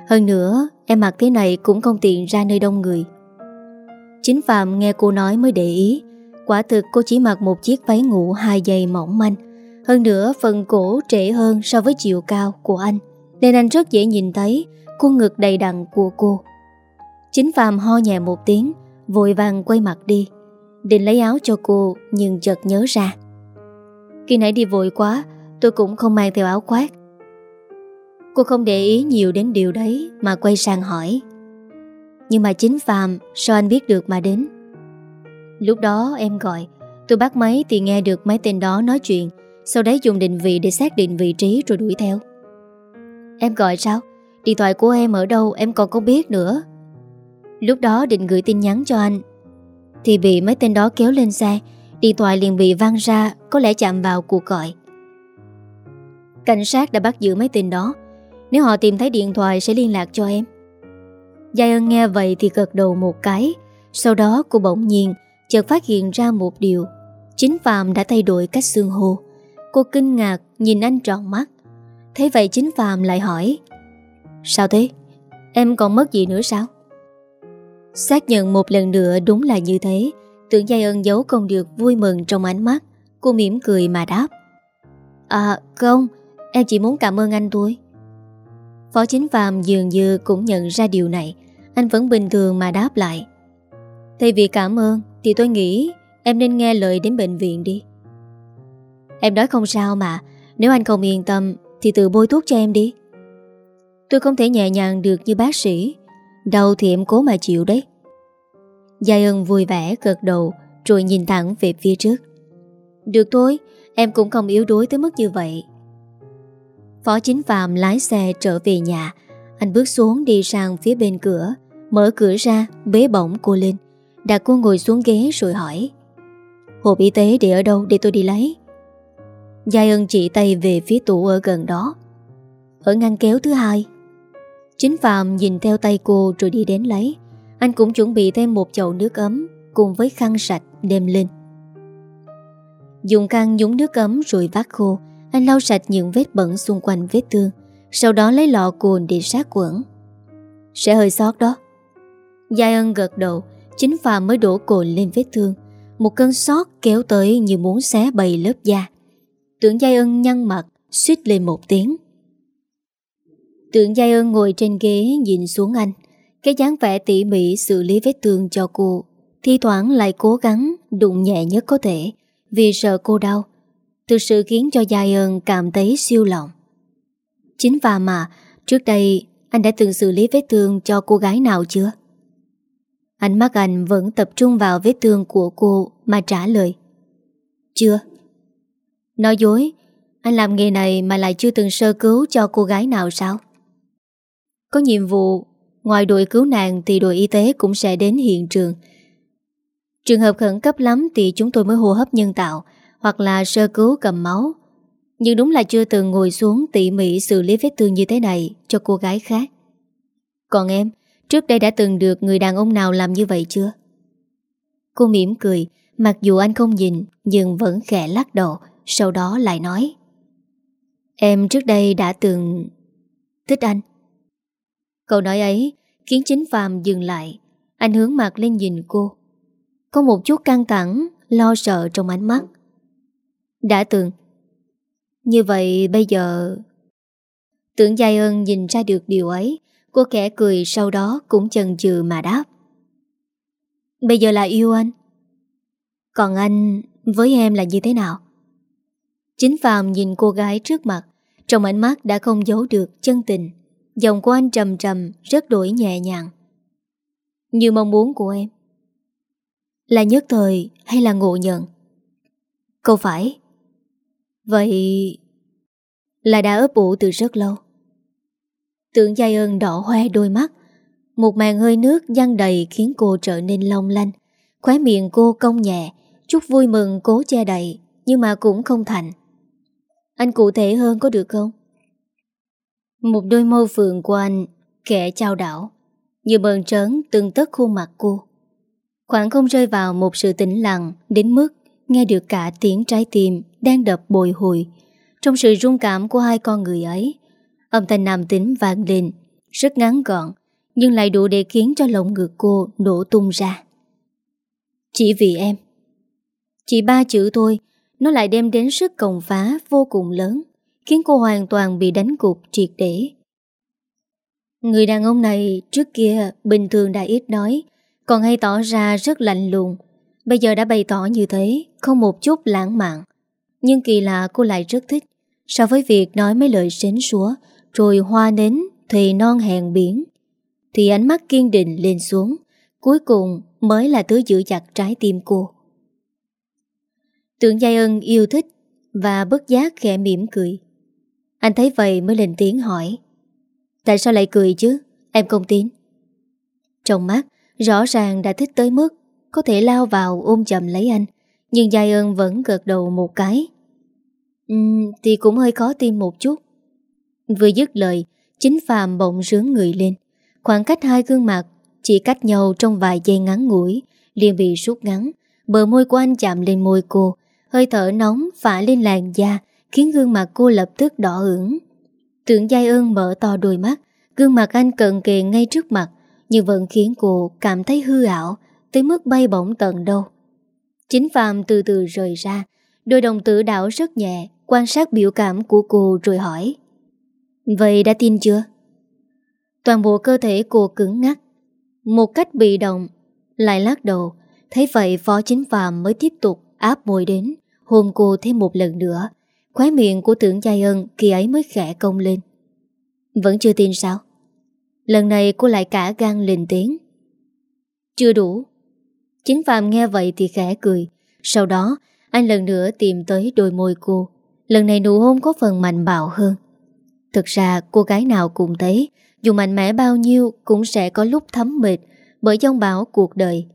Hơn nữa, em mặc thế này cũng không tiện ra nơi đông người. Chính Phạm nghe cô nói mới để ý. Quả thực cô chỉ mặc một chiếc váy ngủ hai giày mỏng manh. Hơn nữa, phần cổ trễ hơn so với chiều cao của anh, Nên anh rất dễ nhìn thấy khuôn ngực đầy đặn của cô. Chính Phạm ho nhẹ một tiếng, Vội vàng quay mặt đi. Định lấy áo cho cô, Nhưng chợt nhớ ra. Khi nãy đi vội quá, Tôi cũng không mang theo áo khoác. Cô không để ý nhiều đến điều đấy Mà quay sang hỏi. Nhưng mà chính Phạm Sao anh biết được mà đến? Lúc đó em gọi, Tôi bắt máy thì nghe được mấy tên đó nói chuyện, Sau đấy dùng định vị để xác định vị trí Rồi đuổi theo. Em gọi sao? Điện thoại của em ở đâu? Em còn không biết nữa. Lúc đó định gửi tin nhắn cho anh. Thì bị mấy tên đó kéo lên xe, Điện thoại liền bị văng ra, Có lẽ chạm vào cuộc gọi. Cảnh sát đã bắt giữ mấy tên đó. Nếu họ tìm thấy điện thoại sẽ liên lạc cho em. Giai ơn nghe vậy thì gật đầu một cái. Sau đó cô bỗng nhiên Chợt phát hiện ra một điều. Chính Phạm đã thay đổi cách xương hô. Cô kinh ngạc nhìn anh tròn mắt. Thế vậy chính Phạm lại hỏi, Sao thế? Em còn mất gì nữa sao? Xác nhận một lần nữa đúng là như thế, Tưởng Giai ân giấu không được vui mừng trong ánh mắt, Cô mỉm cười mà đáp. À không, Em chỉ muốn cảm ơn anh thôi. Phó chính phàm dường như cũng nhận ra điều này, Anh vẫn bình thường mà đáp lại. Thay vì cảm ơn, Thì tôi nghĩ em nên nghe lời đến bệnh viện đi. Em nói không sao mà, Nếu anh không yên tâm, Thì tự bôi thuốc cho em đi. Tôi không thể nhẹ nhàng được như bác sĩ. Đau thì em cố mà chịu đấy. Giai ân vui vẻ gật đầu, Rồi nhìn thẳng về phía trước. Được thôi, Em cũng không yếu đuối tới mức như vậy. Phó chính phạm lái xe trở về nhà. Anh bước xuống đi sang phía bên cửa, Mở cửa ra, bế bỏng cô lên. Đặt cô ngồi xuống ghế rồi hỏi, Hộp y tế để ở đâu để tôi đi lấy? Giai ân chỉ tay về phía tủ ở gần đó. Ở ngăn kéo thứ hai. Chính Phạm nhìn theo tay cô rồi đi đến lấy. Anh cũng chuẩn bị thêm một chậu nước ấm Cùng với khăn sạch đem lên. Dùng khăn nhúng nước ấm rồi vắt khô. Anh lau sạch những vết bẩn xung quanh vết thương, Sau đó lấy lọ cồn để sát quẩn. Sẽ hơi sót đó. Giai ân gật đầu, Chính Phạm mới đổ cồn lên vết thương. Một cơn sót kéo tới như muốn xé bầy lớp da. Tưởng Giai ân nhăn mặt, suýt lên một tiếng. Tượng Giai ơn ngồi trên ghế nhìn xuống anh. Cái dáng vẻ tỉ mỉ xử lý vết thương cho cô. Thi thoảng lại cố gắng đụng nhẹ nhất có thể, Vì sợ cô đau. Thực sự khiến cho Giai ơn cảm thấy siêu lòng. Chính và mà, Trước đây anh đã từng xử lý vết thương cho cô gái nào chưa? Ánh mắt anh vẫn tập trung vào vết thương của cô mà trả lời. Chưa. Nói dối, Anh làm nghề này mà lại chưa từng sơ cứu cho cô gái nào sao? Có nhiệm vụ, ngoài đội cứu nạn thì đội y tế cũng sẽ đến hiện trường. Trường hợp khẩn cấp lắm thì chúng tôi mới hô hấp nhân tạo hoặc là sơ cứu cầm máu. Nhưng đúng là chưa từng ngồi xuống tỉ mỉ xử lý vết thương như thế này cho cô gái khác. Còn em, trước đây đã từng được người đàn ông nào làm như vậy chưa? Cô mỉm cười, mặc dù anh không nhìn nhưng vẫn khẽ lắc đầu, sau đó lại nói. Em trước đây đã từng... Thích anh. Câu nói ấy khiến chính Phạm dừng lại. Anh hướng mặt lên nhìn cô. Có một chút căng thẳng, lo sợ trong ánh mắt. Đã từng. Như vậy bây giờ... Tưởng Giai ơn nhìn ra được điều ấy. Cô kẻ cười sau đó cũng chần chừ mà đáp. Bây giờ là yêu anh. Còn anh với em là như thế nào? Chính Phạm nhìn cô gái trước mặt, trong ánh mắt đã không giấu được chân tình. Giọng của anh trầm trầm, Rất đổi nhẹ nhàng. Như mong muốn của em. Là nhất thời hay là ngộ nhận? Không phải. Vậy Là đã ấp ủ từ rất lâu. Tưởng giai ơn đỏ hoe đôi mắt, Một màn hơi nước văng đầy Khiến cô trở nên long lanh. Khóe miệng cô cong nhẹ, Chút vui mừng cố che đậy, Nhưng mà cũng không thành. Anh cụ thể hơn có được không? Một đôi môi phượng của anh Kẻ trao đảo. Như bờn trớn từng tất khuôn mặt cô. Khoảng không rơi vào một sự tĩnh lặng, Đến mức nghe được cả tiếng trái tim Đang đập bồi hồi. Trong sự rung cảm của hai con người ấy, Âm thanh nam tính vang lên, Rất ngắn gọn, Nhưng lại đủ để khiến cho lồng ngực cô nổ tung ra. Chỉ vì em. Chỉ ba chữ thôi, Nó lại đem đến sức cồng phá vô cùng lớn. Khiến cô hoàn toàn bị đánh cục triệt để. Người đàn ông này trước kia bình thường đã ít nói, Còn hay tỏ ra rất lạnh lùng. Bây giờ đã bày tỏ như thế, Không một chút lãng mạn. Nhưng kỳ lạ cô lại rất thích. So với việc nói mấy lời xến xúa Rồi hoa nến Thì non hèn biển, Thì ánh mắt kiên định lên xuống, Cuối cùng mới là thứ giữ chặt trái tim cô. Tưởng Giai Ân yêu thích Và bất giác khẽ mỉm cười. Anh thấy vậy mới lên tiếng hỏi. Tại sao lại cười chứ? Em không tin. Trong mắt, rõ ràng đã thích tới mức Có thể lao vào ôm chầm lấy anh, Nhưng Giai ơn vẫn gật đầu một cái. Ừm, Thì cũng hơi khó tin một chút. Vừa dứt lời, Chính Phạm bỗng rướng người lên. Khoảng cách hai gương mặt Chỉ cách nhau trong vài giây ngắn ngủi, liền bị rút ngắn. Bờ môi của anh chạm lên môi cô, Hơi thở nóng phả lên làn da Khiến gương mặt cô lập tức đỏ ửng Tưởng Giai ơn mở to đôi mắt, Gương mặt anh cận kề ngay trước mặt, Nhưng vẫn khiến cô cảm thấy hư ảo, Tới mức bay bổng tận đâu Chính Phạm từ từ rời ra, Đôi đồng tử đảo rất nhẹ, Quan sát biểu cảm của cô rồi hỏi, Vậy đã tin chưa? Toàn bộ cơ thể cô cứng ngắt Một cách bị động, Lại lắc đầu, Thấy vậy Phó Chính Phạm mới tiếp tục áp môi đến, Hôn cô thêm một lần nữa Khóe miệng của tưởng giai ân Khi ấy mới khẽ công lên. Vẫn chưa tin sao? Lần này cô lại cả gan lên tiếng. Chưa đủ. Chính Phạm nghe vậy thì khẽ cười. Sau đó, anh lần nữa tìm tới đôi môi cô. Lần này nụ hôn có phần mạnh bạo hơn. Thực ra, cô gái nào cũng thấy, Dù mạnh mẽ bao nhiêu Cũng sẽ có lúc thấm mệt Bởi dông bão cuộc đời.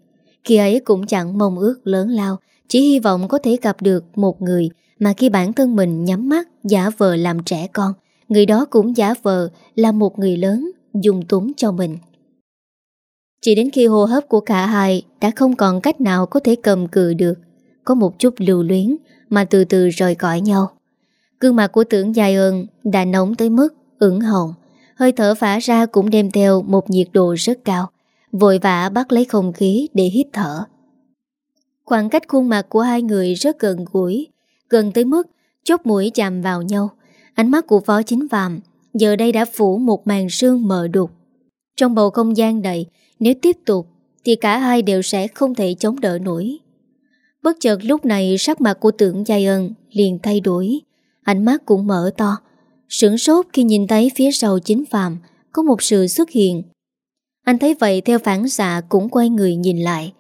Khi ấy cũng chẳng mong ước lớn lao, Chỉ hy vọng có thể gặp được một người mà khi bản thân mình nhắm mắt, Giả vờ làm trẻ con, Người đó cũng giả vờ là một người lớn, Dùng túng cho mình. Chỉ đến khi hô hấp của cả hai Đã không còn cách nào có thể cầm cự được, Có một chút lưu luyến Mà từ từ rời cõi nhau. Gương mặt của tưởng dài ơn Đã nóng tới mức ửng hồng, Hơi thở phả ra cũng đem theo Một nhiệt độ rất cao, Vội vã bắt lấy không khí để hít thở. Khoảng cách khuôn mặt của hai người rất gần gũi Gần tới mức Chốt mũi chạm vào nhau. Ánh mắt của phó chính phạm Giờ đây đã phủ một màn sương mờ đục. Trong bầu không gian đầy, Nếu tiếp tục Thì cả hai đều sẽ không thể chống đỡ nổi. Bất chợt lúc này Sắc mặt của tưởng giai ân liền thay đổi, Ánh mắt cũng mở to. Sửng sốt khi nhìn thấy phía sau chính phạm Có một sự xuất hiện. Anh thấy vậy theo phản xạ Cũng quay người nhìn lại.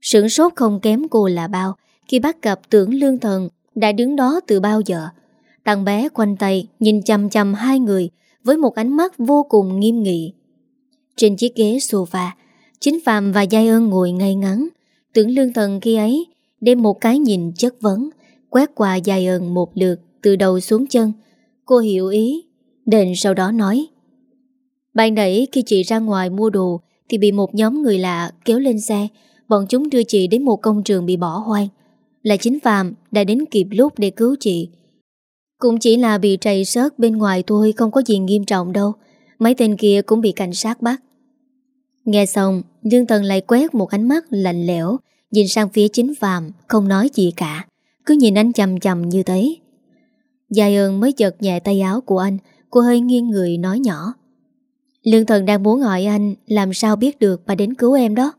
Sửng sốt không kém cô là bao. Khi bắt gặp tưởng lương thần, Đã đứng đó từ bao giờ? Thằng bé quanh tay nhìn chầm chầm hai người Với một ánh mắt vô cùng nghiêm nghị. Trên chiếc ghế sofa, Chính Phạm và Giai ơn ngồi ngay ngắn. Tưởng lương thần khi ấy Đem một cái nhìn chất vấn, Quét qua Giai ơn một lượt Từ đầu xuống chân. Cô hiểu ý, Đền sau đó nói, Ban nãy khi chị ra ngoài mua đồ Thì bị một nhóm người lạ kéo lên xe. Bọn chúng đưa chị đến một công trường bị bỏ hoang. Là chính Phạm đã đến kịp lúc để cứu chị. Cũng chỉ là bị trầy sớt bên ngoài thôi, Không có gì nghiêm trọng đâu. Mấy tên kia cũng bị cảnh sát bắt. Nghe xong, Dương Tần lại quét một ánh mắt lạnh lẽo, Nhìn sang phía chính Phạm, Không nói gì cả. Cứ nhìn anh chầm chầm như thế. Dài ơn mới giật nhẹ tay áo của anh, Cô hơi nghiêng người nói nhỏ. Lương thần đang muốn hỏi anh Làm sao biết được bà đến cứu em đó.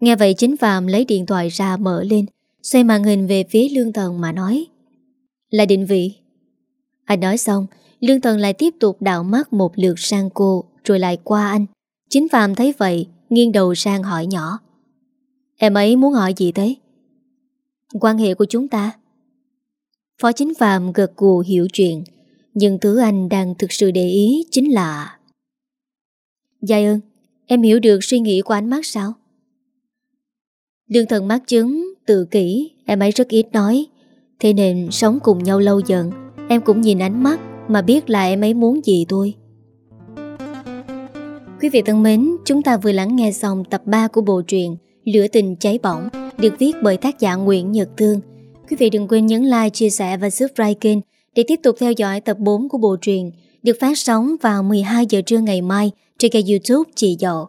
Nghe vậy chính Phạm lấy điện thoại ra mở lên. Xoay màn hình về phía lương thần mà nói Là định vị Anh nói xong, Lương Thần lại tiếp tục đạo mắt một lượt sang cô, rồi lại qua anh. Chính Phạm thấy vậy, nghiêng đầu sang hỏi nhỏ. Em ấy muốn hỏi gì thế? Quan hệ của chúng ta. Phó chính Phạm gật gù hiểu chuyện, nhưng thứ anh đang thực sự để ý chính là... giai ơn, em hiểu được suy nghĩ của ánh mắt sao? Lương thần mắt chứng, tự kỷ, em ấy rất ít nói. Thế nên sống cùng nhau lâu dần, em cũng nhìn ánh mắt mà biết là em ấy muốn gì tôi Quý vị thân mến, chúng ta vừa lắng nghe xong tập 3 của bộ truyện Lửa tình cháy bỏng được viết bởi tác giả Nguyễn Nhật Thương. Quý vị đừng quên nhấn like, chia sẻ và subscribe kênh để tiếp tục theo dõi tập 4 của bộ truyện được phát sóng vào 12 giờ trưa ngày mai trên kênh youtube Chị Dậu.